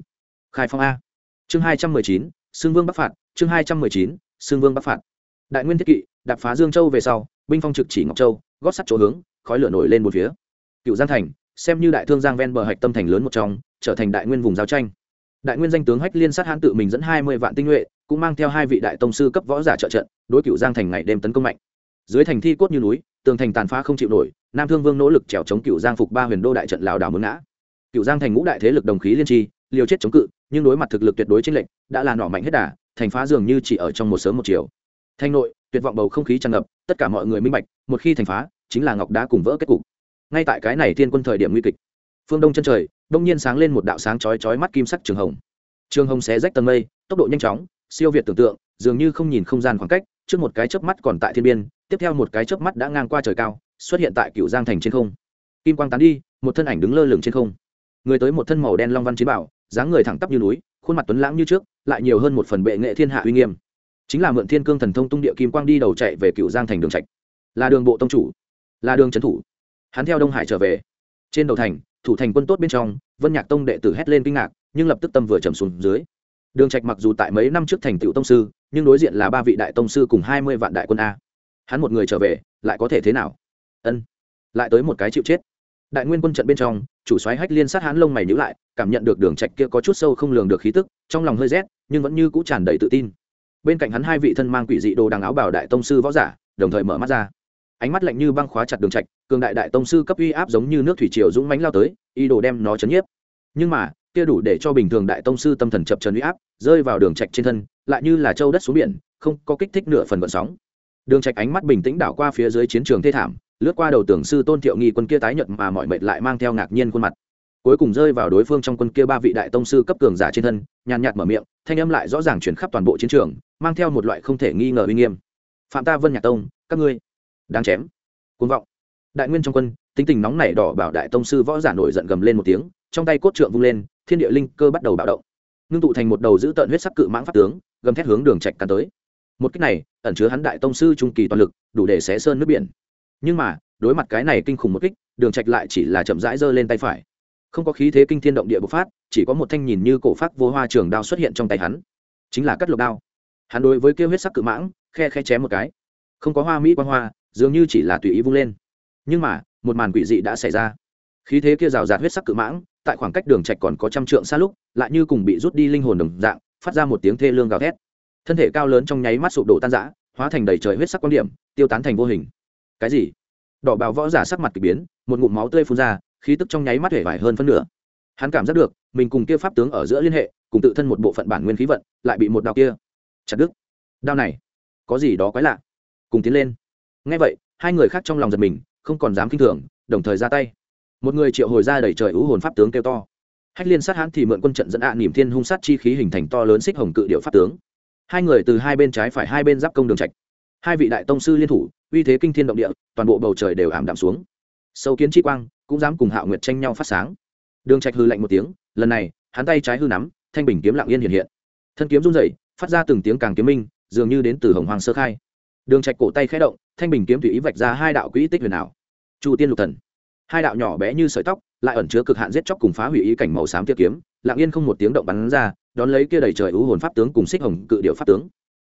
Khai phong a. Chương hai trăm mười chín xương vương bắc phạt. Chương hai trăm mười chín xương vương bắc phạt. Đại nguyên thiết kỵ, đạp phá dương châu về sau, binh phong trực chỉ ngọc châu, gót sắt chỗ hướng, khói lửa nổi lên một phía. Cựu giang thành, xem như đại thương giang ven bờ hạch tâm thành lớn một trong, trở thành đại nguyên vùng giao tranh. Đại nguyên danh tướng hách liên sát hãn tự mình dẫn hai mươi vạn tinh nhuệ cũng mang theo hai vị đại tông sư cấp võ giả trợ trận, đối cựu giang thành ngày đêm tấn công mạnh. Dưới thành thi cốt như núi, tường thành tàn phá không chịu nổi, nam thương vương nỗ lực trèo chống cựu giang phục ba huyền đô đại trận lào đảo mướn ngã. Cựu giang thành ngũ đại thế lực đồng khí liên tri, liều chết chống cự, nhưng đối mặt thực lực tuyệt đối chênh lệnh đã là nỏ mạnh hết đà, thành phá dường như chỉ ở trong một sớm một chiều. Thanh nội, tuyệt vọng bầu không khí tràn ngập, tất cả mọi người minh bạch, một khi thành phá, chính là ngọc đá cùng vỡ kết cục. Ngay tại cái này thiên quân thời điểm nguy kịch, phương đông chân trời, đông nhiên sáng lên một đạo sáng chói chói mắt kim sắc trường hồng. Trường hồng xé rách tầng mây, tốc độ nhanh chóng siêu việt tưởng tượng, dường như không nhìn không gian khoảng cách, trước một cái chớp mắt còn tại thiên biên, tiếp theo một cái chớp mắt đã ngang qua trời cao, xuất hiện tại cựu giang thành trên không. Kim quang tán đi, một thân ảnh đứng lơ lửng trên không. Người tới một thân màu đen long văn chiến bảo, dáng người thẳng tắp như núi, khuôn mặt tuấn lãng như trước, lại nhiều hơn một phần bệ nghệ thiên hạ uy nghiêm. Chính là mượn thiên cương thần thông tung địa kim quang đi đầu chạy về cựu giang thành đường trạch. Là đường bộ tông chủ, là đường trấn thủ. Hắn theo đông hải trở về. Trên đầu thành, thủ thành quân tốt bên trong, vân nhạc tông đệ tử hét lên kinh ngạc, nhưng lập tức tâm vừa trầm xuống dưới đường trạch mặc dù tại mấy năm trước thành tựu tông sư, nhưng đối diện là ba vị đại tông sư cùng hai mươi vạn đại quân a. Hắn một người trở về, lại có thể thế nào? Ân, lại tới một cái chịu chết. Đại nguyên quân trận bên trong, chủ soái hách liên sát hắn lông mày nhíu lại, cảm nhận được đường trạch kia có chút sâu không lường được khí tức, trong lòng hơi rét, nhưng vẫn như cũ tràn đầy tự tin. Bên cạnh hắn hai vị thân mang quỷ dị đồ đằng áo bảo đại tông sư võ giả, đồng thời mở mắt ra. Ánh mắt lạnh như băng khóa chặt đường trạch, cường đại đại tông sư cấp uy áp giống như nước thủy triều dũng mãnh lao tới, ý đồ đem nó chấn nhiếp. Nhưng mà kia đủ để cho bình thường đại tông sư tâm thần chập chấn uy áp, rơi vào đường trạch trên thân, lại như là châu đất xuống biển, không có kích thích nửa phần vận sóng. Đường trạch ánh mắt bình tĩnh đảo qua phía dưới chiến trường thê thảm, lướt qua đầu tưởng sư tôn thiệu nghi quân kia tái nhợt mà mọi mệt lại mang theo ngạc nhiên khuôn mặt. Cuối cùng rơi vào đối phương trong quân kia ba vị đại tông sư cấp cường giả trên thân, nhàn nhạt mở miệng, thanh âm lại rõ ràng chuyển khắp toàn bộ chiến trường, mang theo một loại không thể nghi ngờ uy nghiêm. Phạm ta vân nhạc tông, các ngươi, đáng chém. Cuồng vọng. Đại nguyên trong quân, tính tình nóng nảy đỏ bảo đại tông sư võ giả nổi giận gầm lên một tiếng trong tay cốt trượng vung lên, thiên địa linh cơ bắt đầu bạo động. Ngưng tụ thành một đầu giữ tợn huyết sắc cự mãng pháp tướng, gầm thét hướng đường trạch cắn tới. Một cách này, ẩn chứa hắn đại tông sư trung kỳ toàn lực, đủ để xé sơn nước biển. Nhưng mà, đối mặt cái này kinh khủng một kích, đường trạch lại chỉ là chậm rãi giơ lên tay phải. Không có khí thế kinh thiên động địa bộc phát, chỉ có một thanh nhìn như cổ phát vô hoa trường đao xuất hiện trong tay hắn. Chính là cắt lục đao. Hắn đối với kêu huyết sắc cự mãng, khe khe chém một cái. Không có hoa mỹ quan hoa, dường như chỉ là tùy ý vung lên. Nhưng mà, một màn quỷ dị đã xảy ra. Khí thế kia rào rạt huyết sắc cự mãng tại khoảng cách đường trạch còn có trăm trượng xa lúc, lại như cùng bị rút đi linh hồn đồng dạng, phát ra một tiếng thê lương gào thét. Thân thể cao lớn trong nháy mắt sụp đổ tan rã, hóa thành đầy trời huyết sắc quan điểm, tiêu tán thành vô hình. Cái gì? Đỏ bào võ giả sắc mặt kỳ biến, một ngụm máu tươi phun ra, khí tức trong nháy mắt hề vải hơn phân nửa. Hắn cảm giác được, mình cùng kia pháp tướng ở giữa liên hệ, cùng tự thân một bộ phận bản nguyên khí vận, lại bị một đao kia chặt đứt. Đao này, có gì đó quái lạ. Cùng tiến lên. Nghe vậy, hai người khác trong lòng giật mình, không còn dám kinh thường, đồng thời ra tay một người triệu hồi ra đẩy trời ưu hồn pháp tướng kêu to. Hách liên sát hãn thì mượn quân trận dẫn ạ à, niềm thiên hung sát chi khí hình thành to lớn xích hồng cự điệu pháp tướng. Hai người từ hai bên trái phải hai bên giáp công đường trạch. Hai vị đại tông sư liên thủ uy thế kinh thiên động địa toàn bộ bầu trời đều ảm đạm xuống. Sâu kiến chi quang cũng dám cùng hạo nguyệt tranh nhau phát sáng. Đường trạch hư lạnh một tiếng lần này hắn tay trái hư nắm thanh bình kiếm lặng yên hiện hiện. Thân kiếm run rẩy phát ra từng tiếng càng kiếm minh dường như đến từ hồng hoàng sơ khai. Đường trạch cổ tay khẽ động thanh bình kiếm tùy ý vạch ra hai đạo quỹ tích huyền ảo. Chu tiên lục thần hai đạo nhỏ bé như sợi tóc, lại ẩn chứa cực hạn giết chóc cùng phá hủy ý cảnh màu xám tiết kiếm, lặng yên không một tiếng động bắn ra, đón lấy kia đầy trời ưu hồn pháp tướng cùng xích hồng cự điệu pháp tướng.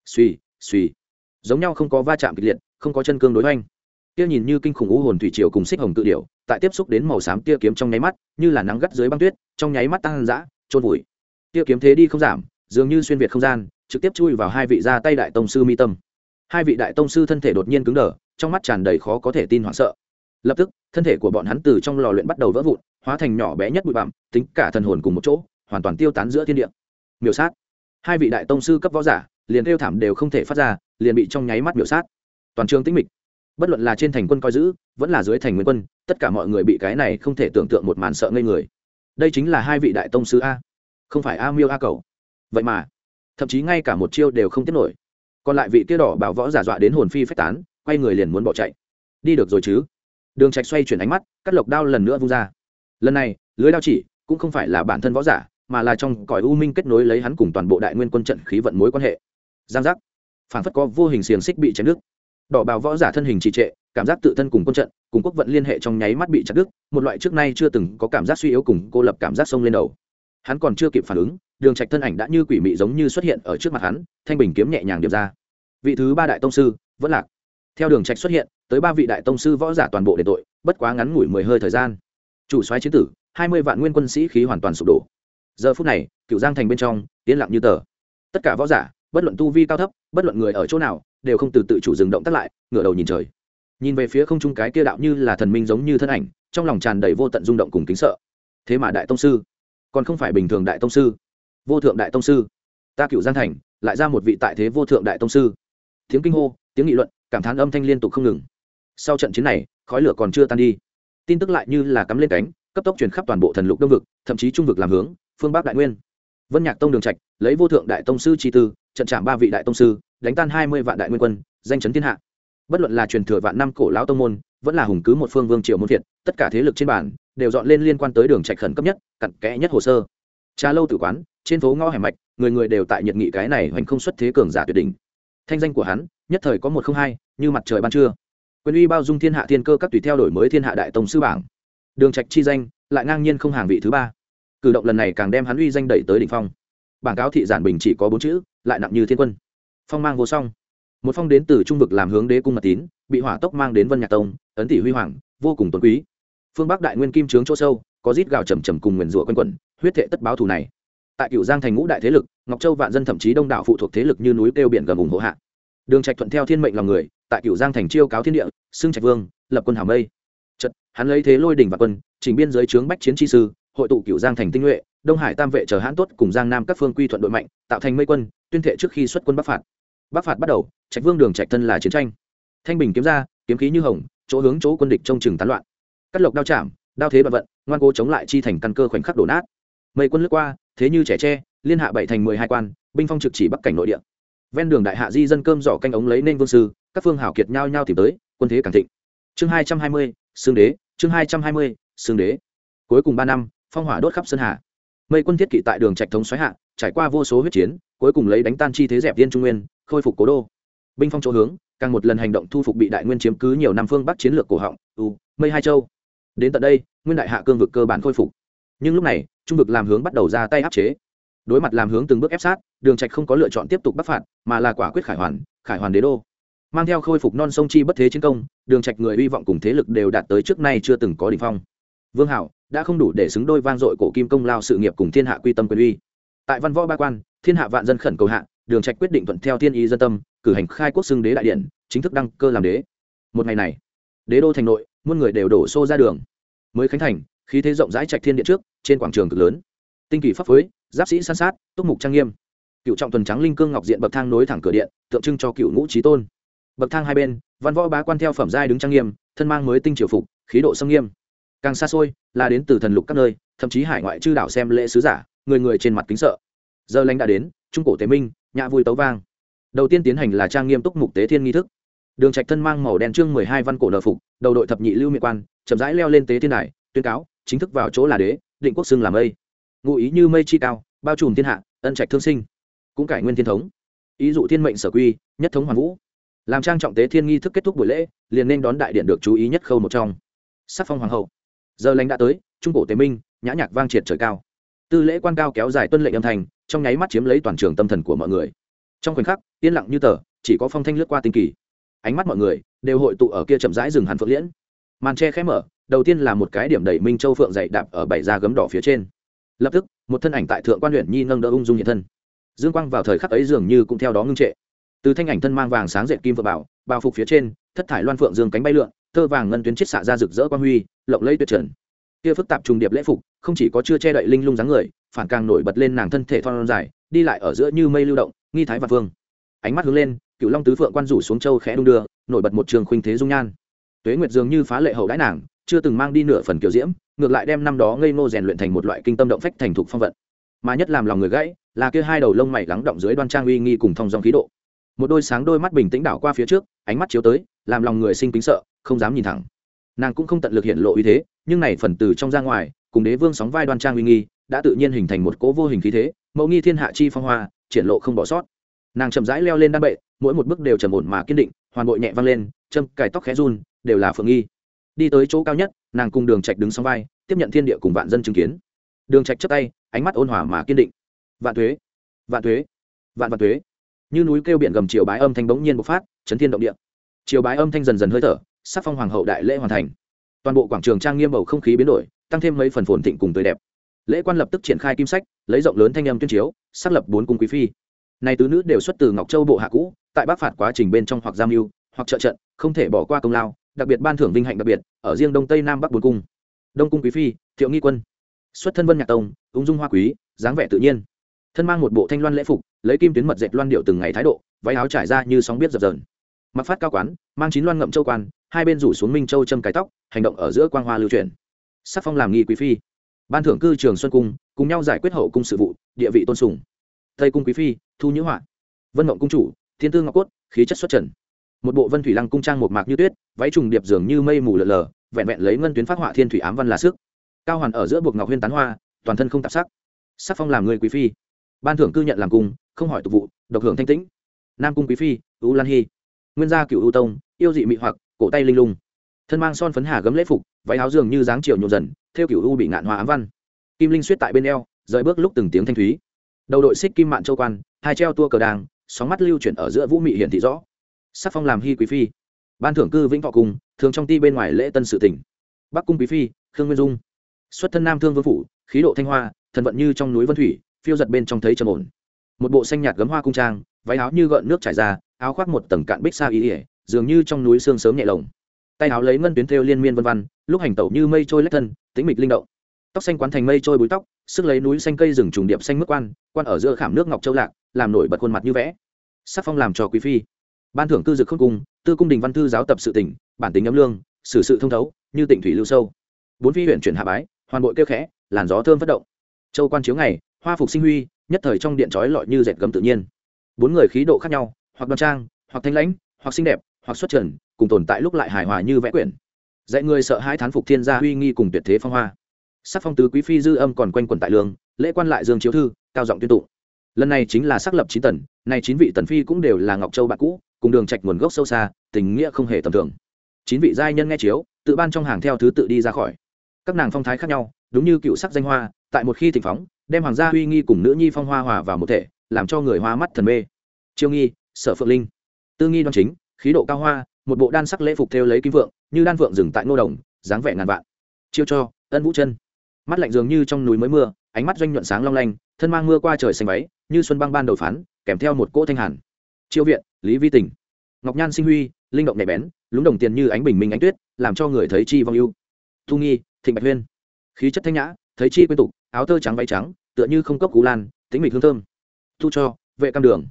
Suy suy giống nhau không có va chạm kịch liệt, không có chân cương đối hoành. Kia nhìn như kinh khủng ưu hồn thủy triều cùng xích hồng cự điệu, tại tiếp xúc đến màu xám tia kiếm trong nháy mắt, như là nắng gắt dưới băng tuyết, trong nháy mắt tăng dã trôn vùi. Tia kiếm thế đi không giảm, dường như xuyên việt không gian, trực tiếp chui vào hai vị ra tay đại tông sư mi tâm. Hai vị đại tông sư thân thể đột nhiên cứng đờ, trong mắt tràn đầy khó có thể tin hoảng sợ lập tức, thân thể của bọn hắn từ trong lò luyện bắt đầu vỡ vụn, hóa thành nhỏ bé nhất bụi bặm, tính cả thần hồn cùng một chỗ, hoàn toàn tiêu tán giữa thiên địa. Miểu sát. Hai vị đại tông sư cấp võ giả, liền kêu thảm đều không thể phát ra, liền bị trong nháy mắt miểu sát. Toàn trường tĩnh mịch. Bất luận là trên thành quân coi giữ, vẫn là dưới thành nguyên quân, tất cả mọi người bị cái này không thể tưởng tượng một màn sợ ngây người. Đây chính là hai vị đại tông sư a. Không phải a miêu a cầu. Vậy mà, thậm chí ngay cả một chiêu đều không tiếp nổi. Còn lại vị kia đỏ bảo võ giả dọa đến hồn phi phách tán, quay người liền muốn bỏ chạy. Đi được rồi chứ? Đường trạch xoay chuyển ánh mắt, cắt lộc đao lần nữa vung ra. Lần này, lưới đao chỉ cũng không phải là bản thân võ giả, mà là trong cõi u minh kết nối lấy hắn cùng toàn bộ đại nguyên quân trận khí vận mối quan hệ. Giang giác. Phản phất có vô hình xiềng xích bị chém đứt. Đỏ bào võ giả thân hình trì trệ, cảm giác tự thân cùng quân trận, cùng quốc vận liên hệ trong nháy mắt bị chặt đứt, một loại trước nay chưa từng có cảm giác suy yếu cùng cô lập cảm giác sông lên đầu. Hắn còn chưa kịp phản ứng, đường trạch thân ảnh đã như quỷ mị giống như xuất hiện ở trước mặt hắn, thanh bình kiếm nhẹ nhàng điệp ra. Vị thứ ba đại tông sư, vẫn lạc. Theo đường trạch xuất hiện tới ba vị đại tông sư võ giả toàn bộ để tội, bất quá ngắn ngủi mười hơi thời gian. Chủ soái chiến tử, hai mươi vạn nguyên quân sĩ khí hoàn toàn sụp đổ. Giờ phút này, cựu giang thành bên trong, yên lặng như tờ. Tất cả võ giả, bất luận tu vi cao thấp, bất luận người ở chỗ nào, đều không từ tự chủ dừng động tác lại, ngửa đầu nhìn trời. Nhìn về phía không trung cái kia đạo như là thần minh giống như thân ảnh, trong lòng tràn đầy vô tận rung động cùng kính sợ. Thế mà đại tông sư, còn không phải bình thường đại tông sư. Vô thượng đại tông sư. Ta cựu giang thành, lại ra một vị tại thế vô thượng đại tông sư. Tiếng kinh hô, tiếng nghị luận, cảm thán âm thanh liên tục không ngừng sau trận chiến này, khói lửa còn chưa tan đi. Tin tức lại như là cắm lên cánh, cấp tốc truyền khắp toàn bộ thần lục đông vực, thậm chí trung vực làm hướng, phương bắc đại nguyên. Vân nhạc tông đường trạch, lấy vô thượng đại tông sư chi tư, trận chạm ba vị đại tông sư, đánh tan hai mươi vạn đại nguyên quân, danh chấn thiên hạ. Bất luận là truyền thừa vạn năm cổ lão tông môn, vẫn là hùng cứ một phương vương triều môn việt tất cả thế lực trên bản đều dọn lên liên quan tới đường trạch khẩn cấp nhất, cặn kẽ nhất hồ sơ. Trà lâu tử quán, trên phố ngõ hẻm mạch, người người đều tại nhiệt nghị cái này hoành không xuất thế cường giả tuyệt đỉnh. Thanh danh của hắn, nhất thời có một không hai, như mặt trời ban trưa quyền uy bao dung thiên hạ thiên cơ các tùy theo đổi mới thiên hạ đại tông sư bảng. Đường trạch chi danh, lại ngang nhiên không hàng vị thứ ba. Cử động lần này càng đem hắn uy danh đẩy tới đỉnh phong. Bảng cáo thị giản bình chỉ có bốn chữ, lại nặng như thiên quân. Phong mang vô song. Một phong đến từ trung vực làm hướng đế cung mật tín, bị hỏa tốc mang đến vân nhạc tông, ấn tỷ huy hoàng, vô cùng tôn quý. Phương bắc đại nguyên kim trướng chỗ sâu, có rít gào trầm trầm cùng nguyền rủa quanh quẩn, huyết thệ tất báo thù này. Tại cựu giang thành ngũ đại thế lực, ngọc châu vạn dân thậm chí đông đảo phụ thuộc thế lực như núi kêu biển gầm ủng hộ hạ. Đường trạch thuận theo thiên mệnh lòng người tại cựu giang thành chiêu cáo thiên địa, xưng trạch vương, lập quân hàm mây. Chật hắn lấy thế lôi đỉnh và quân, chỉnh biên giới trướng bách chiến chi sư, hội tụ cựu giang thành tinh nhuệ, đông hải tam vệ chờ hãn tốt cùng giang nam các phương quy thuận đội mạnh, tạo thành mây quân, tuyên thệ trước khi xuất quân bắc phạt. Bắc phạt bắt đầu, trạch vương đường trạch thân là chiến tranh. Thanh bình kiếm ra, kiếm khí như hồng, chỗ hướng chỗ quân địch trong chừng tán loạn. Cắt lộc đao chạm, đao thế bận vận, ngoan cố chống lại chi thành căn cơ khoảnh khắc đổ nát. Mây quân lướt qua, thế như trẻ tre, liên hạ bảy thành mười hai quan, binh phong trực chỉ bắc cảnh nội địa ven đường đại hạ di dân cơm giỏ canh ống lấy nên vương sư, các phương hảo kiệt nhau nhau tìm tới, quân thế càng thịnh. Chương hai trăm hai mươi, xương đế, chương hai trăm hai mươi, xương đế. Cuối cùng ba năm, phong hỏa đốt khắp sơn hà. Mây quân thiết kỵ tại đường trạch thống xoáy hạ, trải qua vô số huyết chiến, cuối cùng lấy đánh tan chi thế dẹp viên trung nguyên, khôi phục cố đô. Binh phong chỗ hướng, càng một lần hành động thu phục bị đại nguyên chiếm cứ nhiều năm phương bắc chiến lược cổ họng, u, mây hai châu. Đến tận đây, nguyên đại hạ cương vực cơ bản khôi phục. Nhưng lúc này, trung vực làm hướng bắt đầu ra tay áp chế đối mặt làm hướng từng bước ép sát, đường trạch không có lựa chọn tiếp tục bắc phạt, mà là quả quyết khải hoàn khải hoàn đế đô. Mang theo khôi phục non sông chi bất thế chiến công, đường trạch người hy vọng cùng thế lực đều đạt tới trước nay chưa từng có đỉnh phong. Vương hảo, đã không đủ để xứng đôi vang dội cổ kim công lao sự nghiệp cùng thiên hạ quy tâm quyền uy. Tại văn võ ba quan, thiên hạ vạn dân khẩn cầu hạ, đường trạch quyết định thuận theo thiên ý dân tâm, cử hành khai quốc xưng đế đại điện, chính thức đăng cơ làm đế. Một ngày này, đế đô thành nội, muôn người đều đổ xô ra đường. Mới khánh thành, khí thế rộng rãi trạch thiên điện trước, trên quảng trường cực lớn. Tinh kỳ pháp phối giáp sĩ san sát, túc mục trang nghiêm. Cựu trọng tuần trắng linh cương ngọc diện bậc thang nối thẳng cửa điện, tượng trưng cho cựu ngũ trí tôn. Bậc thang hai bên, văn võ bá quan theo phẩm giai đứng trang nghiêm, thân mang mới tinh triều phục, khí độ sâm nghiêm. Càng xa xôi, là đến từ thần lục các nơi, thậm chí hải ngoại chư đảo xem lễ sứ giả, người người trên mặt kính sợ. Giờ lãnh đã đến, trung cổ tế minh, nhã vui tấu vang. Đầu tiên tiến hành là trang nghiêm túc mục tế thiên nghi thức. Đường trạch thân mang màu đen trương mười hai văn cổ nợ phục, đầu đội thập nhị lưu miệng quan, chậm rãi leo lên tế thiên đài, tuyên cáo, chính thức vào chỗ là đế, định quốc xưng làm mây ngụ ý như mây chi cao, bao trùm thiên hạ, ân trạch thương sinh, cũng cải nguyên thiên thống. Ý dụ thiên mệnh sở quy, nhất thống hoàn vũ. Làm trang trọng tế thiên nghi thức kết thúc buổi lễ, liền nên đón đại điện được chú ý nhất khâu một trong. Sắc phong hoàng hậu. Giờ lãnh đã tới, trung cổ tế minh, nhã nhạc vang triệt trời cao. Tư lễ quan cao kéo dài tuân lệnh âm thanh, trong nháy mắt chiếm lấy toàn trường tâm thần của mọi người. Trong khoảnh khắc, yên lặng như tờ, chỉ có phong thanh lướt qua tinh kỳ. Ánh mắt mọi người đều hội tụ ở kia chậm rãi rừng hàn phượng liễn. Màn tre khẽ mở, đầu tiên là một cái điểm đẩy minh châu phượng dậy đạp ở bảy da gấm đỏ phía trên lập tức, một thân ảnh tại thượng quan huyện nhi nâng đỡ ung dung hiện thân. Dương quang vào thời khắc ấy dường như cũng theo đó ngưng trệ. Từ thanh ảnh thân mang vàng sáng dệt kim vợ bảo, bao phục phía trên, thất thải loan phượng dương cánh bay lượn, thơ vàng ngân tuyến chiết xạ ra rực rỡ quang huy, lộng lẫy tuyệt trần. Kia phức tạp trùng điệp lễ phục, không chỉ có chưa che đậy linh lung dáng người, phản càng nổi bật lên nàng thân thể thon dài, đi lại ở giữa như mây lưu động, nghi thái và vương. Ánh mắt hướng lên, cựu long tứ phượng quan rủ xuống châu khẽ đung đưa, nổi bật một trường khuynh thế dung nhan. Tuế nguyệt dường như phá lệ hậu đãi nàng, chưa từng mang đi nửa phần kiểu diễm ngược lại đem năm đó ngây ngô rèn luyện thành một loại kinh tâm động phách thành thục phong vận. Mà nhất làm lòng người gãy, là kia hai đầu lông mày lắng động dưới đoan trang uy nghi cùng thong dòng khí độ. Một đôi sáng đôi mắt bình tĩnh đảo qua phía trước, ánh mắt chiếu tới, làm lòng người sinh kính sợ, không dám nhìn thẳng. Nàng cũng không tận lực hiện lộ uy thế, nhưng này phần từ trong ra ngoài, cùng đế vương sóng vai đoan trang uy nghi, đã tự nhiên hình thành một cố vô hình khí thế, mẫu nghi thiên hạ chi phong hoa, triển lộ không bỏ sót. Nàng chậm rãi leo lên đan bệ, mỗi một bước đều trầm ổn mà kiên định, hoàn bội nhẹ vang lên, châm cài tóc khẽ run, đều là phượng nghi đi tới chỗ cao nhất, nàng cùng đường trạch đứng song vai, tiếp nhận thiên địa cùng vạn dân chứng kiến. Đường trạch chắp tay, ánh mắt ôn hòa mà kiên định. Vạn thuế vạn thuế, vạn vạn thuế. Như núi kêu biển gầm chiều bái âm thanh bỗng nhiên bộc phát, chấn thiên động địa. Chiều bái âm thanh dần dần hơi thở, sắc phong hoàng hậu đại lễ hoàn thành. Toàn bộ quảng trường trang nghiêm bầu không khí biến đổi, tăng thêm mấy phần phồn thịnh cùng tươi đẹp. Lễ quan lập tức triển khai kim sách, lấy rộng lớn thanh âm tuyên chiếu, xác lập bốn cung quý phi. Này tứ nữ đều xuất từ ngọc châu bộ hạ cũ, tại bắc phạt quá trình bên trong hoặc giam mưu, hoặc trợ trận, không thể bỏ qua công lao đặc biệt ban thưởng vinh hạnh đặc biệt, ở riêng đông tây nam bắc bốn cung. Đông cung quý phi, thiệu nghi quân. Xuất thân vân nhạc tông, ung dung hoa quý, dáng vẻ tự nhiên. Thân mang một bộ thanh loan lễ phục, lấy kim tuyến mật dệt loan điệu từng ngày thái độ, váy áo trải ra như sóng biết dập dờn. Mặc phát cao quán, mang chín loan ngậm châu quan, hai bên rủ xuống minh châu châm cái tóc, hành động ở giữa quang hoa lưu truyền sắc phong làm nghi quý phi. Ban thưởng cư trường xuân cung, cùng nhau giải quyết hậu cung sự vụ, địa vị tôn sùng. Tây cung quý phi, thu nhữ họa. Vân mộng cung chủ, thiên tư ngọc cốt, khí chất xuất trần một bộ vân thủy lăng cung trang một mạc như tuyết, váy trùng điệp dường như mây mù lờ lờ, vẹn vẹn lấy ngân tuyến phát họa thiên thủy ám văn là sức. Cao hoàn ở giữa buộc ngọc huyên tán hoa, toàn thân không tạp sắc. Sắc phong làm người quý phi. Ban thưởng cư nhận làm cung, không hỏi tục vụ, độc hưởng thanh tĩnh. Nam cung quý phi, u lan hy nguyên gia cựu U tông, yêu dị mị hoặc, cổ tay linh lung. Thân mang son phấn hà gấm lễ phục, váy áo dường như dáng chiều nhộn dần, theo cựu u bị ngạn hoa ám văn. Kim linh suýt tại bên eo, rời bước lúc từng tiếng thanh thúy. Đầu đội xích kim mạn châu quan, hai treo tua cờ đàng, sóng mắt lưu chuyển ở giữa vũ mị hiển thị rõ sắc phong làm hy quý phi. Ban thưởng cư vĩnh thọ cùng, thường trong ti bên ngoài lễ tân sự tỉnh. Bắc cung quý phi khương nguyên dung. Xuất thân nam thương vương phủ khí độ thanh hoa thần vận như trong núi vân thủy phiêu giật bên trong thấy trầm ổn. Một bộ xanh nhạt gấm hoa cung trang váy áo như gợn nước trải ra áo khoác một tầng cạn bích sa ý ỉa dường như trong núi sương sớm nhẹ lồng. Tay áo lấy ngân tuyến thêu liên miên vân văn lúc hành tẩu như mây trôi lách thân tĩnh mịch linh động. Tóc xanh quán thành mây trôi búi tóc sức lấy núi xanh cây rừng trùng điệp xanh mức quan quan ở giữa khảm nước ngọc châu lạc làm nổi bật khuôn mặt như vẽ. Sắc phong làm cho quý phi ban thưởng cư dực khôn cung, tư cung đình văn thư giáo tập sự tỉnh, bản tính ấm lương, xử sự thông thấu, như tỉnh thủy lưu sâu. Bốn phi huyện chuyển hạ bái, hoàn bội kêu khẽ, làn gió thơm phát động. Châu quan chiếu ngày, hoa phục sinh huy, nhất thời trong điện trói lọi như dệt gấm tự nhiên. Bốn người khí độ khác nhau, hoặc đoan trang, hoặc thanh lãnh, hoặc xinh đẹp, hoặc xuất trần, cùng tồn tại lúc lại hài hòa như vẽ quyển. Dạy người sợ hai thán phục thiên gia uy nghi cùng tuyệt thế phong hoa. Sắc phong tứ quý phi dư âm còn quanh quẩn tại lương, lễ quan lại dương chiếu thư, cao giọng tuyên tụ. lần này chính là xác lập chín tần này chín vị tần phi cũng đều là ngọc châu bạn cũ cùng đường trạch nguồn gốc sâu xa, tình nghĩa không hề tầm thường. Chín vị giai nhân nghe chiếu, tự ban trong hàng theo thứ tự đi ra khỏi. Các nàng phong thái khác nhau, đúng như cựu sắc danh hoa, tại một khi thịnh phóng, đem hoàng gia uy nghi cùng nữ nhi phong hoa hòa vào một thể, làm cho người hoa mắt thần mê. Chiêu nghi, sở phượng linh. Tư nghi đoan chính, khí độ cao hoa, một bộ đan sắc lễ phục theo lấy kim vượng, như đan vượng dừng tại ngô đồng, dáng vẻ ngàn vạn. Chiêu cho, ân vũ chân. Mắt lạnh dường như trong núi mới mưa, ánh mắt doanh nhuận sáng long lanh, thân mang mưa qua trời xanh váy, như xuân băng ban đầu phán, kèm theo một cỗ thanh hàn. Chiêu viện lý vi tình. Ngọc nhan sinh huy, linh động nhạy bén, lúng đồng tiền như ánh bình minh ánh tuyết, làm cho người thấy chi vong ưu. thu nghi, thịnh bạch huyên. Khí chất thanh nhã, thấy chi quyên tục, áo tơ trắng váy trắng, tựa như không cốc cú lan tính mịch hương thơm. Thu cho, vệ cam đường.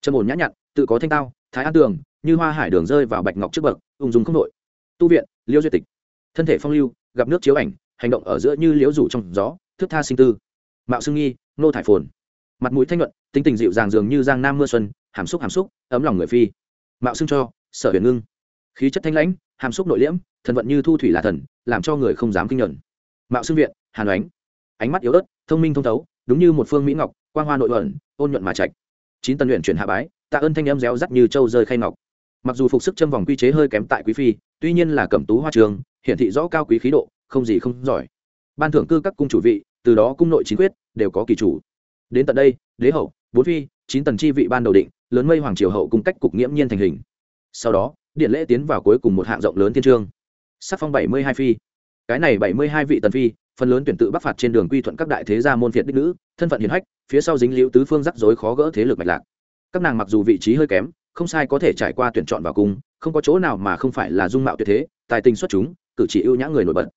Trầm ổn nhã nhặn, tự có thanh tao, thái an tường, như hoa hải đường rơi vào bạch ngọc trước bậc, ung dung không nội. tu viện liêu duyệt tịch. Thân thể phong lưu, gặp nước chiếu ảnh, hành động ở giữa như liễu rủ trong gió, thức tha sinh tư. Mạo xương nghi, nô thải phồn. Mặt mũi thanh luận tính tình dịu dàng dường như giang nam mưa xuân, hàm xúc hàm xúc, ấm lòng người phi. Mạo xưng cho, sở huyền ngưng. Khí chất thanh lãnh, hàm xúc nội liễm thần vận như thu thủy là thần, làm cho người không dám kinh nhuận. Mạo xưng viện hàn ánh. Ánh mắt yếu ớt, thông minh thông thấu, đúng như một phương mỹ ngọc, quang hoa nội ẩn, ôn nhuận mà trạch. Chín tân luyện chuyển hạ bái, tạ ơn thanh em réo rắt như châu rơi khay ngọc. Mặc dù phục sức châm vòng quy chế hơi kém tại quý phi, tuy nhiên là cẩm tú hoa trường, hiển thị rõ cao quý khí độ, không gì không giỏi. Ban thưởng cư các cung chủ vị, từ đó cung nội chính quyết, đều có kỳ chủ. Đến tận đây, đế hậu bốn phi, chín tần chi vị ban đầu định, lớn mây hoàng triều hậu cung cách cục nghiễm nhiên thành hình. Sau đó, điện lễ tiến vào cuối cùng một hạng rộng lớn thiên trương. Sắc phong bảy mươi hai phi. Cái này bảy mươi hai vị tần phi, phần lớn tuyển tự bắc phạt trên đường quy thuận các đại thế gia môn phiệt đích nữ, thân phận hiền hách, phía sau dính liễu tứ phương rắc rối khó gỡ thế lực mạch lạc. Các nàng mặc dù vị trí hơi kém, không sai có thể trải qua tuyển chọn vào cung, không có chỗ nào mà không phải là dung mạo tuyệt thế, tài tình xuất chúng, cử chỉ ưu nhã người nổi bật.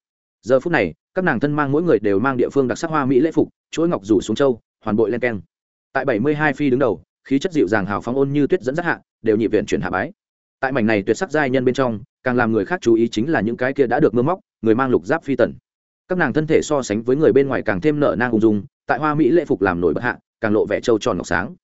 Giờ phút này, các nàng thân mang mỗi người đều mang địa phương đặc sắc hoa mỹ lễ phục, chuỗi ngọc rủ xuống châu, hoàn bội len keng tại bảy mươi hai phi đứng đầu, khí chất dịu dàng hào phóng ôn như tuyết dẫn dắt hạ, đều nhị viện chuyển hạ bái. Tại mảnh này tuyệt sắc giai nhân bên trong, càng làm người khác chú ý chính là những cái kia đã được mưa móc, người mang lục giáp phi tần. Các nàng thân thể so sánh với người bên ngoài càng thêm nở nang ung dung, tại hoa mỹ lễ phục làm nổi bật hạ, càng lộ vẻ trâu tròn ngọc sáng.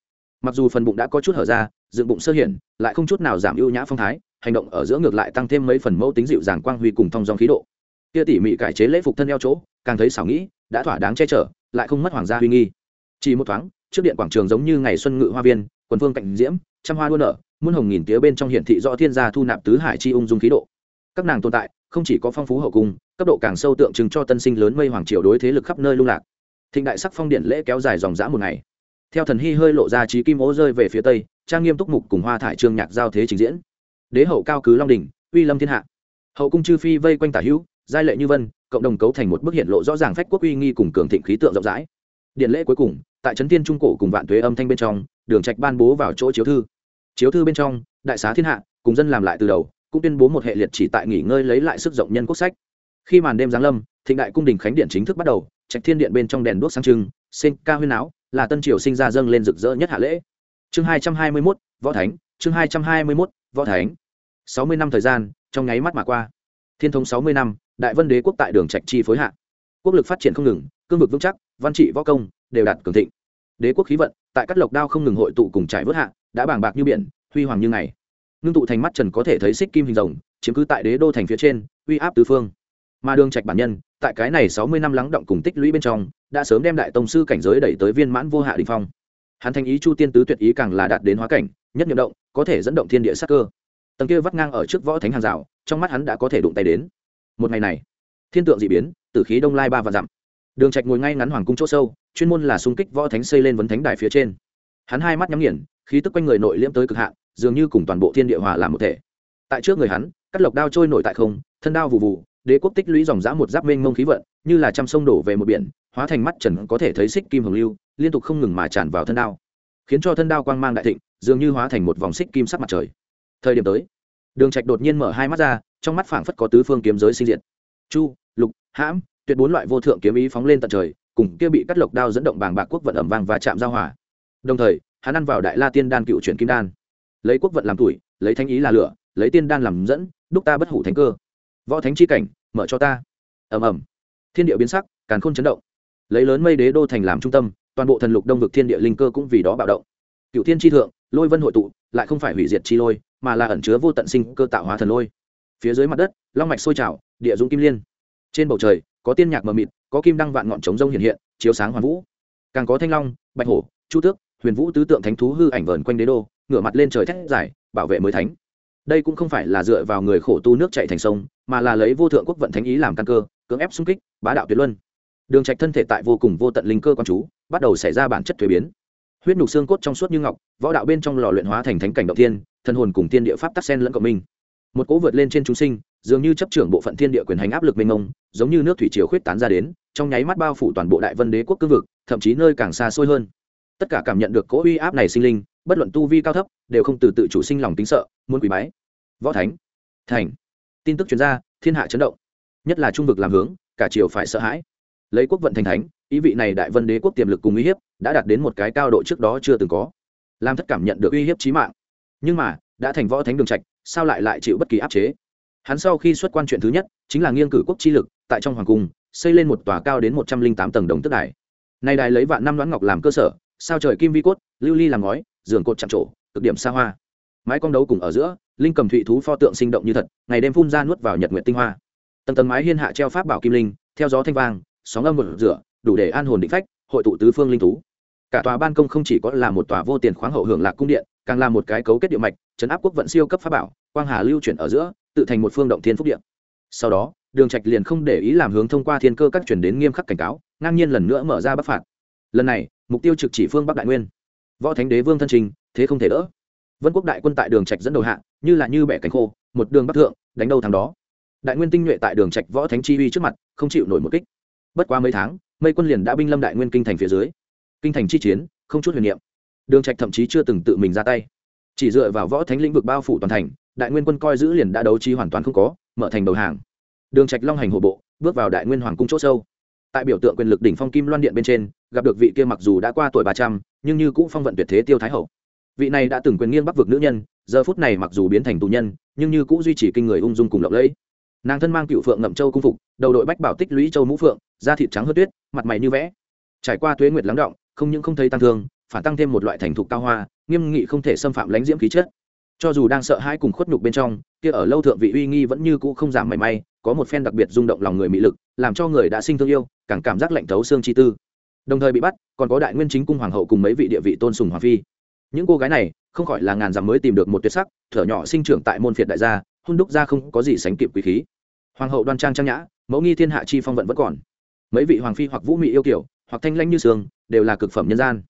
Mặc dù phần bụng đã có chút hở ra, dựng bụng sơ hiển, lại không chút nào giảm ưu nhã phong thái, hành động ở giữa ngược lại tăng thêm mấy phần mẫu tính dịu dàng quang huy cùng thong dong khí độ. Kia tỉ mị cải chế lễ phục thân eo chỗ, càng thấy xảo nghĩ, đã thỏa đáng che chở, lại không mất hoàng gia uy nghi. Chỉ một thoáng trước điện quảng trường giống như ngày xuân ngự hoa viên, quần phương cạnh diễm, trăm hoa đua nở, muôn hồng nghìn tía bên trong hiển thị rõ thiên gia thu nạp tứ hải chi ung dung khí độ. Các nàng tồn tại, không chỉ có phong phú hậu cung, cấp độ càng sâu tượng trưng cho tân sinh lớn mây hoàng triều đối thế lực khắp nơi lung lạc. Thịnh đại sắc phong điện lễ kéo dài dòng dã một ngày. Theo thần hy hơi lộ ra trí kim ố rơi về phía tây, trang nghiêm túc mục cùng hoa thải trương nhạc giao thế trình diễn. Đế hậu cao cứ long đình uy lâm thiên hạ. Hậu cung chư phi vây quanh tả hữu, giai lệ như vân, cộng đồng cấu thành một bức hiện lộ rõ ràng phách quốc uy nghi cùng cường thịnh khí tượng rộng rãi điện lễ cuối cùng tại trấn tiên trung cổ cùng vạn tuế âm thanh bên trong đường trạch ban bố vào chỗ chiếu thư. Chiếu thư bên trong đại xá thiên hạ cùng dân làm lại từ đầu cũng tuyên bố một hệ liệt chỉ tại nghỉ ngơi lấy lại sức rộng nhân quốc sách. Khi màn đêm giáng lâm thịnh đại cung đình khánh điện chính thức bắt đầu trạch thiên điện bên trong đèn đuốc sáng trưng sen ca huyên áo là tân triều sinh ra dâng lên rực rỡ nhất hạ lễ. Chương hai trăm hai mươi 221, võ thánh chương hai trăm hai mươi 221, võ thánh. sáu mươi năm thời gian trong nháy mắt mà qua. Thiên thống sáu mươi năm đại vân đế quốc tại đường trạch chi phối hạ. Quốc lực phát triển không ngừng cương vực vững chắc văn trị võ công, đều đạt cường thịnh. Đế quốc khí vận, tại các lộc đao không ngừng hội tụ cùng trải vớt hạ, đã bàng bạc như biển, huy hoàng như ngày. Ngưng tụ thành mắt trần có thể thấy xích kim hình rồng, chiếm cứ tại đế đô thành phía trên, uy áp tứ phương. Mà đường trạch bản nhân, tại cái này sáu mươi năm lắng động cùng tích lũy bên trong, đã sớm đem đại tông sư cảnh giới đẩy tới viên mãn vô hạ đỉnh phong. Hắn thành ý chu tiên tứ tuyệt ý càng là đạt đến hóa cảnh, nhất nhiệm động, có thể dẫn động thiên địa sát cơ. Tầng kia vắt ngang ở trước võ thánh hàng rào, trong mắt hắn đã có thể đụng tay đến. Một ngày này, thiên tượng dị biến, tử khí đông lai ba và dặm đường trạch ngồi ngay ngắn hoàng cung chỗ sâu, chuyên môn là xung kích võ thánh xây lên vấn thánh đài phía trên. Hắn hai mắt nhắm nghiền, khí tức quanh người nội liễm tới cực hạn, dường như cùng toàn bộ thiên địa hòa làm một thể. Tại trước người hắn, cắt lộc đao trôi nổi tại không, thân đao vụ vụ đế quốc tích lũy dòng dã một giáp mênh mông khí vận, như là trăm sông đổ về một biển, hóa thành mắt trần có thể thấy xích kim hồng lưu, liên tục không ngừng mà tràn vào thân đao. Khiến cho thân đao quang mang đại thịnh, dường như hóa thành một vòng xích kim sắc mặt trời. Thời điểm tới, đường trạch đột nhiên mở hai mắt ra, trong mắt phảng phất có tứ phương kiếm giới sinh diệt. Chu, lục, hãm tuyệt bốn loại vô thượng kiếm ý phóng lên tận trời, cùng kia bị cắt lộc đao dẫn động bàng bạc quốc vận ẩm vang và chạm giao hòa. Đồng thời, hắn ăn vào đại la tiên đan cựu chuyển kim đan. Lấy quốc vận làm tuổi, lấy thanh ý là lửa, lấy tiên đan làm dẫn, đúc ta bất hủ thánh cơ. Võ thánh chi cảnh, mở cho ta. Ầm ầm. Thiên địa biến sắc, càn khôn chấn động. Lấy lớn mây đế đô thành làm trung tâm, toàn bộ thần lục đông vực thiên địa linh cơ cũng vì đó bạo động. Cựu thiên tri thượng, lôi vân hội tụ, lại không phải hủy diệt chi lôi, mà là ẩn chứa vô tận sinh cơ tạo hóa thần lôi. Phía dưới mặt đất, long mạch sôi trào, địa dũng kim liên. Trên bầu trời có tiên nhạc mờ mịt, có kim đăng vạn ngọn trống rông hiện hiện, chiếu sáng hoàn vũ. Càng có thanh long, bạch hổ, chu tước, huyền vũ tứ tượng thánh thú hư ảnh vờn quanh đế đô, ngửa mặt lên trời thét giải bảo vệ mới thánh. Đây cũng không phải là dựa vào người khổ tu nước chạy thành sông, mà là lấy vô thượng quốc vận thánh ý làm căn cơ, cưỡng ép xung kích, bá đạo tuyệt luân. Đường trạch thân thể tại vô cùng vô tận linh cơ quan chú, bắt đầu xảy ra bản chất thuế biến. Huyết nục xương cốt trong suốt như ngọc, võ đạo bên trong lò luyện hóa thành thánh cảnh động thiên thân hồn cùng tiên địa pháp tắc sen lẫn cộng minh. Một cỗ vượt lên trên chúng sinh dường như chấp trưởng bộ phận thiên địa quyền hành áp lực mênh mông, giống như nước thủy triều khuyết tán ra đến, trong nháy mắt bao phủ toàn bộ đại vân đế quốc cương vực, thậm chí nơi càng xa xôi hơn. Tất cả cảm nhận được cỗ uy áp này sinh linh, bất luận tu vi cao thấp, đều không từ tự chủ sinh lòng tính sợ, muốn quỳ bái. Võ thánh, thành. Tin tức chuyên gia thiên hạ chấn động. Nhất là trung vực làm hướng, cả triều phải sợ hãi. Lấy quốc vận thành thánh, ý vị này đại vân đế quốc tiềm lực cùng uy hiếp đã đạt đến một cái cao độ trước đó chưa từng có. Làm thất cảm nhận được uy hiếp chí mạng. Nhưng mà, đã thành võ thánh đường trạch, sao lại lại chịu bất kỳ áp chế? Hắn sau khi xuất quan chuyện thứ nhất, chính là nghiêng cử quốc chi lực, tại trong hoàng cung, xây lên một tòa cao đến một trăm linh tám tầng đồng tức đài. Nay đài lấy vạn năm đoán ngọc làm cơ sở, sao trời kim vi cốt, lưu ly làm ngói, giường cột chạm trổ, cực điểm xa hoa. Mái con đấu cùng ở giữa, linh cầm thụy thú pho tượng sinh động như thật, ngày đêm phun ra nuốt vào nhật nguyện tinh hoa. Tầng tầng mái hiên hạ treo pháp bảo kim linh, theo gió thanh vang, sóng âm một rửa, đủ để an hồn định phách, hội tụ tứ phương linh thú. Cả tòa ban công không chỉ có là một tòa vô tiền khoáng hậu hưởng lạc cung điện, càng là một cái cấu kết địa mạch, chấn áp quốc vận siêu cấp pháp bảo, quang hà lưu chuyển ở giữa tự thành một phương động thiên phúc điện sau đó, đường trạch liền không để ý làm hướng thông qua thiên cơ các chuyển đến nghiêm khắc cảnh cáo, ngang nhiên lần nữa mở ra bắc phạt. Lần này, mục tiêu trực chỉ phương bắc đại nguyên. Võ thánh đế vương thân trình, thế không thể đỡ. Vân quốc đại quân tại đường trạch dẫn đầu hạ, như là như bẻ cánh khô, một đường bắc thượng, đánh đầu thằng đó. Đại nguyên tinh nhuệ tại đường trạch võ thánh chi uy trước mặt, không chịu nổi một kích. Bất quá mấy tháng, mây quân liền đã binh lâm đại nguyên kinh thành phía dưới. Kinh thành chi chiến, không chút huyền niệm. Đường trạch thậm chí chưa từng tự mình ra tay chỉ dựa vào võ thánh lĩnh vực bao phủ toàn thành, đại nguyên quân coi giữ liền đã đấu trí hoàn toàn không có, mở thành đầu hàng. Đường trạch long hành hộ bộ, bước vào đại nguyên hoàng cung chỗ sâu. Tại biểu tượng quyền lực đỉnh phong kim loan điện bên trên, gặp được vị kia mặc dù đã qua tuổi ba trăm, nhưng như cũng phong vận tuyệt thế tiêu thái hậu. Vị này đã từng quyền nghiêng bắc vực nữ nhân, giờ phút này mặc dù biến thành tù nhân, nhưng như cũng duy trì kinh người ung dung cùng lộng lẫy. Nàng thân mang cựu phượng ngậm châu cung phục, đầu đội bách bảo tích lũy châu mũ phượng, da thịt trắng hớt tuyết, mặt mày như vẽ. Trải qua tuế nguyệt lắng động, không những không thấy tăng thương phản tăng thêm một loại thành thục cao hoa, nghiêm nghị không thể xâm phạm lãnh diễm khí chất. Cho dù đang sợ hãi cùng khuất nhục bên trong, kia ở lâu thượng vị uy nghi vẫn như cũ không giảm mảy may, có một phen đặc biệt rung động lòng người mỹ lực, làm cho người đã sinh thương yêu, càng cảm giác lạnh thấu xương chi tư. Đồng thời bị bắt, còn có đại nguyên chính cung hoàng hậu cùng mấy vị địa vị tôn sùng hoàng phi. Những cô gái này, không khỏi là ngàn dặm mới tìm được một tuyệt sắc, thở nhỏ sinh trưởng tại môn phiệt đại gia hôn đúc ra không có gì sánh kịp quý khí. Hoàng hậu đoan trang trang nhã, mẫu nghi thiên hạ chi phong vận vẫn còn. Mấy vị hoàng phi hoặc vũ mị yêu kiểu, hoặc thanh lanh như sương, đều là cực phẩm nhân gian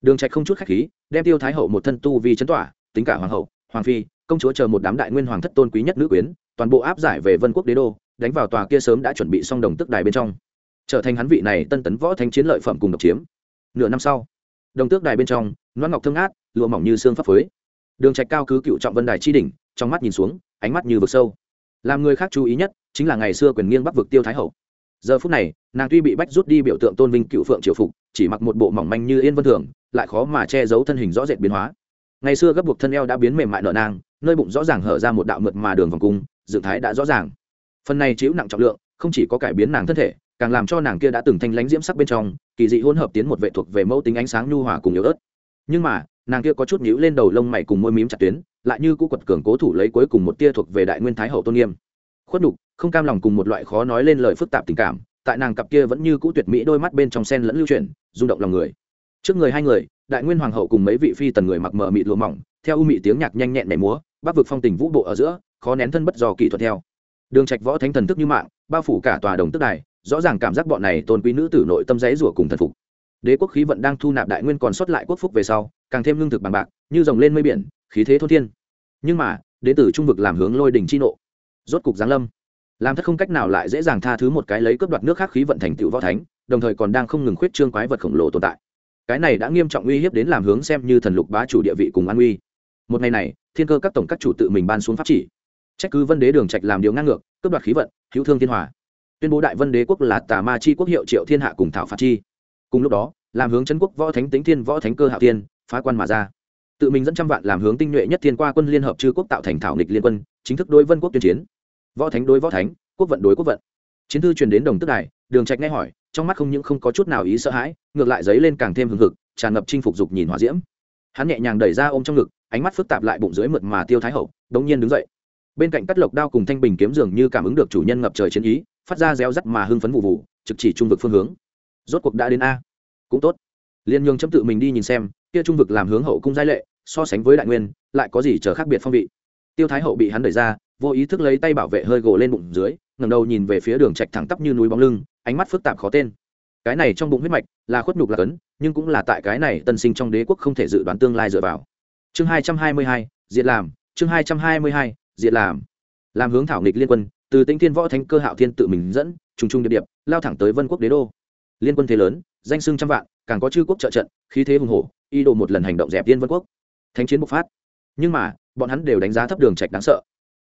đường trạch không chút khách khí, đem tiêu thái hậu một thân tu vi chấn tỏa, tính cả hoàng hậu, hoàng phi, công chúa chờ một đám đại nguyên hoàng thất tôn quý nhất nữ quyến, toàn bộ áp giải về vân quốc đế đô, đánh vào tòa kia sớm đã chuẩn bị xong đồng tức đài bên trong. Trở thành hắn vị này tân tấn võ thánh chiến lợi phẩm cùng độc chiếm. Nửa năm sau, đồng tước đài bên trong, loan ngọc thương át lụa mỏng như xương pháp phới đường trạch cao cứ cựu trọng vân đài chi đỉnh, trong mắt nhìn xuống, ánh mắt như vực sâu. Làm người khác chú ý nhất, chính là ngày xưa quyền nghiêng bắc vực tiêu thái hậu giờ phút này, nàng tuy bị bách rút đi biểu tượng tôn vinh cựu phượng triều phục, chỉ mặc một bộ mỏng manh như yên vân thường, lại khó mà che giấu thân hình rõ rệt biến hóa. Ngày xưa gấp buộc thân eo đã biến mềm mại nở nang, nơi bụng rõ ràng hở ra một đạo mượt mà đường vòng cung dự thái đã rõ ràng. Phần này chịu nặng trọng lượng, không chỉ có cải biến nàng thân thể, càng làm cho nàng kia đã từng thanh lánh diễm sắc bên trong, kỳ dị hỗn hợp tiến một vệ thuộc về mẫu tính ánh sáng nhu hòa cùng yếu ớt. Nhưng mà, nàng kia có chút nhíu lên đầu lông mày cùng môi mím chặt tuyến, lại như cũ quật cường cố thủ lấy cuối cùng một tia thuộc về đại nguyên thái hậu tôn nghiêm khuất đục không cam lòng cùng một loại khó nói lên lời phức tạp tình cảm, tại nàng cặp kia vẫn như cũ tuyệt mỹ đôi mắt bên trong sen lẫn lưu chuyển, rung động lòng người. Trước người hai người, đại nguyên hoàng hậu cùng mấy vị phi tần người mặc mờ mịt lụa mỏng, theo u mị tiếng nhạc nhanh nhẹn nhảy múa bắc vực phong tình vũ bộ ở giữa, khó nén thân bất do kỹ thuật theo. Đường trạch võ thánh thần thức như mạng, bao phủ cả tòa đồng tức đài, rõ ràng cảm giác bọn này tôn quý nữ tử nội tâm giấy rủa cùng thần phục. Đế quốc khí vận đang thu nạp đại nguyên còn sót lại quốc phúc về sau, càng thêm lương thực bằng bạc, như rồng lên mây biển, khí thế thôn thiên. Nhưng mà đế tử trung vực làm hướng lôi đỉnh chi nộ rốt cục giáng lâm. Làm thất không cách nào lại dễ dàng tha thứ một cái lấy cướp đoạt nước khác khí vận thành tựu võ thánh, đồng thời còn đang không ngừng khuyết trương quái vật khổng lồ tồn tại. Cái này đã nghiêm trọng uy hiếp đến làm hướng xem như thần lục bá chủ địa vị cùng an uy. Một ngày này, thiên cơ các tổng các chủ tự mình ban xuống pháp chỉ. Trách cứ vân đế đường trạch làm điều ngang ngược, cướp đoạt khí vận, hữu thương thiên hòa. Tuyên bố đại vân đế quốc là tà ma chi quốc hiệu triệu thiên hạ cùng thảo phạt chi. Cùng lúc đó, làm hướng chân quốc võ thánh tính thiên võ thánh cơ hạo tiên phá quan mà ra. Tự mình dẫn trăm vạn làm hướng tinh nhuệ nhất thiên qua quân liên hợp chư quốc tạo thành thảo nghịch liên quân chính thức đối vân quốc tuyên chiến. Võ thánh đối võ thánh, quốc vận đối quốc vận. Chiến thư truyền đến đồng tức đài, đường trạch nghe hỏi, trong mắt không những không có chút nào ý sợ hãi, ngược lại giấy lên càng thêm hừng hực, tràn ngập chinh phục dục nhìn hỏa diễm. Hắn nhẹ nhàng đẩy ra ôm trong ngực, ánh mắt phức tạp lại bụng dưới mượt mà tiêu thái hậu, đống nhiên đứng dậy. Bên cạnh cắt lộc đao cùng thanh bình kiếm dường như cảm ứng được chủ nhân ngập trời chiến ý, phát ra réo rắt mà hưng phấn vụ vụ, trực chỉ trung vực phương hướng. Rốt cuộc đã đến a. Cũng tốt. Liên nhường chấm tự mình đi nhìn xem, kia trung vực làm hướng hậu cung giai lệ, so sánh với đại nguyên, lại có gì chờ khác biệt phong vị? Tiêu thái hậu bị hắn đẩy ra, vô ý thức lấy tay bảo vệ hơi gồ lên bụng dưới, ngẩng đầu nhìn về phía đường trạch thẳng tắp như núi bóng lưng, ánh mắt phức tạp khó tên. Cái này trong bụng huyết mạch là khuất nhục là cấn, nhưng cũng là tại cái này tân sinh trong đế quốc không thể dự đoán tương lai dựa vào. Chương hai trăm hai mươi hai, diệt làm, chương hai trăm hai mươi hai, diệt làm. Làm hướng thảo nghịch liên quân, từ tĩnh thiên võ thánh cơ hạo thiên tự mình dẫn, trùng trùng điệp điệp, lao thẳng tới vân quốc đế đô. Liên quân thế lớn, danh sưng trăm vạn, càng có chư quốc trợ trận, khí thế hùng hổ y đồ một lần hành động dẹp tiên vân quốc. Thánh chiến bộc phát. Nhưng mà bọn hắn đều đánh giá thấp đường trạch đáng sợ.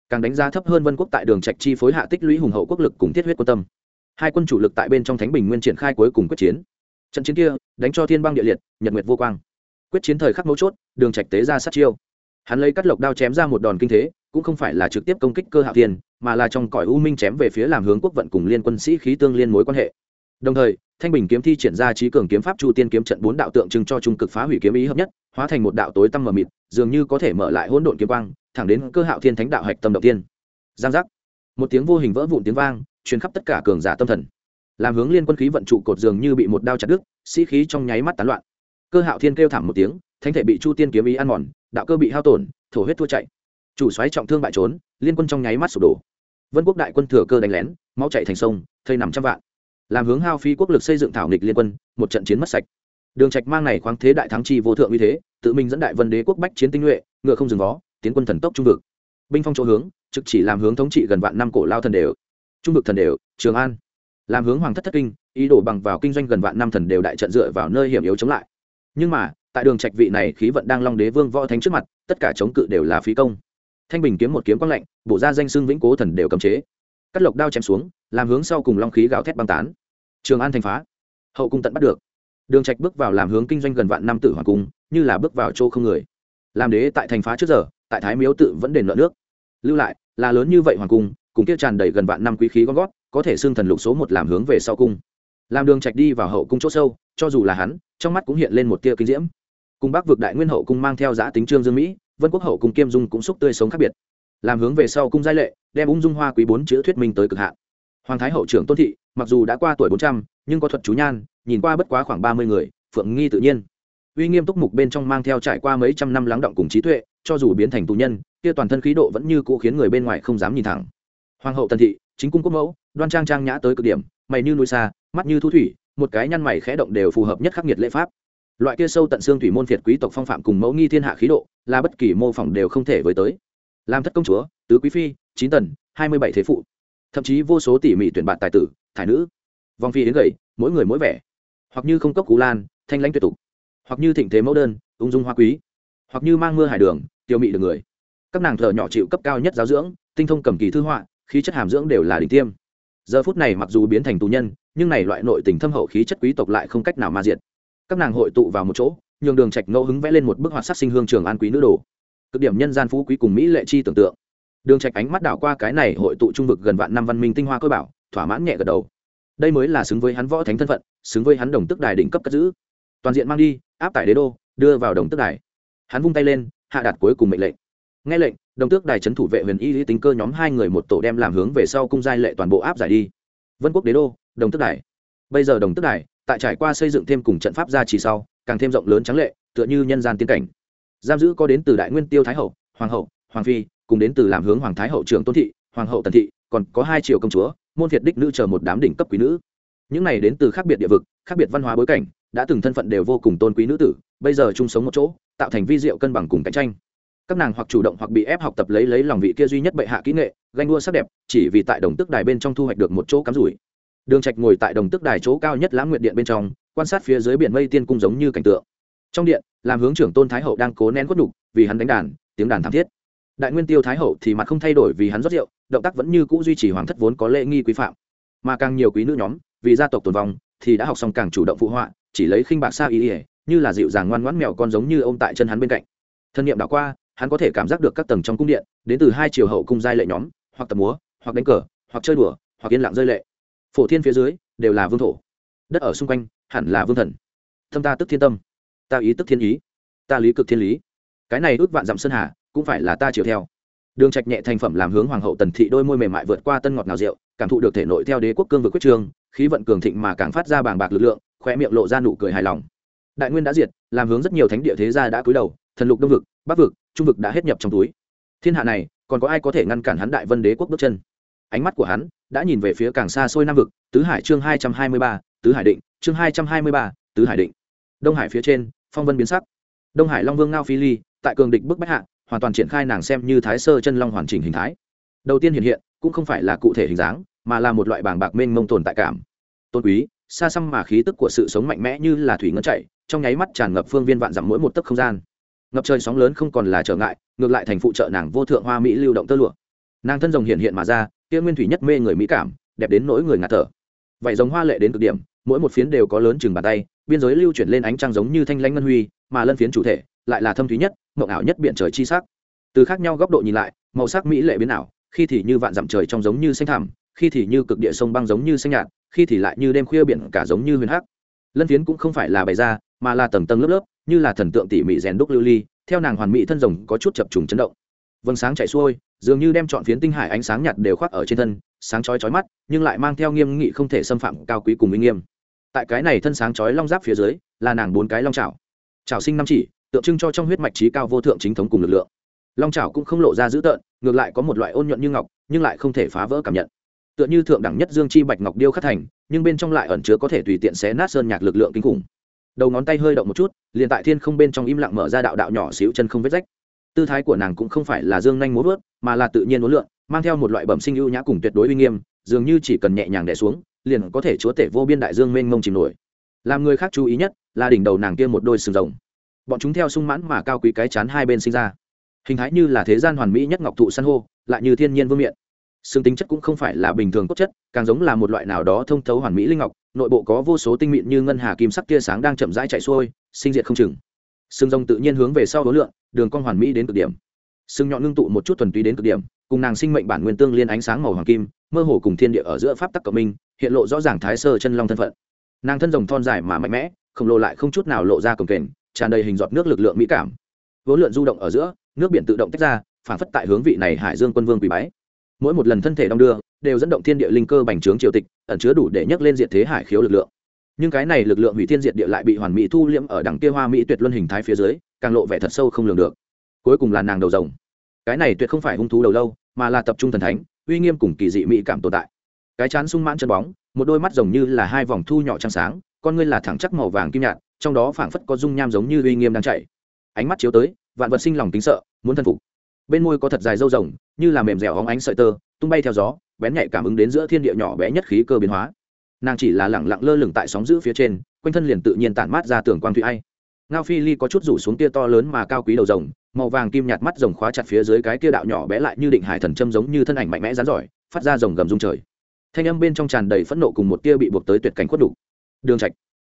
Càng đánh giá thấp hơn vân quốc tại đường trạch chi phối hạ tích lũy hùng hậu quốc lực cùng thiết huyết quân tâm. Hai quân chủ lực tại bên trong thánh bình nguyên triển khai cuối cùng quyết chiến. Trận chiến kia, đánh cho thiên băng địa liệt, nhật nguyệt vô quang. Quyết chiến thời khắc mấu chốt, đường trạch tế ra sát chiêu. Hắn lấy cắt lộc đao chém ra một đòn kinh thế, cũng không phải là trực tiếp công kích cơ hạ thiên, mà là trong cõi u minh chém về phía làm hướng quốc vận cùng liên quân sĩ khí tương liên mối quan hệ. Đồng thời thanh bình kiếm thi triển ra trí cường kiếm pháp chu tiên kiếm trận bốn đạo tượng trưng cho trung cực phá hủy kiếm ý hợp nhất, hóa thành một đạo tối tăm mờ mịt, dường như có thể mở lại hỗn độn kiếm quang, thẳng đến cơ hạo thiên thánh đạo hạch tâm đầu tiên. Giang giác. Một tiếng vô hình vỡ vụn tiếng vang, truyền khắp tất cả cường giả tâm thần. Làm hướng liên quân khí vận trụ cột dường như bị một đao chặt đứt, sĩ khí trong nháy mắt tán loạn. Cơ hạo thiên kêu thảm một tiếng, thánh thể bị chu tiên kiếm ý ăn mòn, đạo cơ bị hao tổn, thổ huyết thua chạy. Chủ xoáy trọng thương bại trốn, liên quân trong nháy mắt sụp đổ. Vân quốc đại quân thừa cơ đánh lén, máu chạy thành sông, thây nằm trăm vạn làm hướng hao phí quốc lực xây dựng thảo nghịch liên quân, một trận chiến mất sạch. Đường trạch mang này khoáng thế đại thắng chi vô thượng như thế, tự mình dẫn đại vân đế quốc bách chiến tinh nhuệ, ngựa không dừng vó, tiến quân thần tốc trung vực. Binh phong chỗ hướng, trực chỉ làm hướng thống trị gần vạn năm cổ lao thần đều. Trung vực thần đều, trường an. Làm hướng hoàng thất thất kinh, ý đồ bằng vào kinh doanh gần vạn năm thần đều đại trận dựa vào nơi hiểm yếu chống lại. Nhưng mà, tại đường trạch vị này khí vận đang long đế vương võ thánh trước mặt, tất cả chống cự đều là phí công. Thanh bình kiếm một kiếm quang lạnh, bổ ra danh xương vĩnh cố thần đều cầm chế. Cắt lộc đao chém xuống, làm hướng sau cùng long khí gào thét băng tán trường an thành phá. Hậu cung tận bắt được. Đường trạch bước vào làm hướng kinh doanh gần vạn năm tử hoàng cung, như là bước vào chỗ không người. Làm đế tại thành phá trước giờ, tại thái miếu tự vẫn đền nợ nước. Lưu lại, là lớn như vậy hoàng cung, cùng kia tràn đầy gần vạn năm quý khí gom gót có thể xưng thần lục số một làm hướng về sau cung. Làm đường trạch đi vào hậu cung chỗ sâu, cho dù là hắn, trong mắt cũng hiện lên một tia kinh diễm. Cung bắc vực đại nguyên hậu cung mang theo giá tính trương dương mỹ, vân quốc hậu cung kiêm dung cũng xúc tươi sống khác biệt. Làm hướng về sau cung giai lệ, đem ung dung hoa quý bốn chữ thuyết minh tới cực hạn. Hoàng thái hậu trưởng tôn thị mặc dù đã qua tuổi bốn trăm, nhưng có thuật chú nhan, nhìn qua bất quá khoảng ba mươi người, phượng nghi tự nhiên. Uy nghiêm túc mục bên trong mang theo trải qua mấy trăm năm lắng động cùng trí tuệ, cho dù biến thành tù nhân, kia toàn thân khí độ vẫn như cũ khiến người bên ngoài không dám nhìn thẳng. Hoàng hậu tần thị, chính cung quốc mẫu, đoan trang trang nhã tới cực điểm, mày như núi xa, mắt như thu thủy, một cái nhăn mày khẽ động đều phù hợp nhất khắc nghiệt lễ pháp. Loại kia sâu tận xương thủy môn phiệt quý tộc phong phạm cùng mẫu nghi thiên hạ khí độ, là bất kỳ mô phỏng đều không thể với tới. Làm thất công chúa, tứ quý phi, chín tần, hai mươi bảy thế phụ thậm chí vô số tỉ mỉ tuyển bạn tài tử, thải nữ. Vòng phi đến gầy, mỗi người mỗi vẻ. Hoặc như không cốc cú lan, thanh lãnh tuyệt tục. Hoặc như thịnh thế mẫu đơn, ung dung hoa quý. Hoặc như mang mưa hải đường, tiêu mị được người. Các nàng thợ nhỏ chịu cấp cao nhất giáo dưỡng, tinh thông cầm kỳ thư họa, khí chất hàm dưỡng đều là đỉnh tiêm. Giờ phút này mặc dù biến thành tù nhân, nhưng này loại nội tình thâm hậu khí chất quý tộc lại không cách nào ma diệt. Các nàng hội tụ vào một chỗ, nhường đường trạch ngẫu hứng vẽ lên một bức họa sắc sinh hương trường an quý nữ đồ. Cực điểm nhân gian phú quý cùng mỹ lệ chi tưởng tượng đường trạch ánh mắt đảo qua cái này hội tụ trung vực gần vạn năm văn minh tinh hoa cơ bảo, thỏa mãn nhẹ gật đầu. Đây mới là xứng với hắn võ thánh thân phận, xứng với hắn đồng tức đài đỉnh cấp cất giữ. Toàn diện mang đi, áp tải đế đô, đưa vào đồng tức đài. Hắn vung tay lên, hạ đạt cuối cùng mệnh lệnh. Nghe lệnh, đồng tước đài trấn thủ vệ huyền y lý tính cơ nhóm hai người một tổ đem làm hướng về sau cung giai lệ toàn bộ áp giải đi. Vân quốc đế đô, đồng tước đài. Bây giờ đồng tước đài, tại trải qua xây dựng thêm cùng trận pháp gia trì sau, càng thêm rộng lớn trắng lệ, tựa như nhân gian tiên cảnh. Giam giữ có đến từ đại nguyên tiêu thái hậu, hoàng hậu, hoàng phi cùng đến từ làm hướng hoàng thái hậu trưởng tôn thị, hoàng hậu tần thị, còn có hai triều công chúa, môn việt đích nữ chờ một đám đỉnh cấp quý nữ. Những này đến từ khác biệt địa vực, khác biệt văn hóa bối cảnh, đã từng thân phận đều vô cùng tôn quý nữ tử, bây giờ chung sống một chỗ, tạo thành vi diệu cân bằng cùng cạnh tranh. Các nàng hoặc chủ động hoặc bị ép học tập lấy lấy lòng vị kia duy nhất bệ hạ kỹ nghệ, ganh đua sắc đẹp, chỉ vì tại đồng tức đài bên trong thu hoạch được một chỗ cắm rủi. Đường trạch ngồi tại đồng tức đài chỗ cao nhất lãng nguyện điện bên trong, quan sát phía dưới biển mây tiên cung giống như cảnh tượng. Trong điện, làm hướng trưởng tôn thái hậu đang cố nén quất đục vì hắn đánh đàn, tiếng đàn thảm thiết đại nguyên tiêu thái hậu thì mặt không thay đổi vì hắn rót rượu, động tác vẫn như cũ duy trì hoàng thất vốn có lễ nghi quý phạm. Mà càng nhiều quý nữ nhóm, vì gia tộc tồn vong, thì đã học xong càng chủ động phụ họa, chỉ lấy khinh bạc xa ý ỉa như là dịu dàng ngoan ngoãn mèo con giống như ôm tại chân hắn bên cạnh. Thân nhiệm đảo qua, hắn có thể cảm giác được các tầng trong cung điện, đến từ hai chiều hậu cung giai lệ nhóm, hoặc tập múa, hoặc đánh cờ, hoặc chơi đùa, hoặc yên lặng rơi lệ. Phổ thiên phía dưới, đều là vương thổ. Đất ở xung quanh, hẳn là vương thần. Thâm ta tức thiên tâm. Ta ý tức thiên ý. Ta lý cực thiên lý. Cái này ước vạn dặm sơn hà cũng phải là ta chiều theo. Đường trạch nhẹ thành phẩm làm hướng hoàng hậu tần thị đôi môi mềm mại vượt qua tân ngọt ngào rượu, cảm thụ được thể nội theo đế quốc cương vực quyết trường, khí vận cường thịnh mà càng phát ra bàng bạc lực lượng khoe miệng lộ ra nụ cười hài lòng. Đại nguyên đã diệt, làm hướng rất nhiều thánh địa thế gia đã cúi đầu, thần lục đông vực, bắc vực, trung vực đã hết nhập trong túi. Thiên hạ này, còn có ai có thể ngăn cản hắn đại vân đế quốc bước chân? Ánh mắt của hắn đã nhìn về phía càng xa xôi nam vực, tứ hải chương hai trăm hai mươi ba, tứ hải định, chương hai trăm hai mươi ba, tứ hải định. Đông hải phía trên, phong vân biến sắc. Đông hải long vương ngao phi ly tại cường địch bức bách hạ, hoàn toàn triển khai nàng xem như thái sơ chân long hoàn chỉnh hình thái. Đầu tiên hiện hiện, cũng không phải là cụ thể hình dáng, mà là một loại bảng bạc mênh mông tồn tại cảm. Tôn quý, xa xăm mà khí tức của sự sống mạnh mẽ như là thủy ngân chạy, trong nháy mắt tràn ngập phương viên vạn dặm mỗi một tấc không gian. Ngập trời sóng lớn không còn là trở ngại, ngược lại thành phụ trợ nàng vô thượng hoa mỹ lưu động tơ lụa. Nàng thân rồng hiện hiện mà ra, kia nguyên thủy nhất mê người mỹ cảm, đẹp đến nỗi người ngạt thở. Vậy giống hoa lệ đến cực điểm, mỗi một phiến đều có lớn chừng bàn tay, biên giới lưu chuyển lên ánh trăng giống như thanh lanh ngân huy, mà lân phiến chủ thể lại là thâm thúy nhất, mộng ảo nhất biện trời chi sắc. Từ khác nhau góc độ nhìn lại, màu sắc mỹ lệ biến ảo, khi thì như vạn dặm trời trong giống như xanh thẳm, khi thì như cực địa sông băng giống như xanh nhạt, khi thì lại như đêm khuya biển cả giống như huyền hắc. Lân phiến cũng không phải là bày ra, mà là tầng tầng lớp lớp, như là thần tượng tỉ mỉ rèn đúc lưu ly, theo nàng hoàn mỹ thân rồng có chút chập trùng chấn động. Vầng sáng chạy xuôi, dường như đem chọn phiến tinh hải ánh sáng nhạt đều khoác ở trên thân, sáng chói chói mắt, nhưng lại mang theo nghiêm nghị không thể xâm phạm cao quý cùng uy nghiêm. Tại cái này thân sáng chói long giáp phía dưới, là nàng bốn cái long trào trào sinh năm chỉ tượng trưng cho trong huyết mạch trí cao vô thượng chính thống cùng lực lượng. Long trào cũng không lộ ra dữ tợn, ngược lại có một loại ôn nhuận như ngọc, nhưng lại không thể phá vỡ cảm nhận. Tựa như thượng đẳng nhất dương chi bạch ngọc điêu khắc thành, nhưng bên trong lại ẩn chứa có thể tùy tiện xé nát sơn nhạc lực lượng kinh khủng. Đầu ngón tay hơi động một chút, liền tại thiên không bên trong im lặng mở ra đạo đạo nhỏ xíu chân không vết rách. Tư thái của nàng cũng không phải là dương nhanh múa vớt, mà là tự nhiên uốn lượn, mang theo một loại bẩm sinh ưu nhã cùng tuyệt đối uy nghiêm, dường như chỉ cần nhẹ nhàng đẻ xuống, liền có thể chúa tể vô biên đại dương mênh mông chìm nổi. Làm người khác chú ý nhất là đỉnh đầu nàng kia một đôi sừng rồng bọn chúng theo sung mãn mà cao quý cái chán hai bên sinh ra. Hình thái như là thế gian hoàn mỹ nhất ngọc thụ san hô, lại như thiên nhiên vương miện. Xương tính chất cũng không phải là bình thường cốt chất, càng giống là một loại nào đó thông thấu hoàn mỹ linh ngọc, nội bộ có vô số tinh mịn như ngân hà kim sắc tia sáng đang chậm rãi chạy xuôi, sinh diệt không chừng. Xương rồng tự nhiên hướng về sau đối lượng, đường cong hoàn mỹ đến cực điểm. Xương nhọn ngưng tụ một chút thuần túy đến cực điểm, cùng nàng sinh mệnh bản nguyên tương liên ánh sáng màu hoàng kim, mơ hồ cùng thiên địa ở giữa pháp tắc cộng minh, hiện lộ rõ ràng thái sơ chân long thân phận. Nàng thân rồng thon dài mà mạnh mẽ, khổng lồ lại không chút nào lộ ra cồng kềnh tràn đầy hình giọt nước lực lượng mỹ cảm. Vốn lượn du động ở giữa, nước biển tự động tách ra phản phất tại hướng vị này hải dương quân vương quỳ bái. Mỗi một lần thân thể đong đưa, đều dẫn động thiên địa linh cơ bành trướng triều tịch, ẩn chứa đủ để nhấc lên diện thế hải khiếu lực lượng. Nhưng cái này lực lượng hủy thiên diệt địa lại bị hoàn mỹ thu liễm ở đằng kia hoa mỹ tuyệt luân hình thái phía dưới, càng lộ vẻ thật sâu không lường được. Cuối cùng là nàng đầu rồng. Cái này tuyệt không phải hung thú đầu lâu, mà là tập trung thần thánh, uy nghiêm cùng kỳ dị mỹ cảm tồn tại. Cái chán sung mãn chân bóng, một đôi mắt rồng như là hai vòng thu nhỏ trăng sáng, con ngươi là thẳng chắc màu vàng kim nhạt trong đó phảng phất có dung nham giống như uy nghiêm đang chạy ánh mắt chiếu tới, vạn vật sinh lòng kính sợ, muốn thân phục. Bên môi có thật dài râu rồng, như là mềm dẻo hóng ánh sợi tơ, tung bay theo gió, bén nhạy cảm ứng đến giữa thiên địa nhỏ bé nhất khí cơ biến hóa. Nàng chỉ là lẳng lặng lơ lửng tại sóng giữ phía trên, quanh thân liền tự nhiên tản mát ra tường quang thủy ai. Ngao phi ly có chút rủ xuống tia to lớn mà cao quý đầu rồng, màu vàng kim nhạt mắt rồng khóa chặt phía dưới cái kia đạo nhỏ bé lại như định hải thần châm giống như thân ảnh mạnh mẽ rán giỏi, phát ra rồng gầm rung trời. Thanh âm bên trong tràn đầy phẫn nộ cùng một tia bị buộc tới tuyệt cảnh khuất đủ. Đường trạch,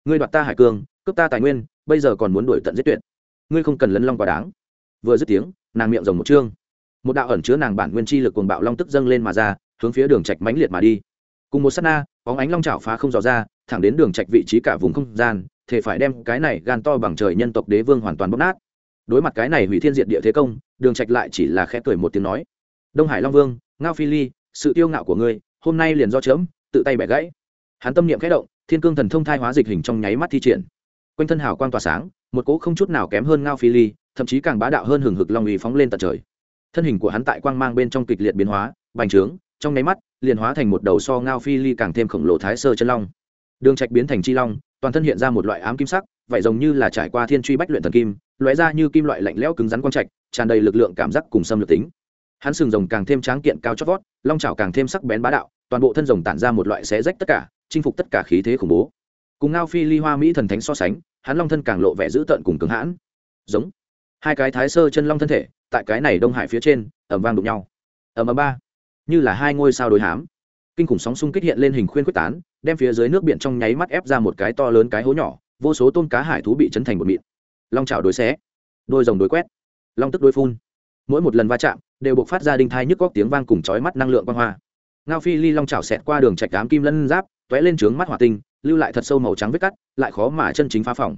ngươi đoạt ta hải cương cướp ta tài nguyên, bây giờ còn muốn đuổi tận giết tuyệt. Ngươi không cần lấn long quá đáng. Vừa dứt tiếng, nàng miệng rồng một chương một đạo ẩn chứa nàng bản nguyên chi lực cuồng bạo long tức dâng lên mà ra, hướng phía đường trạch mãnh liệt mà đi. Cùng một sát na, bóng ánh long chảo phá không dò ra, thẳng đến đường trạch vị trí cả vùng không gian thể phải đem cái này gan to bằng trời nhân tộc đế vương hoàn toàn bóc nát. Đối mặt cái này hủy thiên diệt địa thế công, đường trạch lại chỉ là khẽ cười một tiếng nói, đông hải long vương, ngao phi ly, sự tiêu ngạo của ngươi, hôm nay liền do chớm, tự tay bẻ gãy. Hắn tâm niệm khẽ động, thiên cương thần thông thai hóa dịch hình trong nháy mắt thi triển quanh thân hào quang tỏa sáng, một cỗ không chút nào kém hơn ngao phi ly, thậm chí càng bá đạo hơn hừng hực long uy phóng lên tận trời. Thân hình của hắn tại quang mang bên trong kịch liệt biến hóa, bành trướng, trong nháy mắt, liền hóa thành một đầu so ngao phi ly càng thêm khổng lồ thái sơ chân long. Đường trạch biến thành chi long, toàn thân hiện ra một loại ám kim sắc, vậy giống như là trải qua thiên truy bách luyện thần kim, lóe ra như kim loại lạnh lẽo cứng rắn quang trạch, tràn đầy lực lượng cảm giác cùng xâm lược tính. Hắn sừng rồng càng thêm tráng kiện cao chót vót, long chảo càng thêm sắc bén bá đạo, toàn bộ thân rồng tản ra một loại xé rách tất cả, chinh phục tất cả khí thế khủng bố. Cùng ngao phi ly hoa mỹ thần thánh so sánh hắn long thân càng lộ vẻ dữ tợn cùng cứng hãn. Giống. Hai cái thái sơ chân long thân thể, tại cái này đông hải phía trên ẩm vang đụng nhau. Ẩm ẩm ba. Như là hai ngôi sao đối hám. Kinh khủng sóng xung kích hiện lên hình khuyên quyết tán, đem phía dưới nước biển trong nháy mắt ép ra một cái to lớn cái hố nhỏ, vô số tôm cá hải thú bị chấn thành một mịn. Long chảo đối xé. Đôi rồng đối quét. Long tức đối phun. Mỗi một lần va chạm, đều buộc phát ra đinh thai nhức góc tiếng vang cùng chói mắt năng lượng quang hoa. Ngao phi ly long chảo xẹt qua đường trạch đám kim lân giáp t lên trướng mắt hỏa tinh, lưu lại thật sâu màu trắng vết cắt, lại khó mà chân chính phá phòng.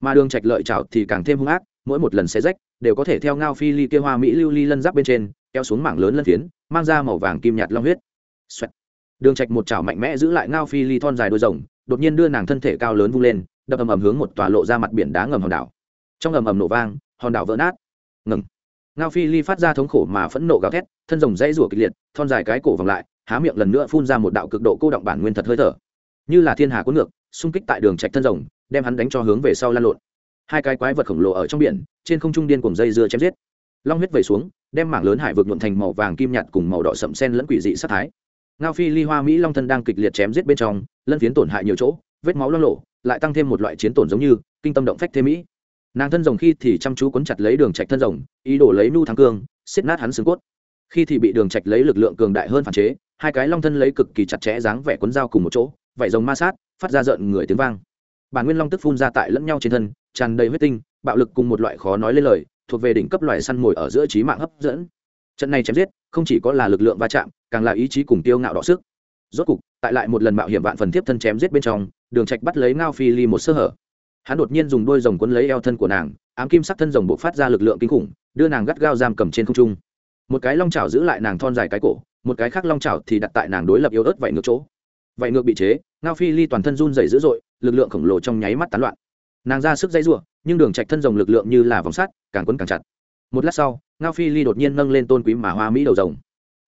Mà đường trạch lợi chảo thì càng thêm hung ác, mỗi một lần xé rách, đều có thể theo ngao phi ly kia hoa mỹ lưu ly lân giáp bên trên, kéo xuống mảng lớn lân phiến, mang ra màu vàng kim nhạt long huyết. Xoẹt. đường trạch một chảo mạnh mẽ giữ lại ngao phi ly thon dài đôi rồng, đột nhiên đưa nàng thân thể cao lớn vung lên, đập ầm ầm hướng một tòa lộ ra mặt biển đá ngầm hòn đảo. Trong ầm ầm nổ vang, hòn đảo vỡ nát. Ngừng. Ngao phi ly phát ra thống khổ mà phẫn nộ gào thét, thân rồng dãy rủa kịch liệt, thon dài cái cổ vòng lại há miệng lần nữa phun ra một đạo cực độ cô động bản nguyên thật hơi thở. Như là thiên hà cuốn ngược, xung kích tại đường trạch thân rồng, đem hắn đánh cho hướng về sau lan lộn. Hai cái quái vật khổng lồ ở trong biển, trên không trung điên cùng dây dưa chém giết. Long huyết vẩy xuống, đem mảng lớn hải vực nhuộn thành màu vàng kim nhạt cùng màu đỏ sậm sen lẫn quỷ dị sát thái. Ngao phi ly hoa mỹ long thân đang kịch liệt chém giết bên trong, lân phiến tổn hại nhiều chỗ, vết máu lo lộ, lại tăng thêm một loại chiến tổn giống như, kinh tâm động phách thế mỹ. Nàng thân rồng khi thì chăm chú quấn chặt lấy đường trạch thân rồng, ý đồ lấy nu thắng cương xiết nát hắn xương cốt. Khi thì bị đường trạch lấy lực lượng cường đại hơn phản chế hai cái long thân lấy cực kỳ chặt chẽ dáng vẻ cuốn dao cùng một chỗ vậy rồng ma sát, phát ra rợn người tiếng vang. Bản nguyên long tức phun ra tại lẫn nhau trên thân, tràn đầy huyết tinh, bạo lực cùng một loại khó nói lên lời, thuộc về đỉnh cấp loài săn mồi ở giữa trí mạng hấp dẫn. Trận này chém giết, không chỉ có là lực lượng va chạm, càng là ý chí cùng tiêu ngạo đọ sức. Rốt cục, tại lại một lần mạo hiểm vạn phần tiếp thân chém giết bên trong, đường trạch bắt lấy ngao phi ly một sơ hở. Hắn đột nhiên dùng đôi rồng quấn lấy eo thân của nàng, ám kim sắc thân rồng bộ phát ra lực lượng kinh khủng, đưa nàng gắt gao giam cầm trên không trung một cái long chảo giữ lại nàng thon dài cái cổ, một cái khác long chảo thì đặt tại nàng đối lập yếu ớt vạy ngược chỗ. Vạy ngược bị chế, ngao phi ly toàn thân run rẩy dữ dội, lực lượng khổng lồ trong nháy mắt tán loạn. Nàng ra sức dây rủa nhưng đường trạch thân rồng lực lượng như là vòng sắt, càng quấn càng chặt. Một lát sau, ngao phi ly đột nhiên nâng lên tôn quý mà hoa mỹ đầu rồng.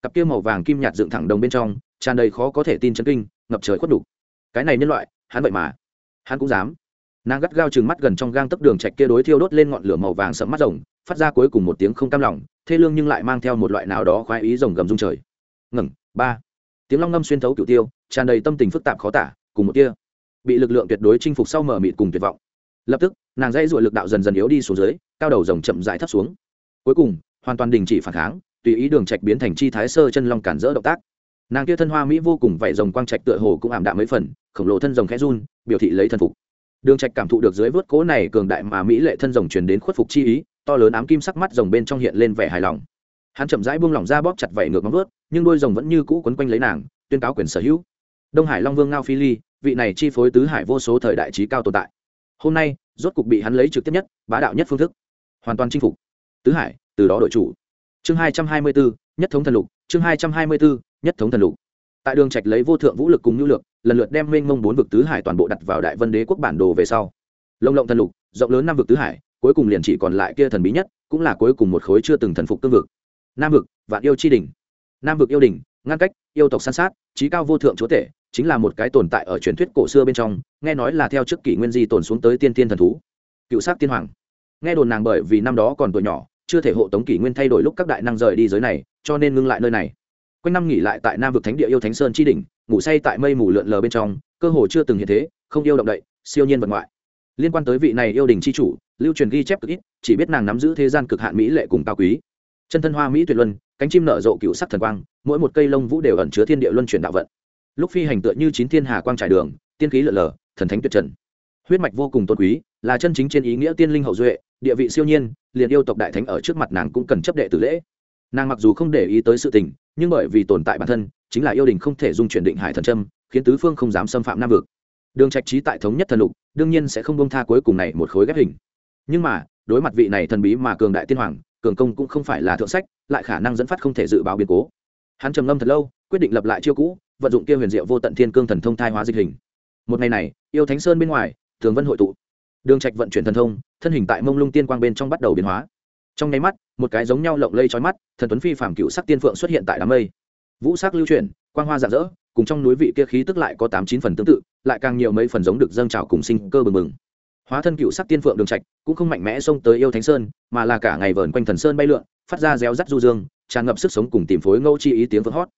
Cặp kia màu vàng kim nhạt dựng thẳng đồng bên trong, tràn đầy khó có thể tin chân kinh, ngập trời khuất đủ. Cái này nhân loại, hắn vậy mà. Hắn cũng dám nàng gắt gao chừng mắt gần trong gang tấc đường trạch kia đối thiêu đốt lên ngọn lửa màu vàng sẫm mắt rồng, phát ra cuối cùng một tiếng không cam lòng, thê lương nhưng lại mang theo một loại nào đó khoái ý rồng gầm rung trời. Ngẩng ba. Tiếng long ngâm xuyên thấu cửu tiêu, tràn đầy tâm tình phức tạp khó tả, cùng một tia. Bị lực lượng tuyệt đối chinh phục sau mở mịt cùng tuyệt vọng. Lập tức, nàng dây ruột lực đạo dần dần yếu đi xuống dưới, cao đầu rồng chậm rãi thấp xuống. Cuối cùng, hoàn toàn đình chỉ phản kháng, tùy ý đường trạch biến thành chi thái sơ chân long cản rỡ động tác. Nàng kia thân hoa mỹ vô cùng vảy rồng quang trạch tựa hồ cũng ảm đạm mấy phần, khổng lồ thân rồng khẽ run, biểu thị lấy thân phục đường trạch cảm thụ được dưới vớt cố này cường đại mà mỹ lệ thân rồng truyền đến khuất phục chi ý, to lớn ám kim sắc mắt rồng bên trong hiện lên vẻ hài lòng. Hắn chậm rãi buông lỏng ra bóp chặt vảy ngược móng vớt nhưng đôi rồng vẫn như cũ quấn quanh lấy nàng, tuyên cáo quyền sở hữu. Đông hải long vương ngao phi ly, vị này chi phối tứ hải vô số thời đại trí cao tồn tại. Hôm nay, rốt cục bị hắn lấy trực tiếp nhất, bá đạo nhất phương thức. Hoàn toàn chinh phục. Tứ hải, từ đó đội chủ. Chương hai trăm hai mươi bốn nhất thống thần lục. Chương hai trăm hai mươi bốn nhất thống thần lục tại đường trạch lấy vô thượng vũ lực cùng nhu lược lần lượt đem mênh mông bốn vực tứ hải toàn bộ đặt vào đại vân đế quốc bản đồ về sau. Lông lộng thần lục, rộng lớn năm vực tứ hải, cuối cùng liền chỉ còn lại kia thần bí nhất, cũng là cuối cùng một khối chưa từng thần phục cương vực. Nam vực, vạn yêu chi đỉnh. Nam vực yêu đỉnh, ngăn cách, yêu tộc san sát trí cao vô thượng chúa tể, chính là một cái tồn tại ở truyền thuyết cổ xưa bên trong, nghe nói là theo trước kỷ nguyên di tồn xuống tới tiên tiên thần thú. Cựu sát tiên hoàng. Nghe đồn nàng bởi vì năm đó còn tuổi nhỏ, chưa thể hộ tống kỷ nguyên thay đổi lúc các đại năng rời đi giới này, cho nên ngưng lại nơi này quanh năm nghỉ lại tại nam vực thánh địa yêu thánh sơn chi đỉnh, ngủ say tại mây mù lượn lờ bên trong, cơ hồ chưa từng hiện thế, không yêu động đậy, siêu nhiên vật ngoại. Liên quan tới vị này yêu đình chi chủ, lưu truyền ghi chép cực ít, chỉ biết nàng nắm giữ thế gian cực hạn mỹ lệ cùng cao quý. Chân thân hoa mỹ tuyệt luân, cánh chim nở rộ cựu sắc thần quang, mỗi một cây lông vũ đều ẩn chứa thiên địa luân chuyển đạo vận. Lúc phi hành tựa như chín thiên hà quang trải đường, tiên khí lượn lờ, thần thánh tuyệt trần. Huyết mạch vô cùng tôn quý, là chân chính trên ý nghĩa tiên linh hậu duệ, địa vị siêu nhiên, liền yêu tộc đại thánh ở trước mặt nàng cũng cần chấp đệ tử lễ nàng mặc dù không để ý tới sự tình, nhưng bởi vì tồn tại bản thân, chính là yêu đình không thể dung chuyển định hải thần trâm khiến tứ phương không dám xâm phạm nam vực. Đường trạch trí tại thống nhất thần lục, đương nhiên sẽ không bông tha cuối cùng này một khối ghép hình. Nhưng mà, đối mặt vị này thần bí mà cường đại tiên hoàng, cường công cũng không phải là thượng sách, lại khả năng dẫn phát không thể dự báo biến cố. Hắn trầm ngâm thật lâu, quyết định lập lại chiêu cũ, vận dụng kia huyền diệu vô tận thiên cương thần thông thai hóa dịch hình. Một ngày này, yêu thánh sơn bên ngoài, thường vân hội tụ. Đường trạch vận chuyển thần thông, thân hình tại mông lung tiên quang bên trong bắt đầu biến hóa trong nháy mắt, một cái giống nhau lộng lây chói mắt, thần tuấn phi phàm cựu sắc tiên phượng xuất hiện tại đám mây. Vũ sắc lưu chuyển, quang hoa rạng rỡ, cùng trong núi vị kia khí tức lại có tám chín phần tương tự, lại càng nhiều mấy phần giống được dâng trào cùng sinh cơ bừng bừng. Hóa thân cựu sắc tiên phượng đường trạch, cũng không mạnh mẽ xông tới yêu thánh sơn, mà là cả ngày vờn quanh thần sơn bay lượn, phát ra réo rắt du dương, tràn ngập sức sống cùng tìm phối ngẫu chi ý tiếng vỡ hót.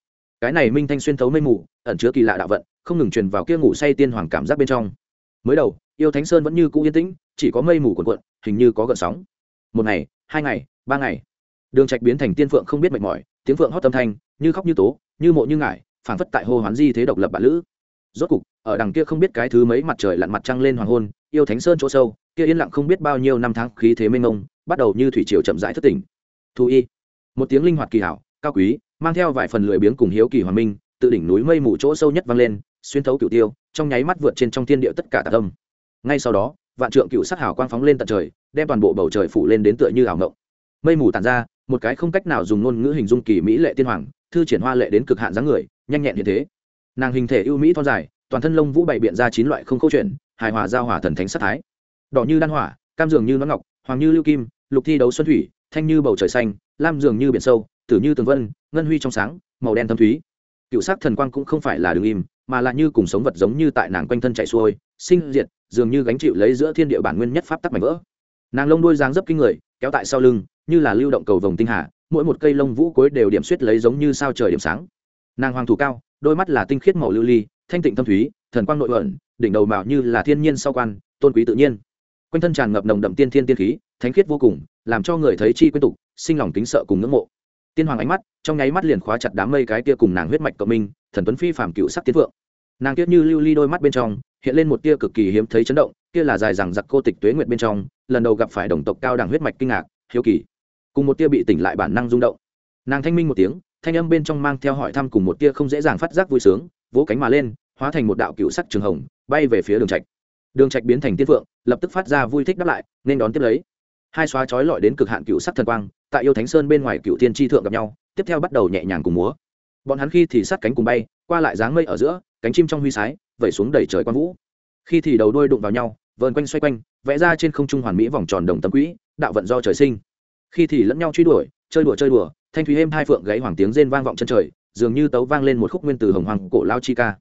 Cái này minh thanh xuyên thấu mây mù, ẩn chứa kỳ lạ đạo vận, không ngừng truyền vào kia ngủ say tiên hoàng cảm giác bên trong. Mới đầu, yêu thánh sơn vẫn như cũ yên tĩnh, chỉ có mây mù cuộn cuộn, hình như có gợn sóng. Một ngày hai ngày, ba ngày. Đường trạch biến thành tiên phượng không biết mệt mỏi, tiếng phượng hót tâm thanh, như khóc như tố, như mộ như ngải, phảng phất tại hô hoán di thế độc lập bản lữ. Rốt cục, ở đằng kia không biết cái thứ mấy mặt trời lặn mặt trăng lên hoàng hôn, yêu thánh sơn chỗ sâu, kia yên lặng không biết bao nhiêu năm tháng khí thế mênh mông, bắt đầu như thủy triều chậm rãi thất tỉnh. Thu y. Một tiếng linh hoạt kỳ hảo, cao quý, mang theo vài phần lười biếng cùng hiếu kỳ hoàng minh, tự đỉnh núi mây mù chỗ sâu nhất vang lên, xuyên thấu cửu tiêu, trong nháy mắt vượt trên trong thiên địa tất cả tạc tâm. Ngay sau đó vạn trượng cựu sắc hào quang phóng lên tận trời, đem toàn bộ bầu trời phủ lên đến tựa như ảo ngộng mây mù tàn ra, một cái không cách nào dùng ngôn ngữ hình dung kỳ mỹ lệ tiên hoàng, thư triển hoa lệ đến cực hạn dáng người, nhanh nhẹn như thế. Nàng hình thể ưu mỹ thon dài, toàn thân lông vũ bày biện ra chín loại không câu chuyện, hài hòa giao hòa thần thánh sắc thái. Đỏ như đan hỏa, cam dường như nón ngọc, hoàng như lưu kim, lục thi đấu xuân thủy, thanh như bầu trời xanh, lam dường như biển sâu, tử như tường vân, ngân huy trong sáng, màu đen thâm thúy. Cựu sắc thần quang cũng không phải là đứng im, mà là như cùng sống vật giống như tại nàng quanh thân chạy xuôi sinh diệt, dường như gánh chịu lấy giữa thiên địa bản nguyên nhất pháp tắc mảnh vỡ. Nàng lông đuôi dáng dấp kinh người, kéo tại sau lưng, như là lưu động cầu vồng tinh hà, mỗi một cây lông vũ cuối đều điểm suýt lấy giống như sao trời điểm sáng. Nàng hoàng thủ cao, đôi mắt là tinh khiết màu lưu ly, thanh tịnh tâm thúy, thần quang nội ẩn, đỉnh đầu mạo như là thiên nhiên sau quan, tôn quý tự nhiên. Quanh thân tràn ngập nồng đậm tiên thiên tiên khí, thánh khiết vô cùng, làm cho người thấy chi quyến tục, sinh lòng kính sợ cùng ngưỡng mộ. Tiên hoàng ánh mắt, trong nháy mắt liền khóa chặt đám mây cái kia cùng nàng huyết mạch cộng minh, thần tuấn phi phàm cựu sắc tiến vượng nàng kiết như lưu ly đôi mắt bên trong hiện lên một tia cực kỳ hiếm thấy chấn động, kia là dài rằng giặc cô tịch tuế nguyệt bên trong, lần đầu gặp phải đồng tộc cao đẳng huyết mạch kinh ngạc, hiếu kỳ. Cùng một tia bị tỉnh lại bản năng rung động. Nàng thanh minh một tiếng, thanh âm bên trong mang theo hỏi thăm cùng một tia không dễ dàng phát giác vui sướng, vỗ cánh mà lên, hóa thành một đạo cựu sắc trường hồng, bay về phía đường trạch. Đường trạch biến thành tiên phượng, lập tức phát ra vui thích đáp lại, nên đón tiếp lấy. Hai xóa chói lọi đến cực hạn cựu sắc thần quang, tại yêu thánh sơn bên ngoài cựu thiên tri thượng gặp nhau, tiếp theo bắt đầu nhẹ nhàng cùng múa. Bọn hắn khi thì sát cánh cùng bay, qua lại dáng mây ở giữa, cánh chim trong huy sái vẩy xuống đầy trời quang vũ. Khi thì đầu đuôi đụng vào nhau, vờn quanh xoay quanh, vẽ ra trên không trung hoàn mỹ vòng tròn đồng tâm quỹ, đạo vận do trời sinh. Khi thì lẫn nhau truy đuổi, chơi đùa chơi đùa, thanh thúy êm hai phượng gáy hoàng tiếng rên vang vọng chân trời, dường như tấu vang lên một khúc nguyên từ hồng hoàng cổ lao chi ca.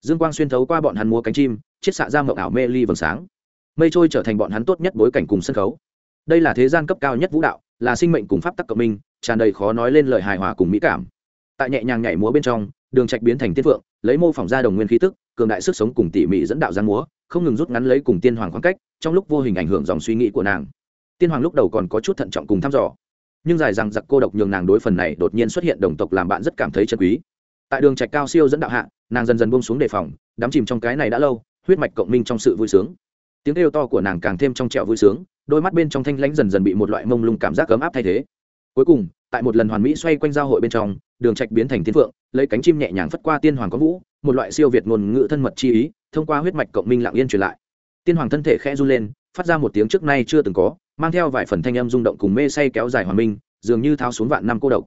Dương quang xuyên thấu qua bọn hắn múa cánh chim, chiết xạ ra mộng ảo mê ly vầng sáng. Mây trôi trở thành bọn hắn tốt nhất bối cảnh cùng sân khấu. Đây là thế gian cấp cao nhất vũ đạo, là sinh mệnh cùng pháp tắc cộng minh, tràn đầy khó nói lên lời hài hòa cùng mỹ cảm. Tại nhẹ nhàng nhảy múa bên trong, đường trạch biến thành tiên phượng, lấy mô phỏng ra đồng nguyên khí tức cường đại sức sống cùng tỉ mỉ dẫn đạo giang múa, không ngừng rút ngắn lấy cùng tiên hoàng khoảng cách, trong lúc vô hình ảnh hưởng dòng suy nghĩ của nàng. Tiên hoàng lúc đầu còn có chút thận trọng cùng thăm dò, nhưng dài rằng giặc cô độc nhường nàng đối phần này đột nhiên xuất hiện đồng tộc làm bạn rất cảm thấy chân quý. Tại đường trạch cao siêu dẫn đạo hạ, nàng dần dần buông xuống đề phòng, đắm chìm trong cái này đã lâu, huyết mạch cộng minh trong sự vui sướng. Tiếng kêu to của nàng càng thêm trong trẻo vui sướng, đôi mắt bên trong thanh lãnh dần dần bị một loại mông lung cảm giác ấm áp thay thế. Cuối cùng, tại một lần hoàn mỹ xoay quanh giao hội bên trong, đường trạch biến thành thiên phượng, lấy cánh chim nhẹ nhàng phất qua tiên hoàng có vũ một loại siêu việt ngôn ngữ thân mật chi ý, thông qua huyết mạch cộng minh lặng yên truyền lại. Tiên hoàng thân thể khẽ run lên, phát ra một tiếng trước nay chưa từng có, mang theo vài phần thanh âm rung động cùng mê say kéo dài hòa minh, dường như tháo xuống vạn năm cô độc.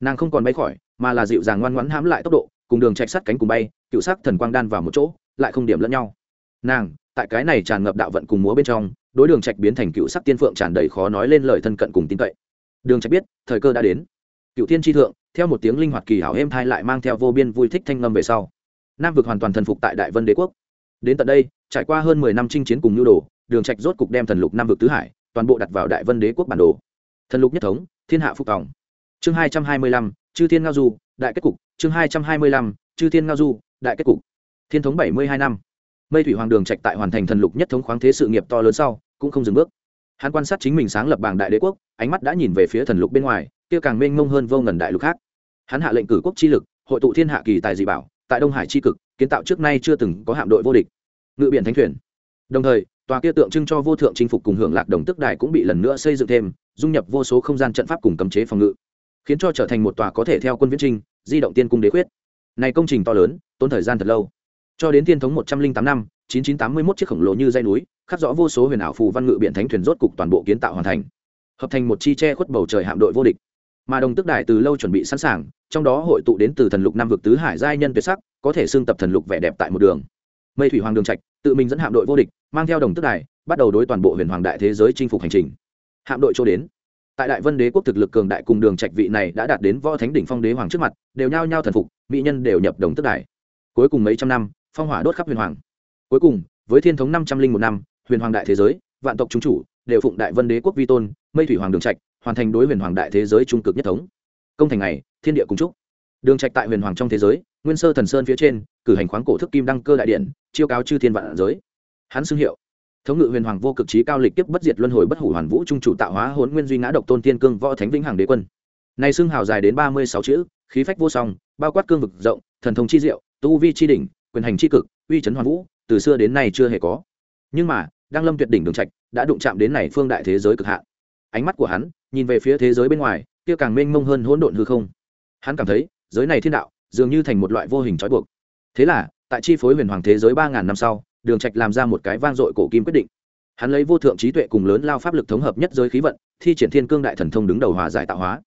Nàng không còn bay khỏi, mà là dịu dàng ngoan ngoãn hãm lại tốc độ, cùng đường chạy sắt cánh cùng bay, cựu sắc thần quang đan vào một chỗ, lại không điểm lẫn nhau. Nàng, tại cái này tràn ngập đạo vận cùng múa bên trong, đối đường trạch biến thành cựu sắc tiên phượng tràn đầy khó nói lên lời thân cận cùng tin cậy. Đường trạch biết, thời cơ đã đến. Cựu thiên tri thượng, theo một tiếng linh hoạt kỳ hảo êm thai lại mang theo vô biên vui thích thanh ngâm về sau nam vực hoàn toàn thần phục tại đại vân đế quốc. Đến tận đây, trải qua hơn mười năm chinh chiến cùng nhu đồ, đường trạch rốt cục đem thần lục nam vực tứ hải, toàn bộ đặt vào đại vân đế quốc bản đồ. Thần lục nhất thống, thiên hạ phục tòng. Chương hai trăm hai mươi lăm, chư thiên ngao du, đại kết cục. Chương hai trăm hai mươi lăm, chư thiên ngao du, đại kết cục. Thiên thống bảy mươi hai năm. Mây thủy hoàng đường trạch tại hoàn thành thần lục nhất thống khoáng thế sự nghiệp to lớn sau, cũng không dừng bước. Hắn quan sát chính mình sáng lập bảng đại đế quốc, ánh mắt đã nhìn về phía thần lục bên ngoài, kia càng mênh mông hơn vô ngần đại lục khác. Hắn hạ lệnh cử quốc chi lực, hội tụ thiên hạ kỳ tài dị bảo tại đông hải tri cực, kiến tạo trước nay chưa từng có hạm đội vô địch. Ngự biển thánh thuyền. Đồng thời, tòa kia tượng trưng cho vô thượng chinh phục cùng hưởng lạc đồng tức đài cũng bị lần nữa xây dựng thêm, dung nhập vô số không gian trận pháp cùng cấm chế phòng ngự, khiến cho trở thành một tòa có thể theo quân viễn trinh, di động tiên cung đế khuyết này công trình to lớn, tốn thời gian thật lâu. Cho đến tiên thống một trăm linh tám năm, chín chín tám mươi một chiếc khổng lồ như dây núi, khắc rõ vô số huyền ảo phù văn ngự biện thánh thuyền rốt cục toàn bộ kiến tạo hoàn thành, hợp thành một chi che khuất bầu trời hạm đội vô địch mà đồng tức đài từ lâu chuẩn bị sẵn sàng, trong đó hội tụ đến từ thần lục năm vực tứ hải giai nhân tuyệt sắc, có thể xưng tập thần lục vẻ đẹp tại một đường. Mây thủy hoàng đường trạch, tự mình dẫn hạm đội vô địch, mang theo đồng tức đài, bắt đầu đối toàn bộ huyền hoàng đại thế giới chinh phục hành trình. Hạm đội cho đến. Tại đại vân đế quốc thực lực cường đại cùng đường trạch vị này đã đạt đến võ thánh đỉnh phong đế hoàng trước mặt, đều nhao nhao thần phục, mỹ nhân đều nhập đồng tức đài. Cuối cùng mấy trăm năm, phong hỏa đốt khắp huyền hoàng. Cuối cùng, với thiên thống năm trăm linh một năm, huyền hoàng đại thế giới, vạn tộc chúng chủ, đều phụng đại vân đế quốc vi tôn, mây thủy hoàng đường trạch hoàn thành đối huyền hoàng đại thế giới trung cực nhất thống. Công thành này thiên địa cùng chúc. Đường trạch tại huyền hoàng trong thế giới, nguyên sơ thần sơn phía trên, cử hành khoáng cổ thức kim đăng cơ đại điện, chiêu cáo chư thiên vạn giới. Hắn xưng hiệu. Thống ngự huyền hoàng vô cực trí cao lịch tiếp bất diệt luân hồi bất hủ hoàn vũ trung chủ tạo hóa hồn nguyên duy ngã độc tôn thiên cương võ thánh vĩnh hằng đế quân. Này xưng hào dài đến ba mươi sáu chữ, khí phách vô song, bao quát cương vực rộng, thần thông chi diệu, tu vi chi đỉnh, quyền hành chi cực, uy chấn hoàn vũ, từ xưa đến nay chưa hề có. Nhưng mà đang lâm tuyệt đỉnh đường trạch đã đụng chạm đến này phương đại thế giới cực hạn ánh mắt của hắn nhìn về phía thế giới bên ngoài, kia càng mênh mông hơn hỗn độn hư không. Hắn cảm thấy, giới này thiên đạo dường như thành một loại vô hình trói buộc. Thế là, tại chi phối huyền hoàng thế giới ba ngàn năm sau, đường trạch làm ra một cái vang dội cổ kim quyết định. Hắn lấy vô thượng trí tuệ cùng lớn lao pháp lực thống hợp nhất giới khí vận, thi triển thiên cương đại thần thông đứng đầu hòa giải tạo hóa.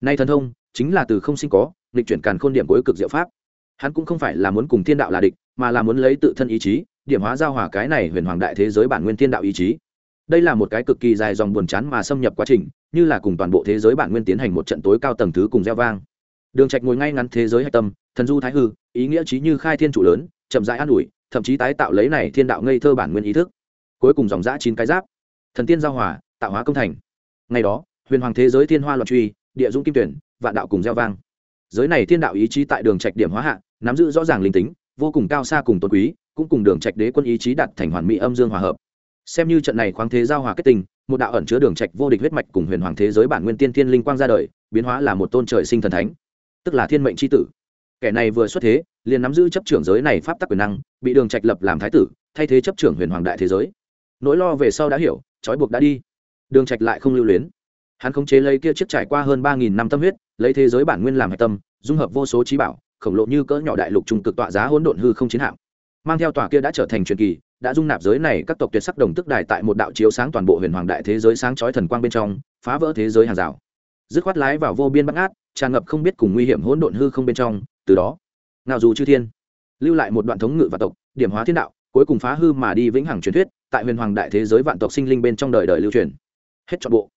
Nay thần thông chính là từ không sinh có lịch chuyển càn khôn điểm cuối cực diệu pháp. Hắn cũng không phải là muốn cùng thiên đạo là địch, mà là muốn lấy tự thân ý chí, điểm hóa giao hòa cái này huyền hoàng đại thế giới bản nguyên thiên đạo ý chí đây là một cái cực kỳ dài dòng buồn chán mà xâm nhập quá trình, như là cùng toàn bộ thế giới bản nguyên tiến hành một trận tối cao tầng thứ cùng gieo vang. Đường trạch ngồi ngay ngắn thế giới hạch tâm, thần du thái hư, ý nghĩa trí như khai thiên trụ lớn, chậm rãi an ủi, thậm chí tái tạo lấy này thiên đạo ngây thơ bản nguyên ý thức. Cuối cùng dòng dã chín cái giáp, thần tiên giao hòa, tạo hóa công thành. Ngày đó, huyền hoàng thế giới thiên hoa loạn truy, địa dũng kim tuyển, vạn đạo cùng gieo vang. Giới này thiên đạo ý chí tại đường trạch điểm hóa hạ, nắm giữ rõ ràng linh tính, vô cùng cao xa cùng tôn quý, cũng cùng đường trạch đế quân ý chí đặt thành hoàn mỹ âm dương hòa hợp xem như trận này khoáng thế giao hòa kết tình, một đạo ẩn chứa đường trạch vô địch huyết mạch cùng huyền hoàng thế giới bản nguyên tiên thiên linh quang ra đời, biến hóa là một tôn trời sinh thần thánh, tức là thiên mệnh chi tử. Kẻ này vừa xuất thế, liền nắm giữ chấp trưởng giới này pháp tắc quyền năng, bị đường trạch lập làm thái tử, thay thế chấp trưởng huyền hoàng đại thế giới. Nỗi lo về sau đã hiểu, trói buộc đã đi. Đường trạch lại không lưu luyến. Hắn khống chế lấy kia chiếc trải qua hơn ba nghìn năm tâm huyết, lấy thế giới bản nguyên làm hạch tâm, dung hợp vô số trí bảo, khổng lồ như cỡ nhỏ đại lục trung cực tọa giá hỗn độn hư không chiến hạm. Mang theo tòa kia đã trở thành truyền kỳ đã dung nạp giới này các tộc tuyệt sắc đồng tức đài tại một đạo chiếu sáng toàn bộ huyền hoàng đại thế giới sáng chói thần quang bên trong, phá vỡ thế giới hàng rào. Dứt khoát lái vào vô biên bắt át tràn ngập không biết cùng nguy hiểm hỗn độn hư không bên trong, từ đó nào dù chư thiên, lưu lại một đoạn thống ngự và tộc, điểm hóa thiên đạo, cuối cùng phá hư mà đi vĩnh hằng truyền thuyết, tại huyền hoàng đại thế giới vạn tộc sinh linh bên trong đời đời lưu truyền. Hết trọn bộ.